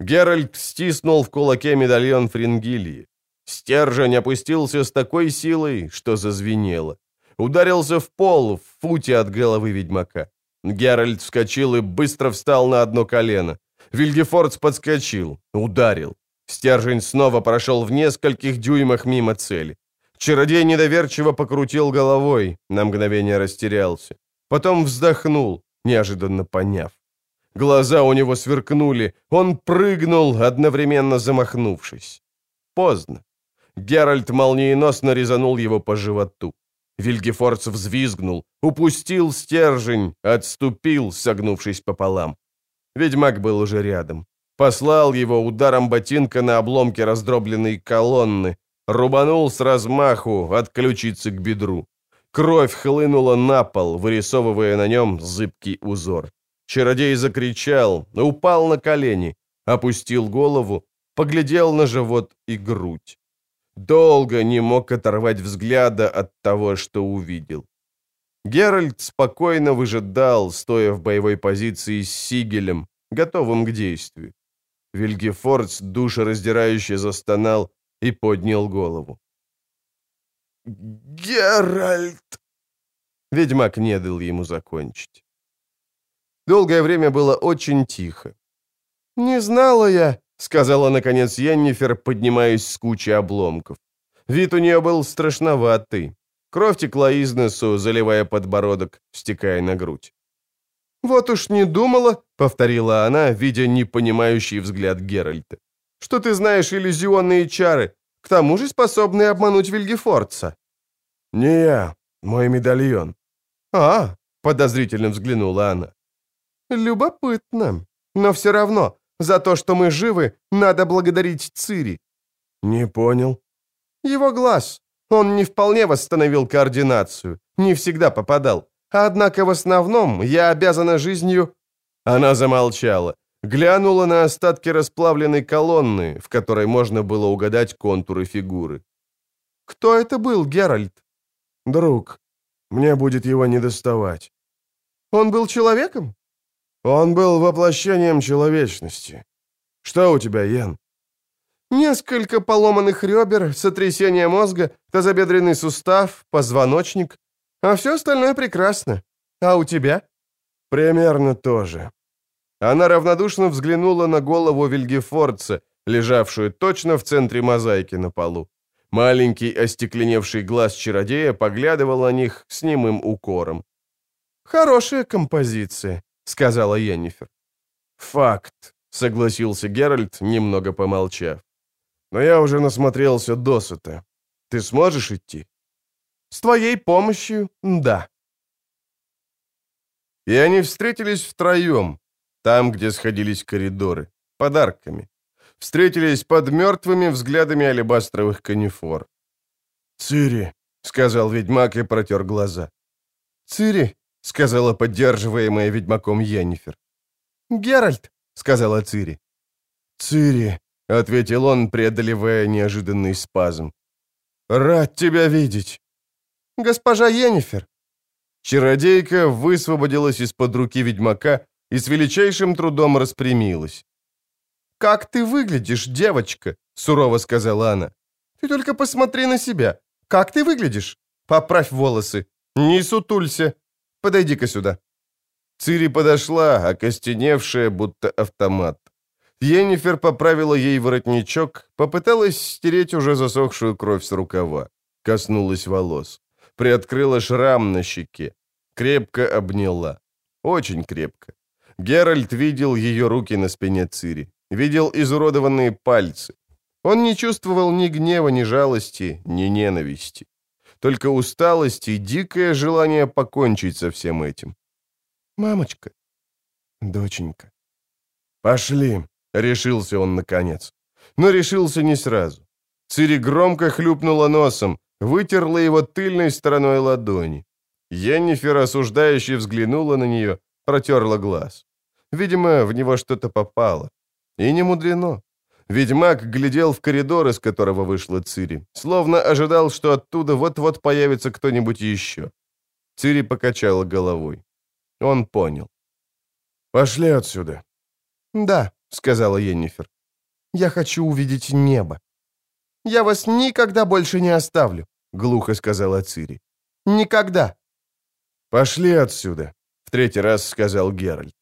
Геральт стиснул в кулаке медальон Фрингилии. Стержень опустился с такой силой, что зазвенело. Ударился в пол в футе от головы ведьмака. Геральт вскочил и быстро встал на одно колено. Вильгефордс подскочил, ударил. Стержень снова прошел в нескольких дюймах мимо цели. Чародей недоверчиво покрутил головой, на мгновение растерялся. Потом вздохнул, неожиданно поняв. Глаза у него сверкнули, он прыгнул, одновременно замахнувшись. Поздно. Геральт молниеносно резанул его по животу. Вильгефордс взвизгнул, упустил стержень, отступил, согнувшись пополам. Ведьмак был уже рядом. Послал его ударом ботинка на обломке раздробленной колонны, рубанул с размаху от ключицы к бедру. Кровь хлынула на пол, вырисовывая на нем зыбкий узор. Чародей закричал, упал на колени, опустил голову, поглядел на живот и грудь. Долго не мог оторвать взгляда от того, что увидел. Геральт спокойно выжидал, стоя в боевой позиции с Сигелем, готовым к действию. Вильгефордс душераздирающе застонал и поднял голову. «Геральт!» Ведьмак не дал ему закончить. Долгое время было очень тихо. «Не знала я», — сказала, наконец, Йеннифер, поднимаясь с кучи обломков. Вид у нее был страшноватый. Кровь текла из носу, заливая подбородок, стекая на грудь. «Вот уж не думала», — повторила она, видя непонимающий взгляд Геральта, «что ты знаешь иллюзионные чары, к тому же способные обмануть Вильгефорца». «Не я, мой медальон». «А», — подозрительно взглянула она. «Любопытно, но все равно, за то, что мы живы, надо благодарить Цири». «Не понял». «Его глаз. Он не вполне восстановил координацию, не всегда попадал. Однако в основном я обязана жизнью...» Она замолчала, глянула на остатки расплавленной колонны, в которой можно было угадать контуры фигуры. «Кто это был, Геральт?» «Друг. Мне будет его не доставать». «Он был человеком?» Он был воплощением человечности. Что у тебя, Ян? Несколько поломанных ребер, сотрясение мозга, тазобедренный сустав, позвоночник. А все остальное прекрасно. А у тебя? Примерно то же. Она равнодушно взглянула на голову Вильгефорца, лежавшую точно в центре мозаики на полу. Маленький остекленевший глаз чародея поглядывал на них с немым укором. «Хорошая композиция», — сказала Йеннифер. «Факт», — согласился Геральт, немного помолчав. «Но я уже насмотрелся досыта. Ты сможешь идти?» «С твоей помощью, да». И они встретились втроем, там, где сходились коридоры, подарками. Встретились под мертвыми взглядами алебастровых канифор. «Цири», — сказал ведьмак и протер глаза. «Цири», — сказала поддерживаемая ведьмаком Йеннифер. «Геральт», — сказала Цири. «Цири», — ответил он, преодолевая неожиданный спазм. «Рад тебя видеть». «Госпожа Йеннифер». Чародейка высвободилась из-под руки ведьмака и с величайшим трудом распрямилась. «Как ты выглядишь, девочка?» — сурово сказала она. «Ты только посмотри на себя. Как ты выглядишь? Поправь волосы. Не сутулься. Подойди-ка сюда». Цири подошла, окостеневшая, будто автомат. Йеннифер поправила ей воротничок, попыталась стереть уже засохшую кровь с рукава. Коснулась волос. Приоткрыла шрам на щеке. Крепко обняла. Очень крепко. Геральт видел ее руки на спине Цири. Видел изуродованные пальцы. Он не чувствовал ни гнева, ни жалости, ни ненависти. Только усталость и дикое желание покончить со всем этим. «Мамочка, доченька». «Пошли», — решился он наконец. Но решился не сразу. Цири громко хлюпнула носом, вытерла его тыльной стороной ладони. Йеннифер осуждающе взглянула на нее, протерла глаз. Видимо, в него что-то попало. И не мудрено. Ведьмак глядел в коридор, из которого вышла Цири, словно ожидал, что оттуда вот-вот появится кто-нибудь еще. Цири покачала головой. Он понял. «Пошли отсюда». «Да», — сказала Йеннифер. «Я хочу увидеть небо». «Я вас никогда больше не оставлю», — глухо сказала Цири. «Никогда». «Пошли отсюда», — в третий раз сказал Геральт.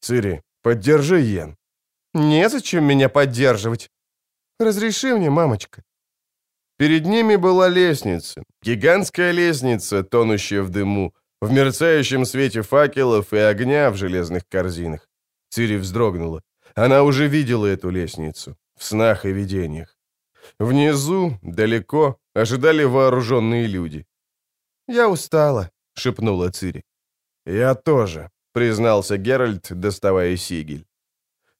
«Цири, поддержи Йен». «Незачем меня поддерживать. Разреши мне, мамочка». Перед ними была лестница, гигантская лестница, тонущая в дыму, в мерцающем свете факелов и огня в железных корзинах. Цири вздрогнула. Она уже видела эту лестницу в снах и видениях. Внизу, далеко, ожидали вооруженные люди. «Я устала», — шепнула Цири. «Я тоже», — признался Геральт, доставая сигель.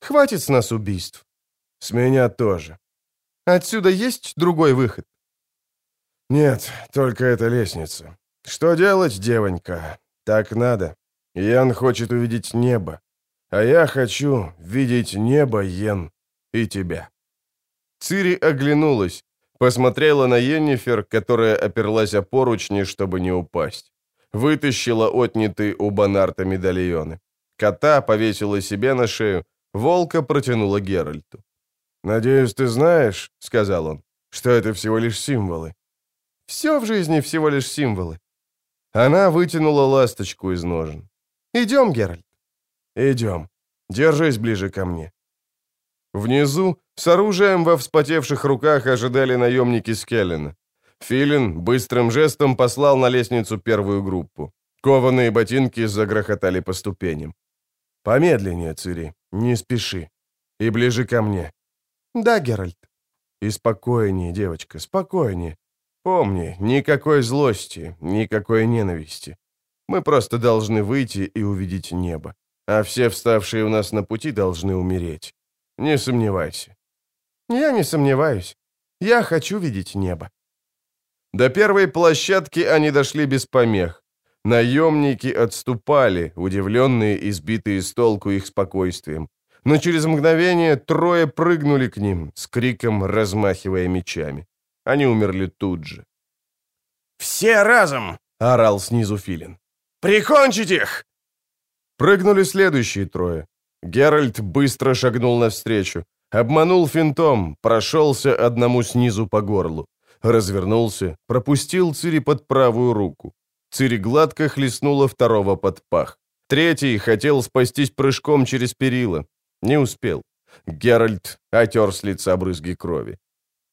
Хватит с нас убийств. С меня тоже. Отсюда есть другой выход? Нет, только эта лестница. Что делать, девонька? Так надо. Ян хочет увидеть небо. А я хочу видеть небо, Йен, и тебя. Цири оглянулась, посмотрела на Йеннифер, которая оперлась о поручни, чтобы не упасть. Вытащила отнятые у Бонарта медальоны. Кота повесила себе на шею, Волка протянула Геральту. «Надеюсь, ты знаешь, — сказал он, — что это всего лишь символы». «Все в жизни всего лишь символы». Она вытянула ласточку из ножен. «Идем, Геральт». «Идем. Держись ближе ко мне». Внизу, с оружием во вспотевших руках, ожидали наемники Скеллена. Филин быстрым жестом послал на лестницу первую группу. Кованые ботинки загрохотали по ступеням. «Помедленнее, Цири, не спеши. И ближе ко мне». «Да, Геральт». «И спокойнее, девочка, спокойнее. Помни, никакой злости, никакой ненависти. Мы просто должны выйти и увидеть небо. А все вставшие у нас на пути должны умереть. Не сомневайся». «Я не сомневаюсь. Я хочу видеть небо». До первой площадки они дошли без помех. Наемники отступали, удивленные и сбитые с толку их спокойствием. Но через мгновение трое прыгнули к ним, с криком размахивая мечами. Они умерли тут же. «Все разом!» — орал снизу Филин. «Прикончить их!» Прыгнули следующие трое. Геральт быстро шагнул навстречу, обманул финтом, прошелся одному снизу по горлу, развернулся, пропустил Цири под правую руку. Цири гладко хлестнула второго под пах. Третий хотел спастись прыжком через перила. Не успел. Геральт отер с лица брызги крови.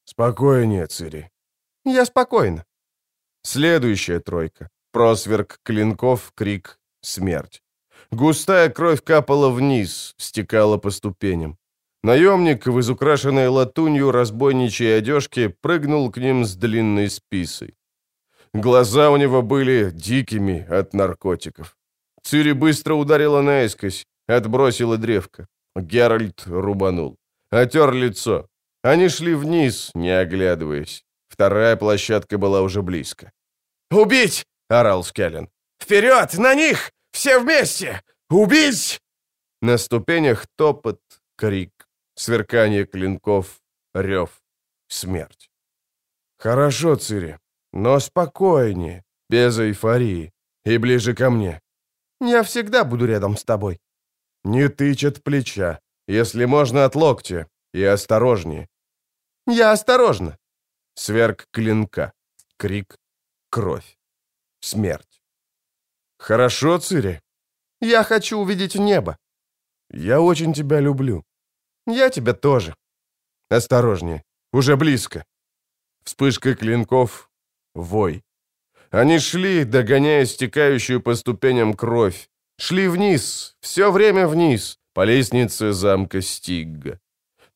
«Спокойнее, Цири». «Я спокойно». Следующая тройка. Просверк клинков, крик, смерть. Густая кровь капала вниз, стекала по ступеням. Наемник в изукрашенной латунью разбойничьей одежке прыгнул к ним с длинной списой. Глаза у него были дикими от наркотиков. Цири быстро ударила наискось, отбросила древко. Геральт рубанул. Отер лицо. Они шли вниз, не оглядываясь. Вторая площадка была уже близко. «Убить!» — орал Скеллен. «Вперед! На них! Все вместе! Убить!» На ступенях топот, крик, сверкание клинков, рев, смерть. «Хорошо, Цири, но спокойнее, без эйфории и ближе ко мне. Я всегда буду рядом с тобой». Не тычь от плеча, если можно от локтя, и осторожнее. Я осторожно. Сверк клинка, крик, кровь, смерть. Хорошо, Цири? Я хочу увидеть небо. Я очень тебя люблю. Я тебя тоже. Осторожнее, уже близко. Вспышка клинков, вой. Они шли, догоняя стекающую по ступеням кровь. Шли вниз, все время вниз, по лестнице замка Стигга.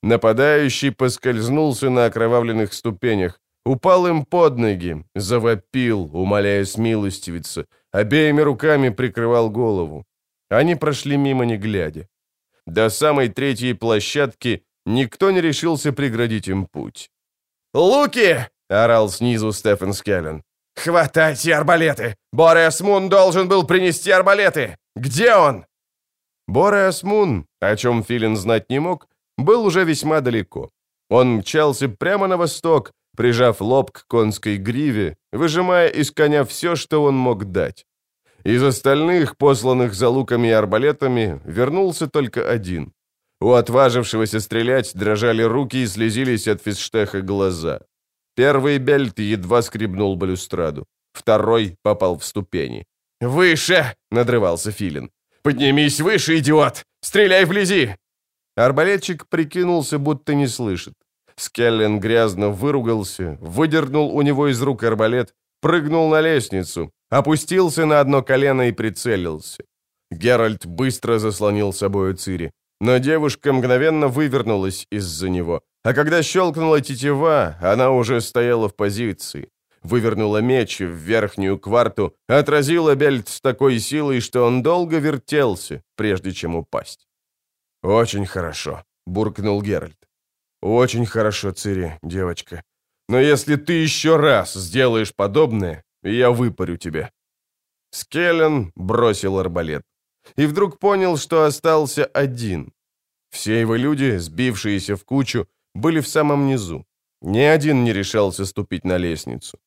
Нападающий поскользнулся на окровавленных ступенях, упал им под ноги, завопил, умоляя смилостивиться, обеими руками прикрывал голову. Они прошли мимо, не глядя. До самой третьей площадки никто не решился преградить им путь. «Луки!» — орал снизу Стефан Скеллен. «Хватайте арбалеты! Бореас Мун должен был принести арбалеты! Где он?» Бореас Мун, о чем Филин знать не мог, был уже весьма далеко. Он мчался прямо на восток, прижав лоб к конской гриве, выжимая из коня все, что он мог дать. Из остальных, посланных за луками и арбалетами, вернулся только один. У отважившегося стрелять дрожали руки и слезились от физштеха глаза. Первый бельт едва скребнул балюстраду. Второй попал в ступени. «Выше!» — надрывался Филин. «Поднимись выше, идиот! Стреляй вблизи!» Арбалетчик прикинулся, будто не слышит. Скеллен грязно выругался, выдернул у него из рук арбалет, прыгнул на лестницу, опустился на одно колено и прицелился. Геральт быстро заслонил собою Цири, но девушка мгновенно вывернулась из-за него, а когда щелкнула тетива, она уже стояла в позиции. Вывернула меч в верхнюю кварту, отразила бельт с такой силой, что он долго вертелся, прежде чем упасть. «Очень хорошо», — буркнул Геральт. «Очень хорошо, Цири, девочка. Но если ты еще раз сделаешь подобное, я выпарю тебя». Скеллен бросил арбалет. И вдруг понял, что остался один. Все его люди, сбившиеся в кучу, были в самом низу. Ни один не решался ступить на лестницу.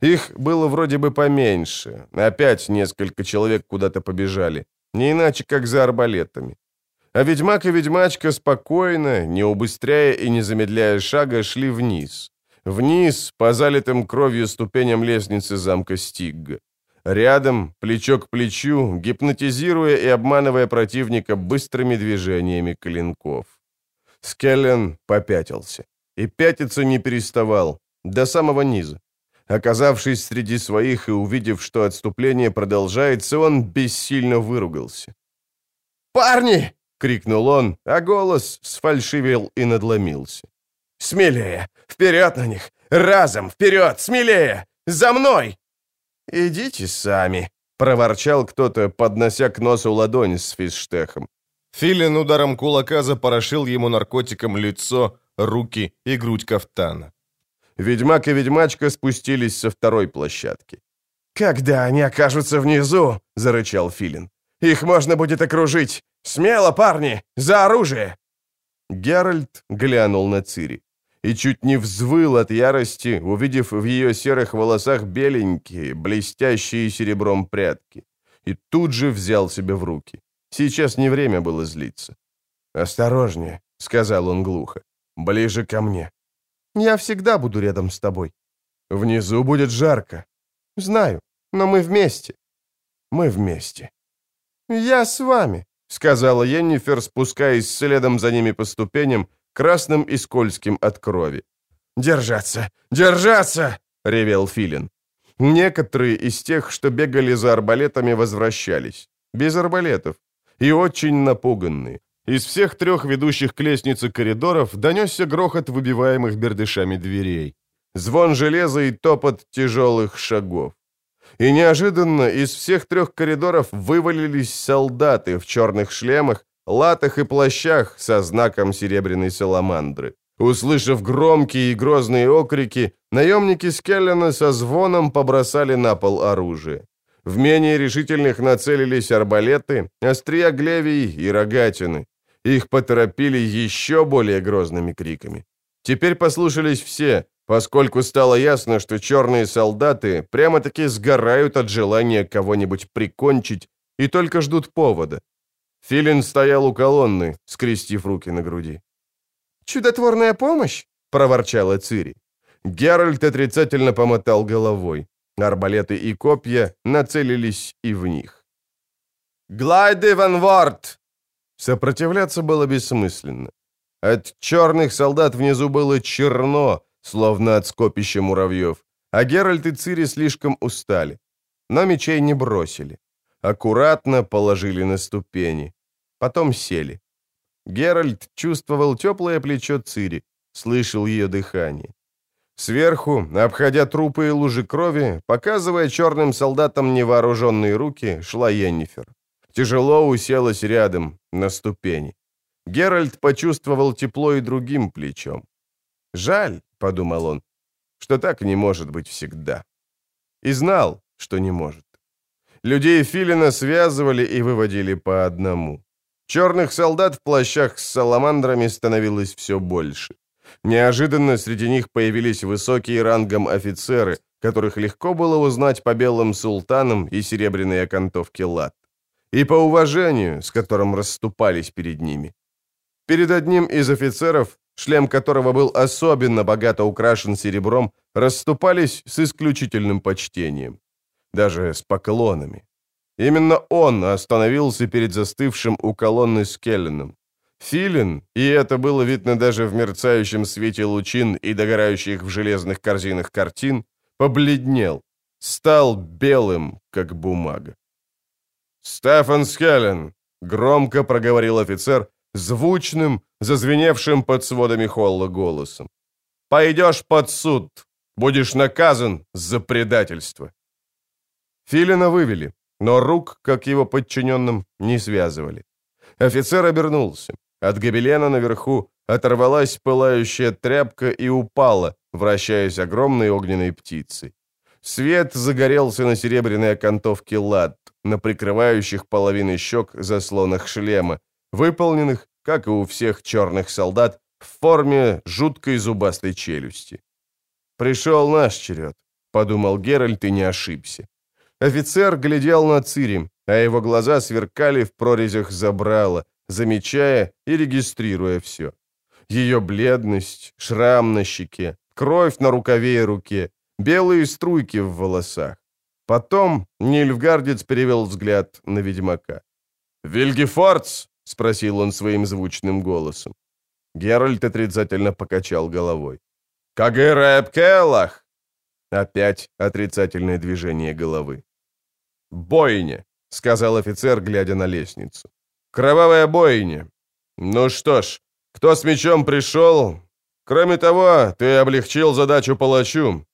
Их было вроде бы поменьше. Опять несколько человек куда-то побежали. Не иначе, как за арбалетами. А ведьмак и ведьмачка спокойно, не убыстряя и не замедляя шага, шли вниз. Вниз, по залитым кровью ступеням лестницы замка Стигга. Рядом, плечо к плечу, гипнотизируя и обманывая противника быстрыми движениями клинков. Скеллен попятился. И пятиться не переставал, до самого низа. Оказавшись среди своих и увидев, что отступление продолжается, он бессильно выругался. «Парни!» — крикнул он, а голос сфальшивил и надломился. «Смелее! Вперед на них! Разом! Вперед! Смелее! За мной!» «Идите сами!» — проворчал кто-то, поднося к носу ладонь с физштехом. Филин ударом кулака запорошил ему наркотиком лицо, руки и грудь кафтана. Ведьмак и ведьмачка спустились со второй площадки. «Когда они окажутся внизу!» — зарычал Филин. «Их можно будет окружить! Смело, парни! За оружие!» Геральт глянул на Цири и чуть не взвыл от ярости, увидев в ее серых волосах беленькие, блестящие серебром прядки. И тут же взял себя в руки. Сейчас не время было злиться. «Осторожнее», — сказал он глухо. «Ближе ко мне». «Я всегда буду рядом с тобой». «Внизу будет жарко». «Знаю, но мы вместе». «Мы вместе». «Я с вами», — сказала Йеннифер, спускаясь следом за ними по ступеням, красным и скользким от крови. «Держаться! Держаться!» — ревел Филин. Некоторые из тех, что бегали за арбалетами, возвращались. Без арбалетов. И очень напуганные. Из всех трех ведущих к лестнице коридоров донесся грохот выбиваемых бердышами дверей. Звон железа и топот тяжелых шагов. И неожиданно из всех трех коридоров вывалились солдаты в черных шлемах, латах и плащах со знаком серебряной саламандры. Услышав громкие и грозные окрики, наемники Скеллена со звоном побросали на пол оружие. В менее решительных нацелились арбалеты, острия глевий и рогатины. Их поторопили еще более грозными криками. Теперь послушались все, поскольку стало ясно, что черные солдаты прямо-таки сгорают от желания кого-нибудь прикончить и только ждут повода. Филин стоял у колонны, скрестив руки на груди. «Чудотворная помощь?» — проворчала Цири. Геральт отрицательно помотал головой. Арбалеты и копья нацелились и в них. «Глайды ванворд!» Сопротивляться было бессмысленно. От черных солдат внизу было черно, словно от скопища муравьев, а Геральт и Цири слишком устали. Но мечей не бросили. Аккуратно положили на ступени. Потом сели. Геральт чувствовал теплое плечо Цири, слышал ее дыхание. Сверху, обходя трупы и лужи крови, показывая черным солдатам невооруженные руки, шла Йеннифер. Тяжело уселась рядом, на ступени. Геральт почувствовал тепло и другим плечом. «Жаль», — подумал он, — «что так не может быть всегда». И знал, что не может. Людей Филина связывали и выводили по одному. Черных солдат в плащах с саламандрами становилось все больше. Неожиданно среди них появились высокие рангом офицеры, которых легко было узнать по белым султанам и серебряной окантовке лад. И по уважению, с которым расступались перед ними. Перед одним из офицеров, шлем которого был особенно богато украшен серебром, расступались с исключительным почтением. Даже с поклонами. Именно он остановился перед застывшим у колонны Скелленом. Филин, и это было видно даже в мерцающем свете лучин и догорающих в железных корзинах картин, побледнел, стал белым, как бумага. «Стефан Скеллен!» — громко проговорил офицер, звучным, зазвеневшим под сводами холла голосом. «Пойдешь под суд, будешь наказан за предательство». Филина вывели, но рук, как его подчиненным, не связывали. Офицер обернулся. От гобелена наверху оторвалась пылающая тряпка и упала, вращаясь огромной огненной птицей. Свет загорелся на серебряной окантовке лад, на прикрывающих половины щек заслонах шлема, выполненных, как и у всех черных солдат, в форме жуткой зубастой челюсти. «Пришел наш черед», — подумал Геральт и не ошибся. Офицер глядел на Цири, а его глаза сверкали в прорезях забрала, замечая и регистрируя все. Ее бледность, шрам на щеке, кровь на рукаве и руке, белые струйки в волосах. Потом Нильфгардец перевел взгляд на ведьмака. «Вильгефордс!» — спросил он своим звучным голосом. Геральт отрицательно покачал головой. «Кагырэп Келлах!» Опять отрицательное движение головы. «Бойня!» — сказал офицер, глядя на лестницу. Кровавая бойня. Ну что ж, кто с мечом пришел? Кроме того, ты облегчил задачу палачу.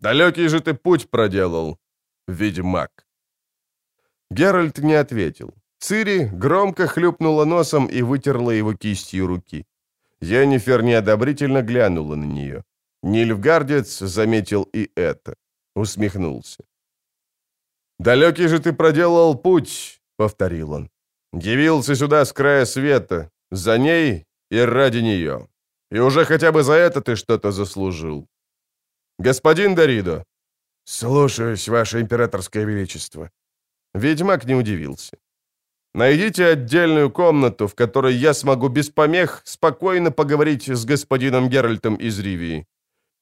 Далекий же ты путь проделал, ведьмак. Геральт не ответил. Цири громко хлюпнула носом и вытерла его кистью руки. Йеннифер неодобрительно глянула на нее. Нильфгардец заметил и это. Усмехнулся. «Далекий же ты проделал путь», — повторил он. Явился сюда с края света, за ней и ради нее. И уже хотя бы за это ты что-то заслужил. Господин Даридо. Слушаюсь, ваше императорское величество. Ведьмак не удивился. Найдите отдельную комнату, в которой я смогу без помех спокойно поговорить с господином Геральтом из Ривии.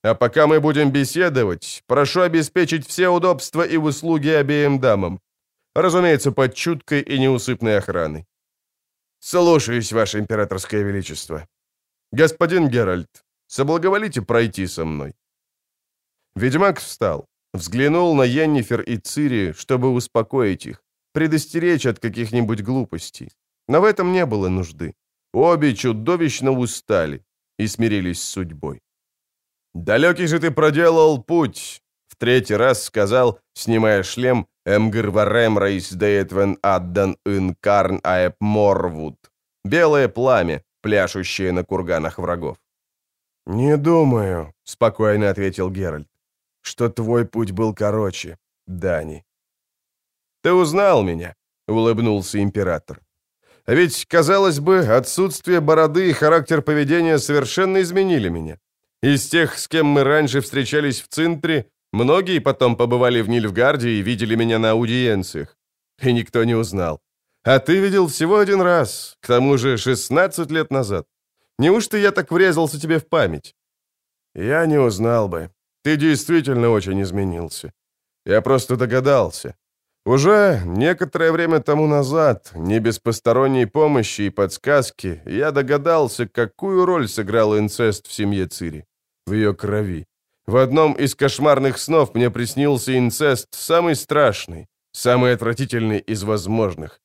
А пока мы будем беседовать, прошу обеспечить все удобства и услуги обеим дамам. Разумеется, под чуткой и неусыпной охраной. «Слушаюсь, Ваше Императорское Величество». «Господин Геральт, соблаговолите пройти со мной». Ведьмак встал, взглянул на Йеннифер и Цири, чтобы успокоить их, предостеречь от каких-нибудь глупостей. Но в этом не было нужды. Обе чудовищно устали и смирились с судьбой. «Далекий же ты проделал путь», — в третий раз сказал, снимая шлем, Эмгр варем рейс деетвен аддан ин карн аэп морвуд. Белое пламя, пляшущее на курганах врагов. «Не думаю», — спокойно ответил Геральт, — «что твой путь был короче, Дани». «Ты узнал меня», — улыбнулся император. «А ведь, казалось бы, отсутствие бороды и характер поведения совершенно изменили меня. Из тех, с кем мы раньше встречались в Цинтре, многие потом побывали в Нильфгарде и видели меня на аудиенциях. И никто не узнал. А ты видел всего один раз, к тому же 16 лет назад. Неужто я так врезался тебе в память? Я не узнал бы. Ты действительно очень изменился. Я просто догадался. Уже некоторое время тому назад, не без посторонней помощи и подсказки, я догадался, какую роль сыграл инцест в семье Цири в ее крови. В одном из кошмарных снов мне приснился инцест, самый страшный, самый отвратительный из возможных.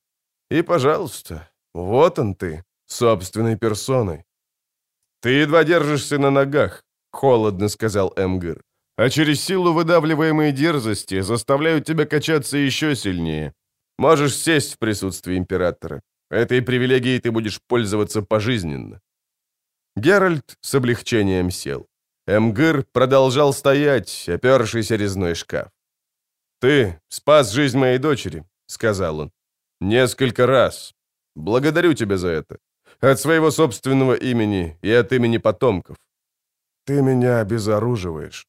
И, пожалуйста, вот он ты, собственной персоной. «Ты едва держишься на ногах», — холодно сказал Эмгир. «А через силу выдавливаемой дерзости заставляют тебя качаться еще сильнее. Можешь сесть в присутствии императора. Этой привилегией ты будешь пользоваться пожизненно». Геральт с облегчением сел. Эмгыр продолжал стоять, опершийся резной шкаф. «Ты спас жизнь моей дочери», — сказал он. «Несколько раз. Благодарю тебя за это. От своего собственного имени и от имени потомков». «Ты меня обезоруживаешь».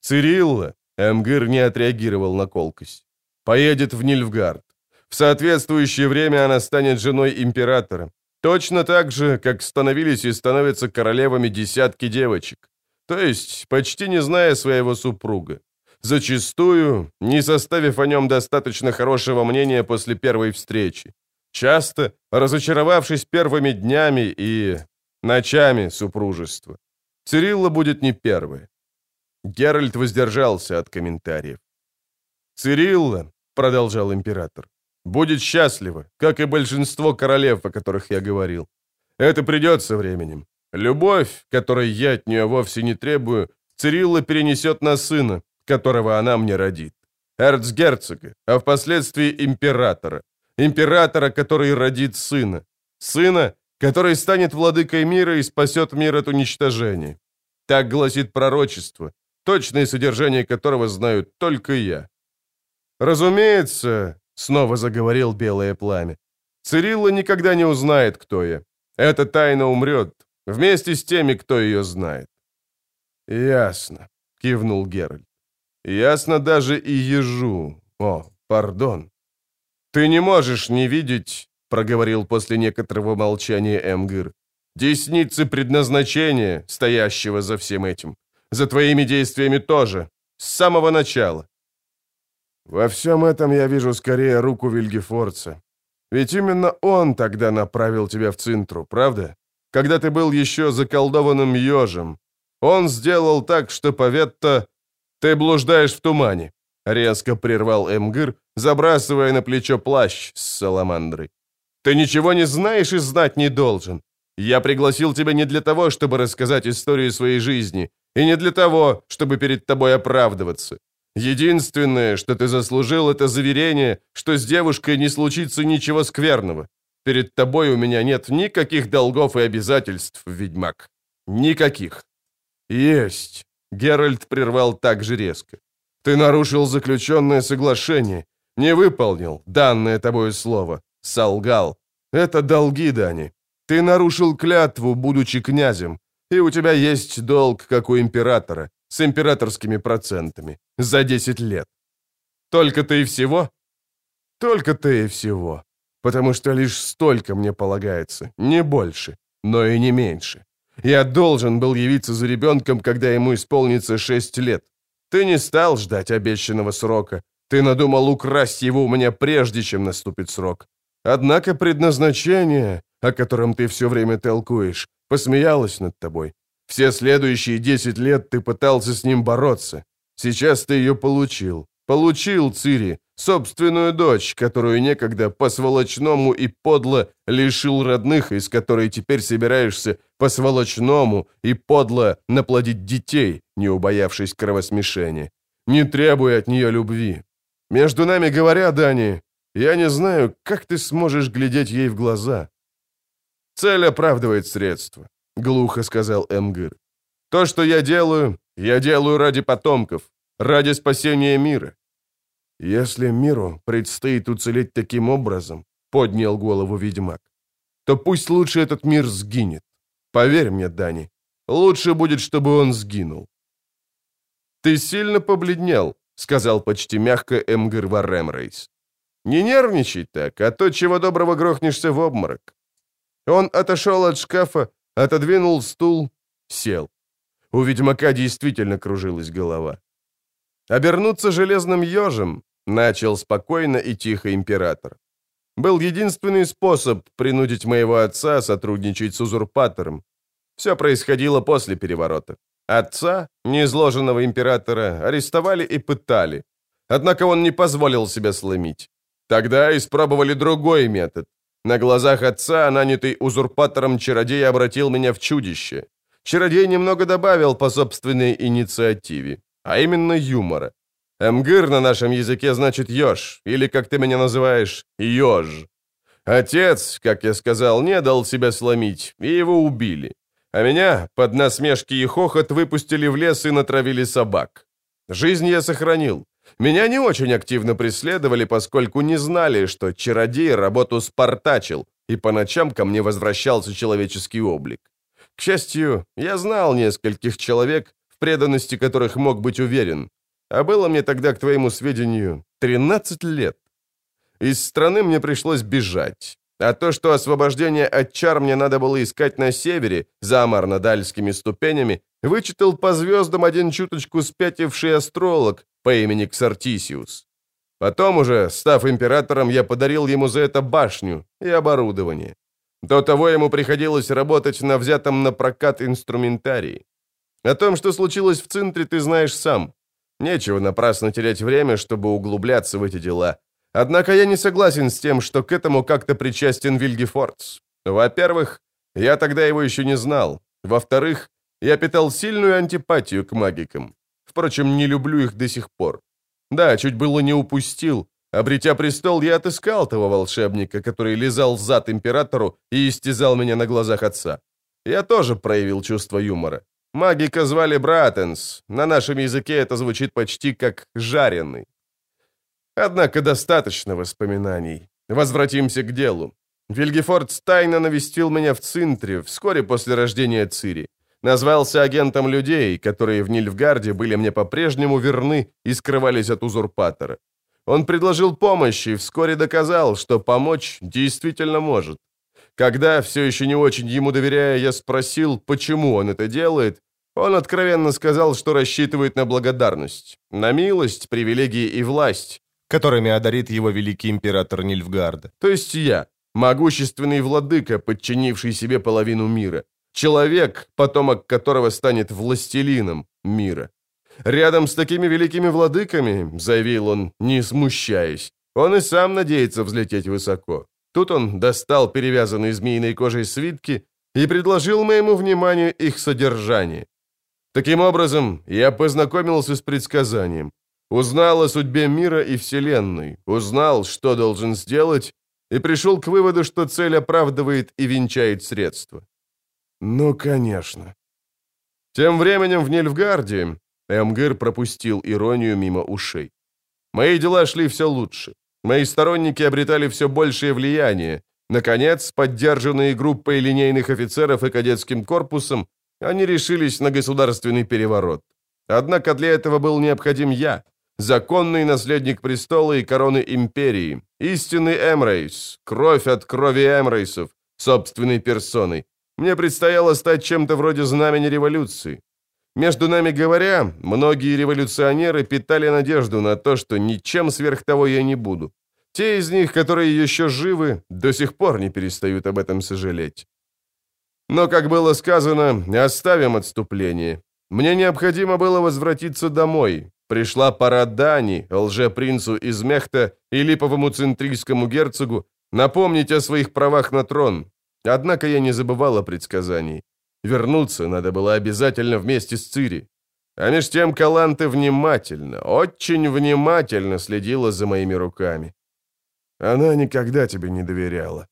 «Цирилла», — Эмгыр не отреагировал на колкость, — «поедет в Нильфгард. В соответствующее время она станет женой императора. Точно так же, как становились и становятся королевами десятки девочек то есть почти не зная своего супруга. Зачастую, не составив о нем достаточно хорошего мнения после первой встречи. Часто разочаровавшись первыми днями и ночами супружества. Цирилла будет не первой. Геральт воздержался от комментариев. «Цирилла», — продолжал император, — «будет счастлива, как и большинство королев, о которых я говорил. Это придет со временем. Любовь, которой я от нее вовсе не требую, Цирилла перенесет на сына, которого она мне родит. Эрцгерцога, а впоследствии императора. Императора, который родит сына. Сына, который станет владыкой мира и спасет мир от уничтожения. Так гласит пророчество, точное содержание которого знаю только я. Разумеется, снова заговорил белое пламя, Цирилла никогда не узнает, кто я. Эта тайна умрет, Вместе с теми, кто ее знает. «Ясно», — кивнул Геральт. «Ясно даже и ежу. О, пардон». «Ты не можешь не видеть», — проговорил после некоторого молчания Эмгир, «десницы предназначения, стоящего за всем этим. За твоими действиями тоже. С самого начала». «Во всем этом я вижу скорее руку Вильгефорца. Ведь именно он тогда направил тебя в Цинтру, правда?» Когда ты был еще заколдованным ежем. Он сделал так, что Поветта... Ты блуждаешь в тумане», — резко прервал Эмгыр, забрасывая на плечо плащ с саламандрой. «Ты ничего не знаешь и знать не должен. Я пригласил тебя не для того, чтобы рассказать историю своей жизни, и не для того, чтобы перед тобой оправдываться. Единственное, что ты заслужил, это заверение, что с девушкой не случится ничего скверного. Перед тобой у меня нет никаких долгов и обязательств, ведьмак. Никаких. Есть. Геральт прервал так же резко. Ты нарушил заключенное соглашение, не выполнил данное тобой слово, солгал. Это долги, Дани. Ты нарушил клятву, будучи князем, и у тебя есть долг, как у императора, с императорскими процентами, за 10 лет. Только ты и всего? Только ты и всего потому что лишь столько мне полагается, не больше, но и не меньше. Я должен был явиться за ребенком, когда ему исполнится шесть лет. Ты не стал ждать обещанного срока, Ты надумал украсть его у меня прежде, чем наступит срок. Однако предназначение, о котором ты все время толкуешь, посмеялось над тобой. Все следующие десять лет ты пытался с ним бороться. Сейчас ты ее получил. Получил, Цири, собственную дочь, которую некогда по-сволочному и подло лишил родных, из которой теперь собираешься по-сволочному и подло наплодить детей, не убоявшись кровосмешения. Не требуй от нее любви. Между нами говоря, Дани, я не знаю, как ты сможешь глядеть ей в глаза. Цель оправдывает средства, глухо сказал Эмгыр. То, что я делаю, я делаю ради потомков, ради спасения мира. Если миру предстоит уцелеть таким образом, поднял голову ведьмак, то пусть лучше этот мир сгинет. Поверь мне, Дани, лучше будет, чтобы он сгинул. Ты сильно побледнел, сказал почти мягко Эмгыр Варремрейс. Не нервничай так, а то чего доброго грохнешься в обморок. Он отошел от шкафа, отодвинул стул, сел. У ведьмака действительно кружилась голова. Обернуться железным ежем, начал спокойно и тихо император. Был единственный способ принудить моего отца сотрудничать с узурпатором. Все происходило после переворота. Отца, неизложенного императора, арестовали и пытали. Однако он не позволил себя сломить. Тогда испробовали другой метод. На глазах отца, нанятый узурпатором чародей, обратил меня в чудище. Чародей немного добавил по собственной инициативе а именно юмора. Эмгыр на нашем языке значит «еж», или, как ты меня называешь, «еж». Отец, как я сказал, не дал себя сломить, и его убили. А меня под насмешки и хохот выпустили в лес и натравили собак. Жизнь я сохранил. Меня не очень активно преследовали, поскольку не знали, что чародей работу спартачил, и по ночам ко мне возвращался человеческий облик. К счастью, я знал нескольких человек, преданности которых мог быть уверен. А было мне тогда, к твоему сведению, 13 лет. Из страны мне пришлось бежать. А то, что освобождение от чар мне надо было искать на севере, за Амарнадальскими ступенями, вычитал по звездам один чуточку спятивший астролог по имени Ксартисиус. Потом уже, став императором, я подарил ему за это башню и оборудование. До того ему приходилось работать на взятом на прокат инструментарии. О том, что случилось в центре, ты знаешь сам. Нечего напрасно терять время, чтобы углубляться в эти дела. Однако я не согласен с тем, что к этому как-то причастен Вильгефордс. Во-первых, я тогда его еще не знал. Во-вторых, я питал сильную антипатию к магикам. Впрочем, не люблю их до сих пор. Да, чуть было не упустил. Обретя престол, я отыскал того волшебника, который лизал зад императору и истязал меня на глазах отца. Я тоже проявил чувство юмора. Магика звали Братенс. На нашем языке это звучит почти как «жареный». Однако достаточно воспоминаний. Возвратимся к делу. Вильгефорд тайно навестил меня в Цинтре вскоре после рождения Цири. Назвался агентом людей, которые в Нильфгарде были мне по-прежнему верны и скрывались от узурпатора. Он предложил помощь и вскоре доказал, что помочь действительно может. Когда, все еще не очень ему доверяя, я спросил, почему он это делает, он откровенно сказал, что рассчитывает на благодарность, на милость, привилегии и власть, которыми одарит его великий император Нильфгарда. То есть я, могущественный владыка, подчинивший себе половину мира. Человек, потомок которого станет властелином мира. Рядом с такими великими владыками, заявил он, не смущаясь, он и сам надеется взлететь высоко. Тут он достал перевязанные змеиной кожей свитки и предложил моему вниманию их содержание. Таким образом, я познакомился с предсказанием, узнал о судьбе мира и Вселенной, узнал, что должен сделать, и пришел к выводу, что цель оправдывает и венчает средства. Ну, конечно. Тем временем в Нильфгарде Эмгыр пропустил иронию мимо ушей. Мои дела шли все лучше. Мои сторонники обретали все большее влияние. Наконец, поддержанные группой линейных офицеров и кадетским корпусом, они решились на государственный переворот. Однако для этого был необходим я, законный наследник престола и короны империи, истинный Эмрейс, кровь от крови Эмрейсов, собственной персоной. Мне предстояло стать чем-то вроде знамени революции. Между нами говоря, многие революционеры питали надежду на то, что ничем сверх того я не буду. Те из них, которые еще живы, до сих пор не перестают об этом сожалеть. Но, как было сказано, оставим отступление. Мне необходимо было возвратиться домой. Пришла пора Дани, лжепринцу из Мехта и липовому центрийскому герцогу, напомнить о своих правах на трон. Однако я не забывал о предсказании. Вернуться надо было обязательно вместе с Цири. А меж тем Каланте внимательно, очень внимательно следила за моими руками. Она никогда тебе не доверяла.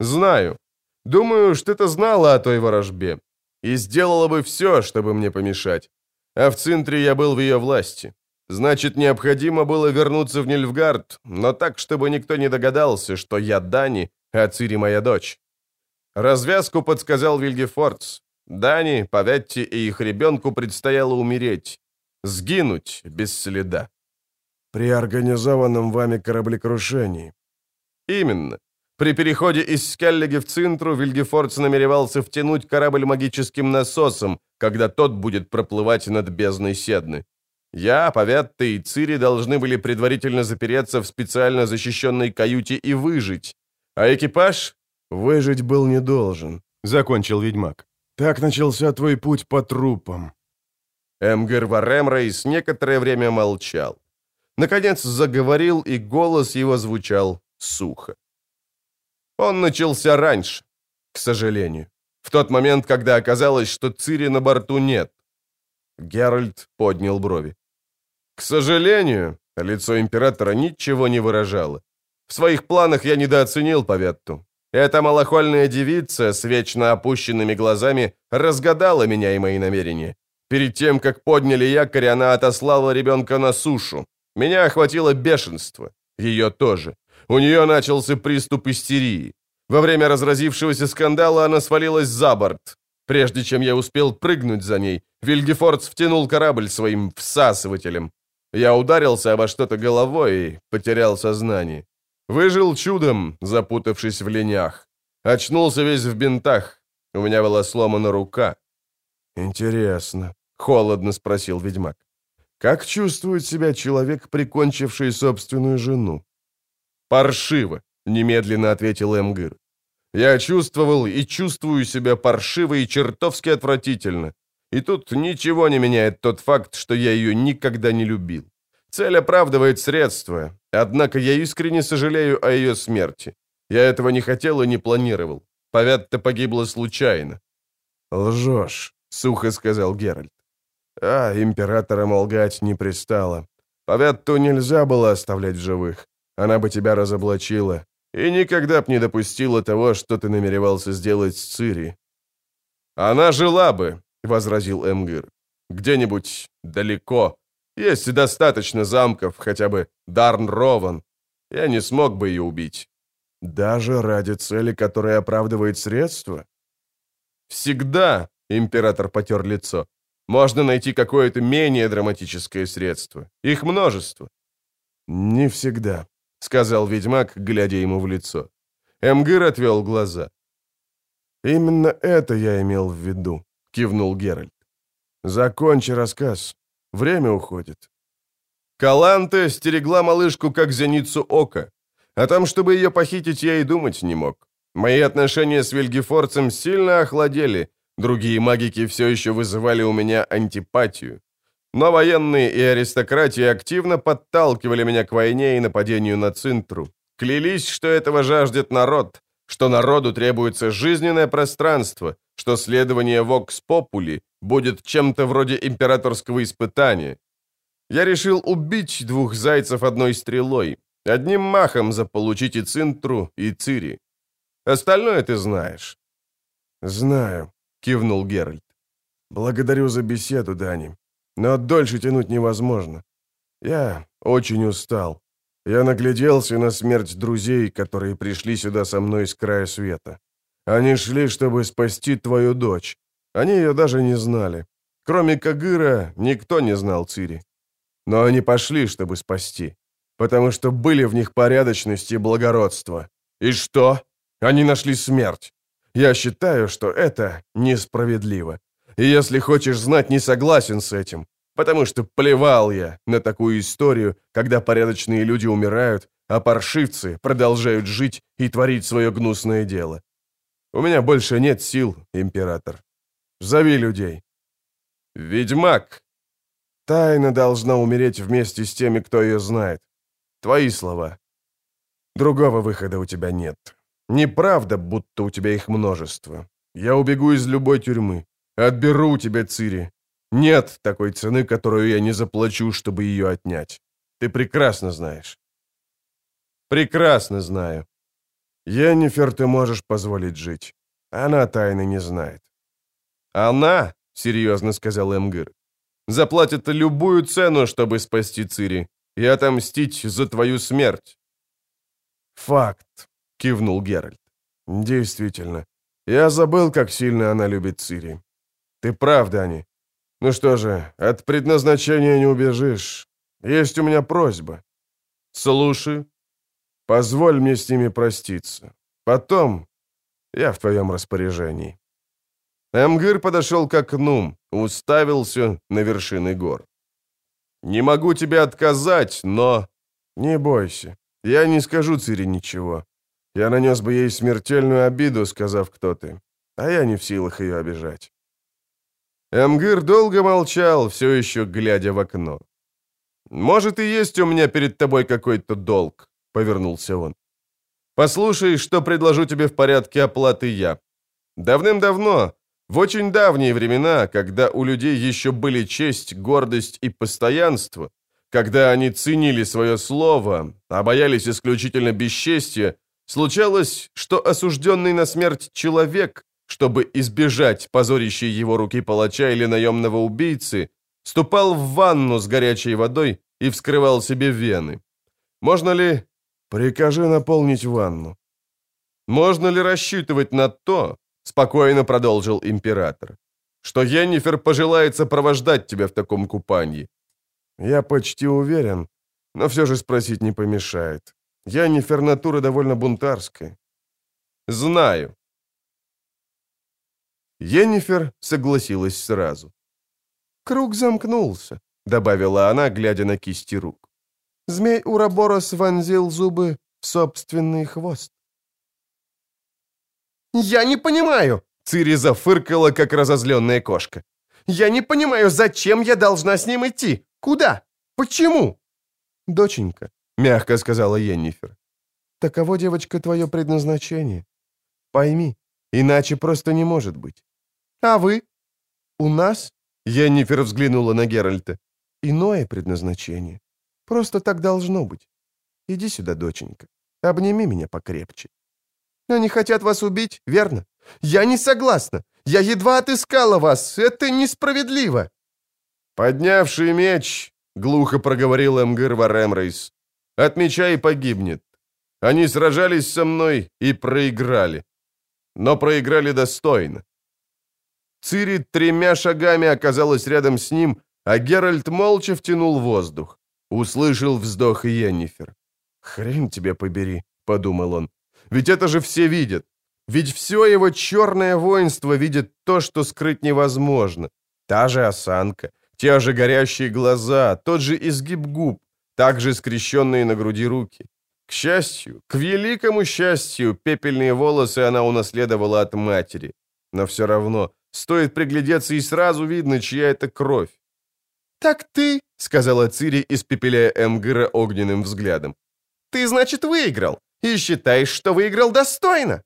Знаю. Думаю, что ты знала о той ворожбе. И сделала бы все, чтобы мне помешать. А в центре я был в ее власти. Значит, необходимо было вернуться в Нильфгард, но так, чтобы никто не догадался, что я Дани, а Цири моя дочь. Развязку подсказал Вильгефордс. Дани, Паветти и их ребенку предстояло умереть. Сгинуть без следа. При организованном вами кораблекрушении. Именно. При переходе из Скеллиги в Цинтру Вильгефордс намеревался втянуть корабль магическим насосом, когда тот будет проплывать над бездной Седны. Я, Паветта и Цири должны были предварительно запереться в специально защищенной каюте и выжить. А экипаж «Выжить был не должен», — закончил ведьмак. «Так начался твой путь по трупам». Эмгер Варемрейс некоторое время молчал. Наконец заговорил, и голос его звучал сухо. Он начался раньше, к сожалению. В тот момент, когда оказалось, что Цири на борту нет. Геральт поднял брови. К сожалению, лицо императора ничего не выражало. В своих планах я недооценил Паветту. Эта малохольная девица с вечно опущенными глазами разгадала меня и мои намерения. Перед тем, как подняли якорь, она отослала ребенка на сушу. Меня охватило бешенство. Ее тоже. У нее начался приступ истерии. Во время разразившегося скандала она свалилась за борт. Прежде чем я успел прыгнуть за ней, Вильгефордс втянул корабль своим всасывателем. Я ударился обо что-то головой и потерял сознание. Выжил чудом, запутавшись в ленях. Очнулся весь в бинтах. У меня была сломана рука. «Интересно», — холодно спросил ведьмак. «Как чувствует себя человек, прикончивший собственную жену?» «Паршиво», — немедленно ответил Эмгыр. «Я чувствовал и чувствую себя паршиво и чертовски отвратительно. И тут ничего не меняет тот факт, что я ее никогда не любил. Цель оправдывает средства, однако я искренне сожалею о ее смерти. Я этого не хотел и не планировал. Павятта погибла случайно». «Лжешь», — сухо сказал Геральт. «А, императорам лгать не пристало. Павятту нельзя было оставлять в живых. Она бы тебя разоблачила и никогда б не допустила того, что ты намеревался сделать с Цири». «Она жила бы», — возразил Эмгир. «Где-нибудь далеко, есть достаточно замков, хотя бы Дарн-Рован. Я не смог бы ее убить. Даже ради цели, которая оправдывает средства? Всегда, император потер лицо, можно найти какое-то менее драматическое средство. Их множество. Не всегда, сказал ведьмак, глядя ему в лицо. Эмгыр отвел глаза. «Именно это я имел в виду», — кивнул Геральт. «Закончи рассказ. Время уходит. Каланте стерегла малышку как зеницу ока. О том, чтобы ее похитить, я и думать не мог. Мои отношения с Вильгефорцем сильно охладели, другие магики все еще вызывали у меня антипатию. Но военные и аристократия активно подталкивали меня к войне и нападению на Цинтру. Клялись, что этого жаждет народ, что народу требуется жизненное пространство, что следование Вокс Попули будет чем-то вроде императорского испытания. Я решил убить двух зайцев одной стрелой, одним махом заполучить и Цинтру, и Цири. Остальное ты знаешь». «Знаю», — кивнул Геральт. «Благодарю за беседу, Дани. Но дольше тянуть невозможно. Я очень устал. Я нагляделся на смерть друзей, которые пришли сюда со мной с края света. Они шли, чтобы спасти твою дочь. Они ее даже не знали. Кроме Кагыра, никто не знал Цири. Но они пошли, чтобы спасти. Потому что были в них порядочность и благородство. И что? Они нашли смерть. Я считаю, что это несправедливо. И если хочешь знать, не согласен с этим. Потому что плевал я на такую историю, когда порядочные люди умирают, а паршивцы продолжают жить и творить свое гнусное дело. У меня больше нет сил, император. Зови людей. Ведьмак. Тайна должна умереть вместе с теми, кто ее знает. Твои слова. Другого выхода у тебя нет. Неправда, будто у тебя их множество. Я убегу из любой тюрьмы. Отберу у тебя Цири. Нет такой цены, которую я не заплачу, чтобы ее отнять. Ты прекрасно знаешь. Прекрасно знаю. Енифер ты можешь позволить жить. Она тайны не знает. Она, серьезно сказал Эмгир, заплатит любую цену, чтобы спасти Цири и отомстить за твою смерть. Факт, кивнул Геральт. Действительно. Я забыл, как сильно она любит Цири. Ты прав, Дани. Ну что же, от предназначения не убежишь. Есть у меня просьба. Слушай. Позволь мне с ними проститься. Потом я в твоем распоряжении. Эмгир подошел к окну, уставился на вершины гор. «Не могу тебе отказать, но...» «Не бойся, я не скажу Цири ничего. Я нанес бы ей смертельную обиду, сказав, кто ты, а я не в силах ее обижать». Эмгир долго молчал, все еще глядя в окно. «Может, и есть у меня перед тобой какой-то долг», — повернулся он. «Послушай, что предложу тебе в порядке оплаты я. Давным-давно, в очень давние времена, когда у людей еще были честь, гордость и постоянство, когда они ценили свое слово, а боялись исключительно бесчестия, случалось, что осужденный на смерть человек чтобы избежать позорящей его руки палача или наемного убийцы, ступал в ванну с горячей водой и вскрывал себе вены. Можно ли... Прикажи наполнить ванну. Можно ли рассчитывать на то, спокойно продолжил император, что Йеннифер пожелает сопровождать тебя в таком купании? Я почти уверен, но все же спросить не помешает. Йеннифер натура довольно бунтарская. Знаю, Енифер согласилась сразу. «Круг замкнулся», — добавила она, глядя на кисти рук. Змей Ураборос вонзил зубы в собственный хвост. «Я не понимаю!» — Цири зафыркала, как разозленная кошка. «Я не понимаю, зачем я должна с ним идти? Куда? Почему?» «Доченька», — мягко сказала Енифер, — «таково, девочка, твое предназначение. Пойми, иначе просто не может быть. А вы? У нас, Йеннифер взглянула на Геральта, иное предназначение. Просто так должно быть. Иди сюда, доченька. Обними меня покрепче. Они хотят вас убить, верно? Я не согласна. Я едва отыскала вас. Это несправедливо. Поднявший меч, глухо проговорил Эмгир Варемрейс, от меча и погибнет. Они сражались со мной и проиграли. Но проиграли достойно. Цири тремя шагами оказалась рядом с ним, а Геральт молча втянул воздух. Услышал вздох Йеннифер. «Хрен тебе побери», — подумал он. «Ведь это же все видят. Ведь все его черное воинство видит то, что скрыть невозможно. Та же осанка, те же горящие глаза, тот же изгиб губ, также скрещенные на груди руки. К счастью, к великому счастью, пепельные волосы она унаследовала от матери. Но все равно Стоит приглядеться, и сразу видно, чья это кровь. «Так ты», — сказала Цири, испепеляя Эмгыра огненным взглядом. «Ты, значит, выиграл, и считаешь, что выиграл достойно?»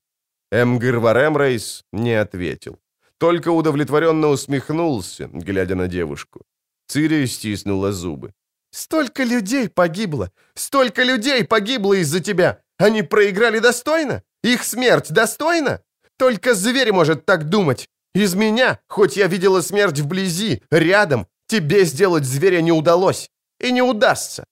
Эмгыр Варемрейс не ответил. Только удовлетворенно усмехнулся, глядя на девушку. Цири стиснула зубы. «Столько людей погибло! Столько людей погибло из-за тебя! Они проиграли достойно? Их смерть достойна? Только зверь может так думать! Из меня, хоть я видела смерть вблизи, рядом, тебе сделать зверя не удалось. И не удастся».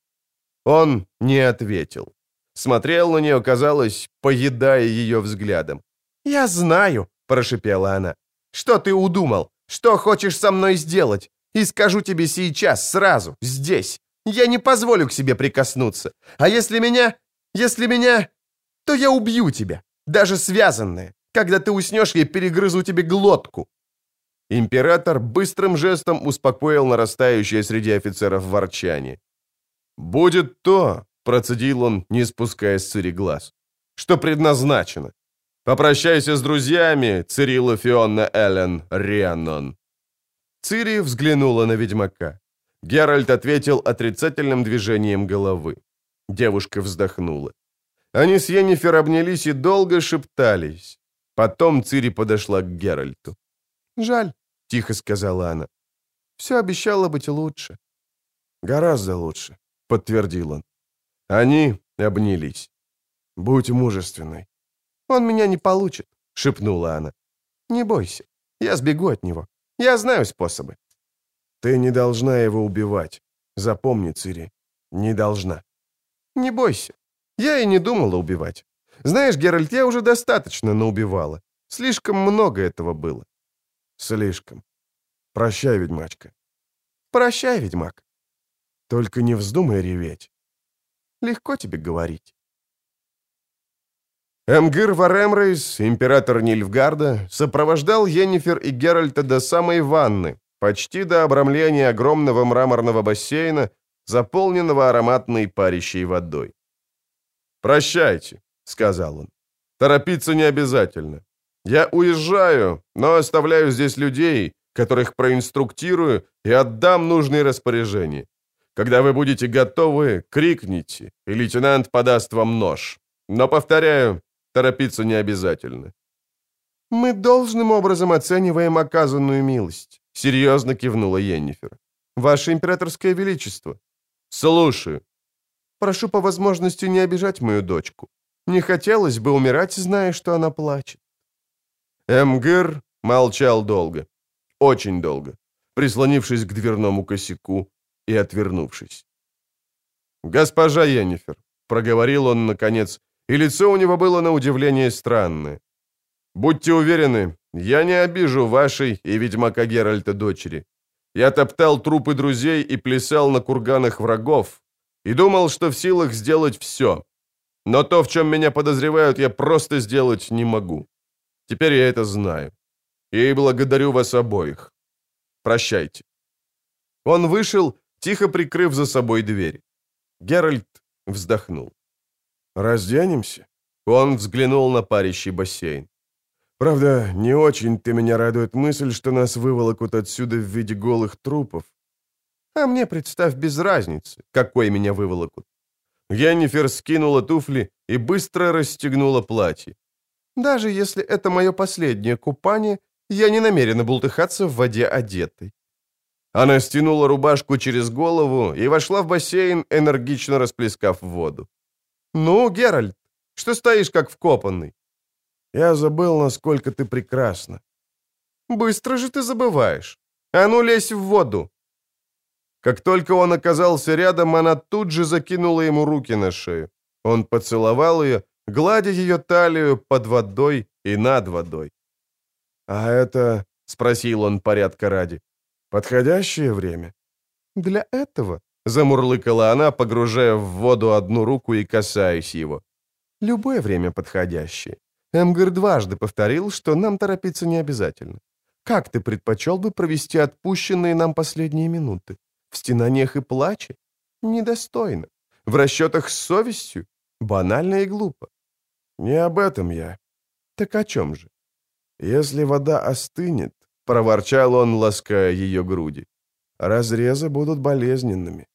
Он не ответил. Смотрел на нее, казалось, поедая ее взглядом. «Я знаю», — прошипела она. «Что ты удумал? Что хочешь со мной сделать? И скажу тебе сейчас, сразу, здесь. Я не позволю к себе прикоснуться. А если меня... Если меня... То я убью тебя, даже связанная. Когда ты уснешь, я перегрызу тебе глотку». Император быстрым жестом успокоил нарастающее среди офицеров ворчание. «Будет то», — процедил он, не спуская с Цири глаз, — «что предназначено. Попрощайся с друзьями, Цирилла Фионна Эллен Рианнон». Цири взглянула на ведьмака. Геральт ответил отрицательным движением головы. Девушка вздохнула. Они с Йеннифер обнялись и долго шептались. Потом Цири подошла к Геральту. «Жаль», — тихо сказала она. «Все обещало быть лучше». «Гораздо лучше», — подтвердил он. Они обнялись. «Будь мужественной». «Он меня не получит», — шепнула она. «Не бойся, я сбегу от него. Я знаю способы». «Ты не должна его убивать. Запомни, Цири, не должна». «Не бойся. Я и не думала убивать. Знаешь, Геральт, я уже достаточно наубивала. Слишком много этого было». «Слишком. Прощай, ведьмачка». «Прощай, ведьмак». «Только не вздумай реветь». «Легко тебе говорить». Эмгир Варемрейс, император Нильфгарда, сопровождал Йеннифер и Геральта до самой ванны, почти до обрамления огромного мраморного бассейна, заполненного ароматной парящей водой. «Прощайте», — сказал он. «Торопиться не обязательно. Я уезжаю, но оставляю здесь людей, которых проинструктирую и отдам нужные распоряжения. Когда вы будете готовы, крикните, и лейтенант подаст вам нож. Но, повторяю, торопиться не обязательно». «Мы должным образом оцениваем оказанную милость», — серьезно кивнула Йеннифер. «Ваше императорское величество». «Слушаю». «Прошу по возможности не обижать мою дочку. Не хотелось бы умирать, зная, что она плачет». Эмгыр молчал долго, очень долго, прислонившись к дверному косяку и отвернувшись. «Госпожа Йеннифер», — проговорил он наконец, и лицо у него было на удивление странное. «Будьте уверены, я не обижу вашей и ведьмака Геральта дочери. Я топтал трупы друзей и плясал на курганах врагов, и думал, что в силах сделать все. Но то, в чем меня подозревают, я просто сделать не могу. Теперь я это знаю. И благодарю вас обоих. Прощайте». Он вышел, тихо прикрыв за собой дверь. Геральт вздохнул. «Разденемся?» Он взглянул на парящий бассейн. «Правда, не очень-то меня радует мысль, что нас выволокут отсюда в виде голых трупов. А мне, представь, без разницы, какой меня выволокут». Йеннифер скинула туфли и быстро расстегнула платье. «Даже если это мое последнее купание, я не намерена бултыхаться в воде одетой». Она стянула рубашку через голову и вошла в бассейн, энергично расплескав воду. «Ну, Геральт, что стоишь как вкопанный?» «Я забыл, насколько ты прекрасна». «Быстро же ты забываешь. А ну, лезь в воду!» Как только он оказался рядом, она тут же закинула ему руки на шею. Он поцеловал ее, гладя ее талию под водой и над водой. «А это...» — спросил он порядка ради. «Подходящее время?» «Для этого?» — замурлыкала она, погружая в воду одну руку и касаясь его. «Любое время подходящее. Эмгер дважды повторил, что нам торопиться не обязательно. Как ты предпочел бы провести отпущенные нам последние минуты? В стенаниях и плаче? Недостойно. В расчетах с совестью? Банально и глупо. Не об этом я. Так о чем же? Если вода остынет, проворчал он, лаская ее груди, разрезы будут болезненными.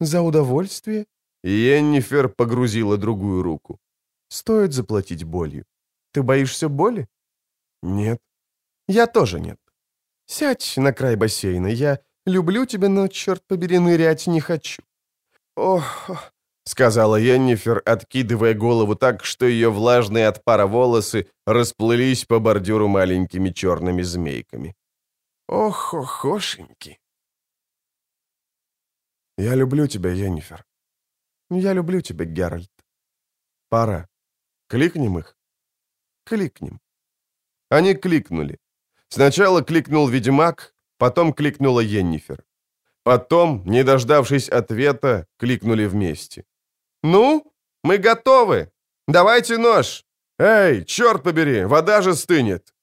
За удовольствие? Йеннифер погрузила другую руку. Стоит заплатить болью. Ты боишься боли? Нет. Я тоже нет. Сядь на край бассейна. Я люблю тебя, но, черт побери, нырять не хочу. Ох, сказала Йеннифер, откидывая голову так, что ее влажные от пара волосы расплылись по бордюру маленькими черными змейками. Ох, охошеньки. Я люблю тебя, Йеннифер. Я люблю тебя, Геральт. Пора. Кликнем их? Кликнем. Они кликнули. Сначала кликнул ведьмак, потом кликнула Йеннифер. Потом, не дождавшись ответа, кликнули вместе. «Ну, мы готовы! Давайте нож! Эй, черт побери, вода же стынет!»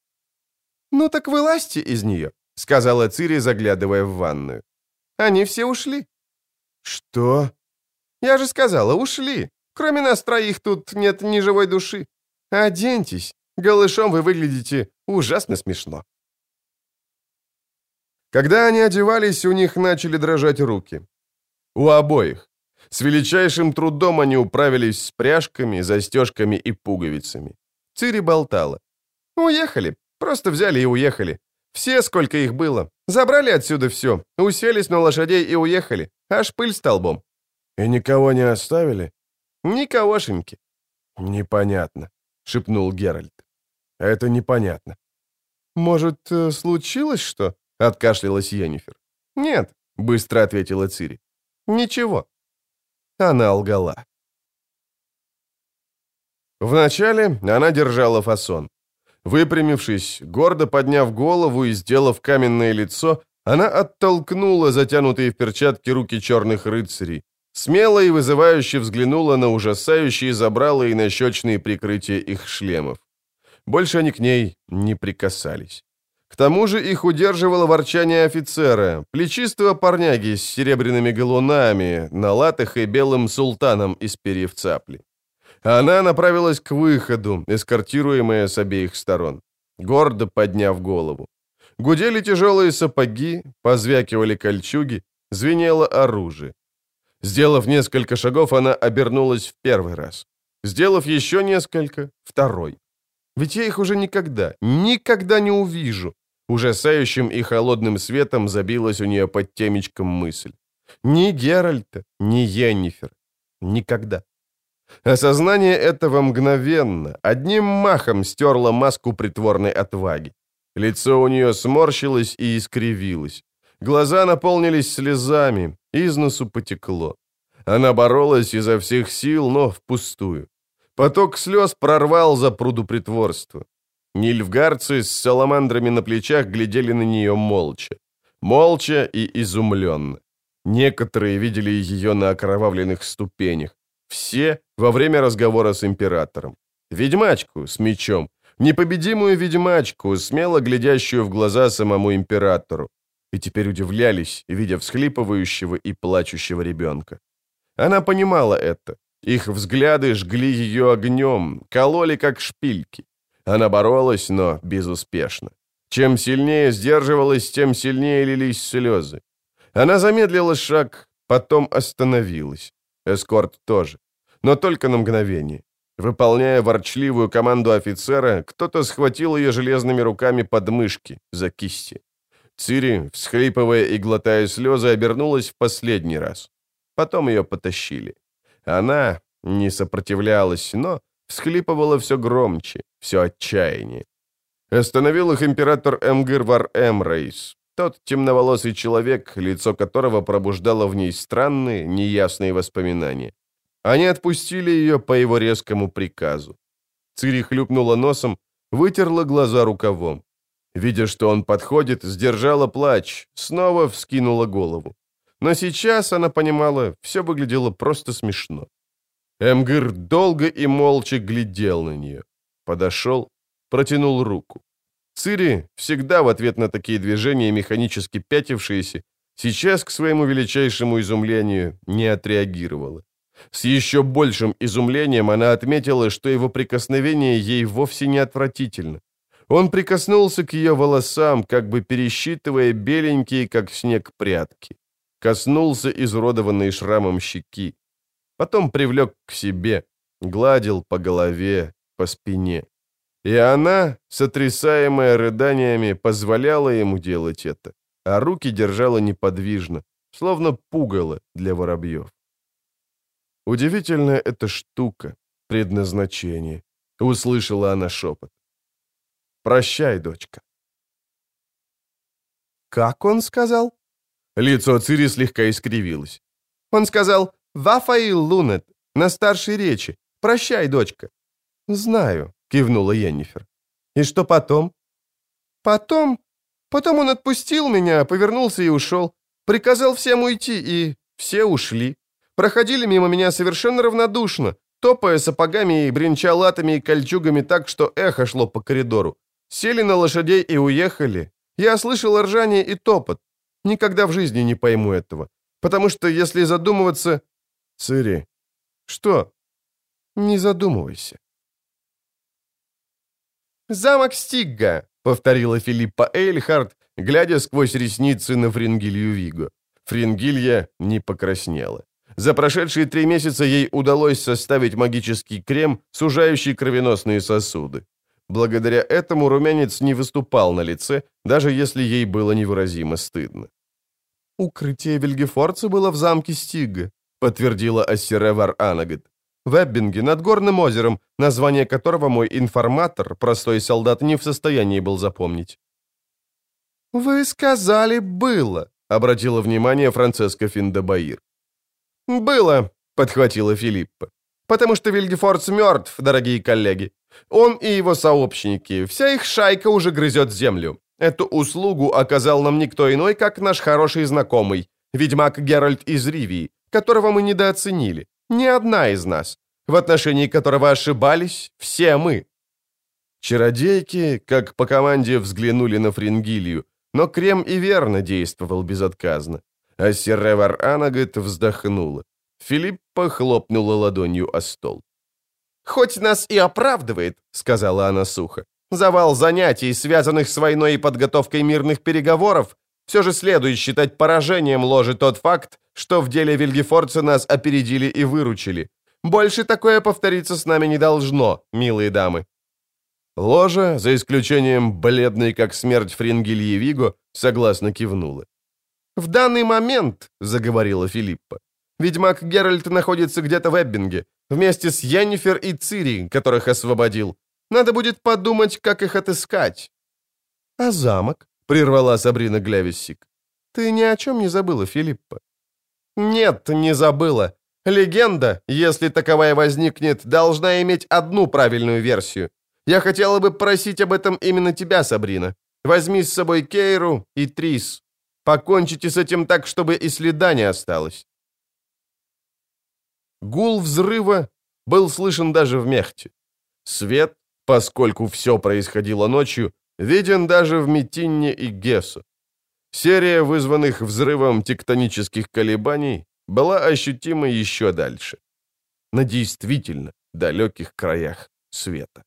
«Ну так вылазьте из нее», — сказала Цири, заглядывая в ванную. «Они все ушли». «Что?» «Я же сказала, ушли. Кроме нас троих тут нет ни живой души. Оденьтесь. Голышом вы выглядите ужасно смешно». Когда они одевались, у них начали дрожать руки. У обоих. С величайшим трудом они управились с пряжками, застежками и пуговицами. Цири болтала. «Уехали. Просто взяли и уехали. Все, сколько их было. Забрали отсюда все, уселись на лошадей и уехали. Аж пыль столбом». «И никого не оставили?» «Никогошеньки». «Непонятно», — шепнул Геральт. «Это непонятно». «Может, э, случилось что?» — откашлялась Йеннифер. «Нет», — быстро ответила Цири. «Ничего». Она лгала. Вначале она держала фасон. Выпрямившись, гордо подняв голову и сделав каменное лицо, она оттолкнула затянутые в перчатки руки черных рыцарей, смело и вызывающе взглянула на ужасающие забрала и нащечные прикрытия их шлемов. Больше они к ней не прикасались. К тому же их удерживало ворчание офицера, плечистого парняги с серебряными галунами, на латах и белым султаном из перьев цапли. Она направилась к выходу, эскортируемая с обеих сторон, гордо подняв голову. Гудели тяжелые сапоги, позвякивали кольчуги, звенело оружие. Сделав несколько шагов, она обернулась в первый раз. Сделав еще несколько — второй. Ведь я их уже никогда, никогда не увижу. Ужасающим и холодным светом забилась у нее под темечком мысль. Ни Геральта, ни Йеннифер. Никогда. Осознание этого мгновенно, одним махом стерло маску притворной отваги. Лицо у нее сморщилось и искривилось. Глаза наполнились слезами, из носу потекло. Она боролась изо всех сил, но впустую. Поток слез прорвал за пруду притворства. Нильфгарцы с саламандрами на плечах глядели на нее молча. Молча и изумленно. Некоторые видели ее на окровавленных ступенях. Все во время разговора с императором. Ведьмачку с мечом. Непобедимую ведьмачку, смело глядящую в глаза самому императору. И теперь удивлялись, видя всхлипывающего и плачущего ребенка. Она понимала это. Их взгляды жгли ее огнем, кололи как шпильки. Она боролась, но безуспешно. Чем сильнее сдерживалась, тем сильнее лились слезы. Она замедлила шаг, потом остановилась. Эскорт тоже. Но только на мгновение. Выполняя ворчливую команду офицера, кто-то схватил ее железными руками под мышки, за кисти. Цири, всхлипывая и глотая слезы, обернулась в последний раз. Потом ее потащили. Она не сопротивлялась, но всхлипывала все громче, все отчаяние. Остановил их император Эмгир Вар Эмрейс, тот темноволосый человек, лицо которого пробуждало в ней странные, неясные воспоминания. Они отпустили ее по его резкому приказу. Цири хлюпнула носом, вытерла глаза рукавом. Видя, что он подходит, сдержала плач, снова вскинула голову. Но сейчас она понимала, все выглядело просто смешно. Эмгыр долго и молча глядел на нее. Подошел, протянул руку. Цири, всегда в ответ на такие движения механически пятившиеся, сейчас к своему величайшему изумлению не отреагировала. С еще большим изумлением она отметила, что его прикосновение ей вовсе не отвратительно. Он прикоснулся к ее волосам, как бы пересчитывая беленькие, как снег, прятки. Коснулся изуродованной шрамом щеки потом привлек к себе, гладил по голове, по спине. И она, сотрясаемая рыданиями, позволяла ему делать это, а руки держала неподвижно, словно пугало для воробьев. Удивительная эта штука, предназначение, услышала она шепот. «Прощай, дочка». «Как он сказал?» Лицо Цири слегка искривилось. Он сказал Вафаил Лунет, на старшей речи. Прощай, дочка». «Знаю», — кивнула Йеннифер. «И что потом?» «Потом? Потом он отпустил меня, повернулся и ушел. Приказал всем уйти, и все ушли. Проходили мимо меня совершенно равнодушно, топая сапогами и бренча латами и кольчугами так, что эхо шло по коридору. Сели на лошадей и уехали. Я слышал ржание и топот. Никогда в жизни не пойму этого. Потому что, если задумываться... Цири. Что? Не задумывайся. «Замок Стигга», — повторила Филиппа Эйльхард, глядя сквозь ресницы на Фрингилью Виго. Фрингилья не покраснела. За прошедшие три месяца ей удалось составить магический крем, сужающий кровеносные сосуды. Благодаря этому румянец не выступал на лице, даже если ей было невыразимо стыдно. «Укрытие Вильгефорца было в замке Стига», — подтвердила Ассеревар Анагет. «В Эббинге, над горным озером, название которого мой информатор, простой солдат, не в состоянии был запомнить». «Вы сказали «было», — обратила внимание Францеска Финдебаир. «Было», — подхватила Филиппа. «Потому что Вильгефордс мертв, дорогие коллеги. Он и его сообщники, вся их шайка уже грызет землю. Эту услугу оказал нам никто иной, как наш хороший знакомый, ведьмак Геральт из Ривии, которого мы недооценили. Ни одна из нас, в отношении которого ошибались все мы». Чародейки, как по команде, взглянули на Фрингилию, но Крем и верно действовал безотказно. А Серевар Анагет вздохнула. Филиппа хлопнула ладонью о стол. «Хоть нас и оправдывает», — сказала она сухо, «завал занятий, связанных с войной и подготовкой мирных переговоров, все же следует считать поражением ложи тот факт, что в деле Вильгефорца нас опередили и выручили. Больше такое повториться с нами не должно, милые дамы». Ложа, за исключением бледной как смерть Фрингельи Виго, согласно кивнула. «В данный момент», — заговорила Филиппа, «ведьмак Геральт находится где-то в Эббинге, вместе с Йеннифер и Цири, которых освободил. Надо будет подумать, как их отыскать». «А замок?» — прервала Сабрина Глявисик. «Ты ни о чем не забыла, Филиппа?» «Нет, не забыла. Легенда, если таковая возникнет, должна иметь одну правильную версию. Я хотела бы просить об этом именно тебя, Сабрина. Возьми с собой Кейру и Трис. Покончите с этим так, чтобы и следа не осталось. Гул взрыва был слышен даже в мехте. Свет, поскольку все происходило ночью, виден даже в Митинне и Гессу. Серия вызванных взрывом тектонических колебаний была ощутима еще дальше. На действительно далеких краях света.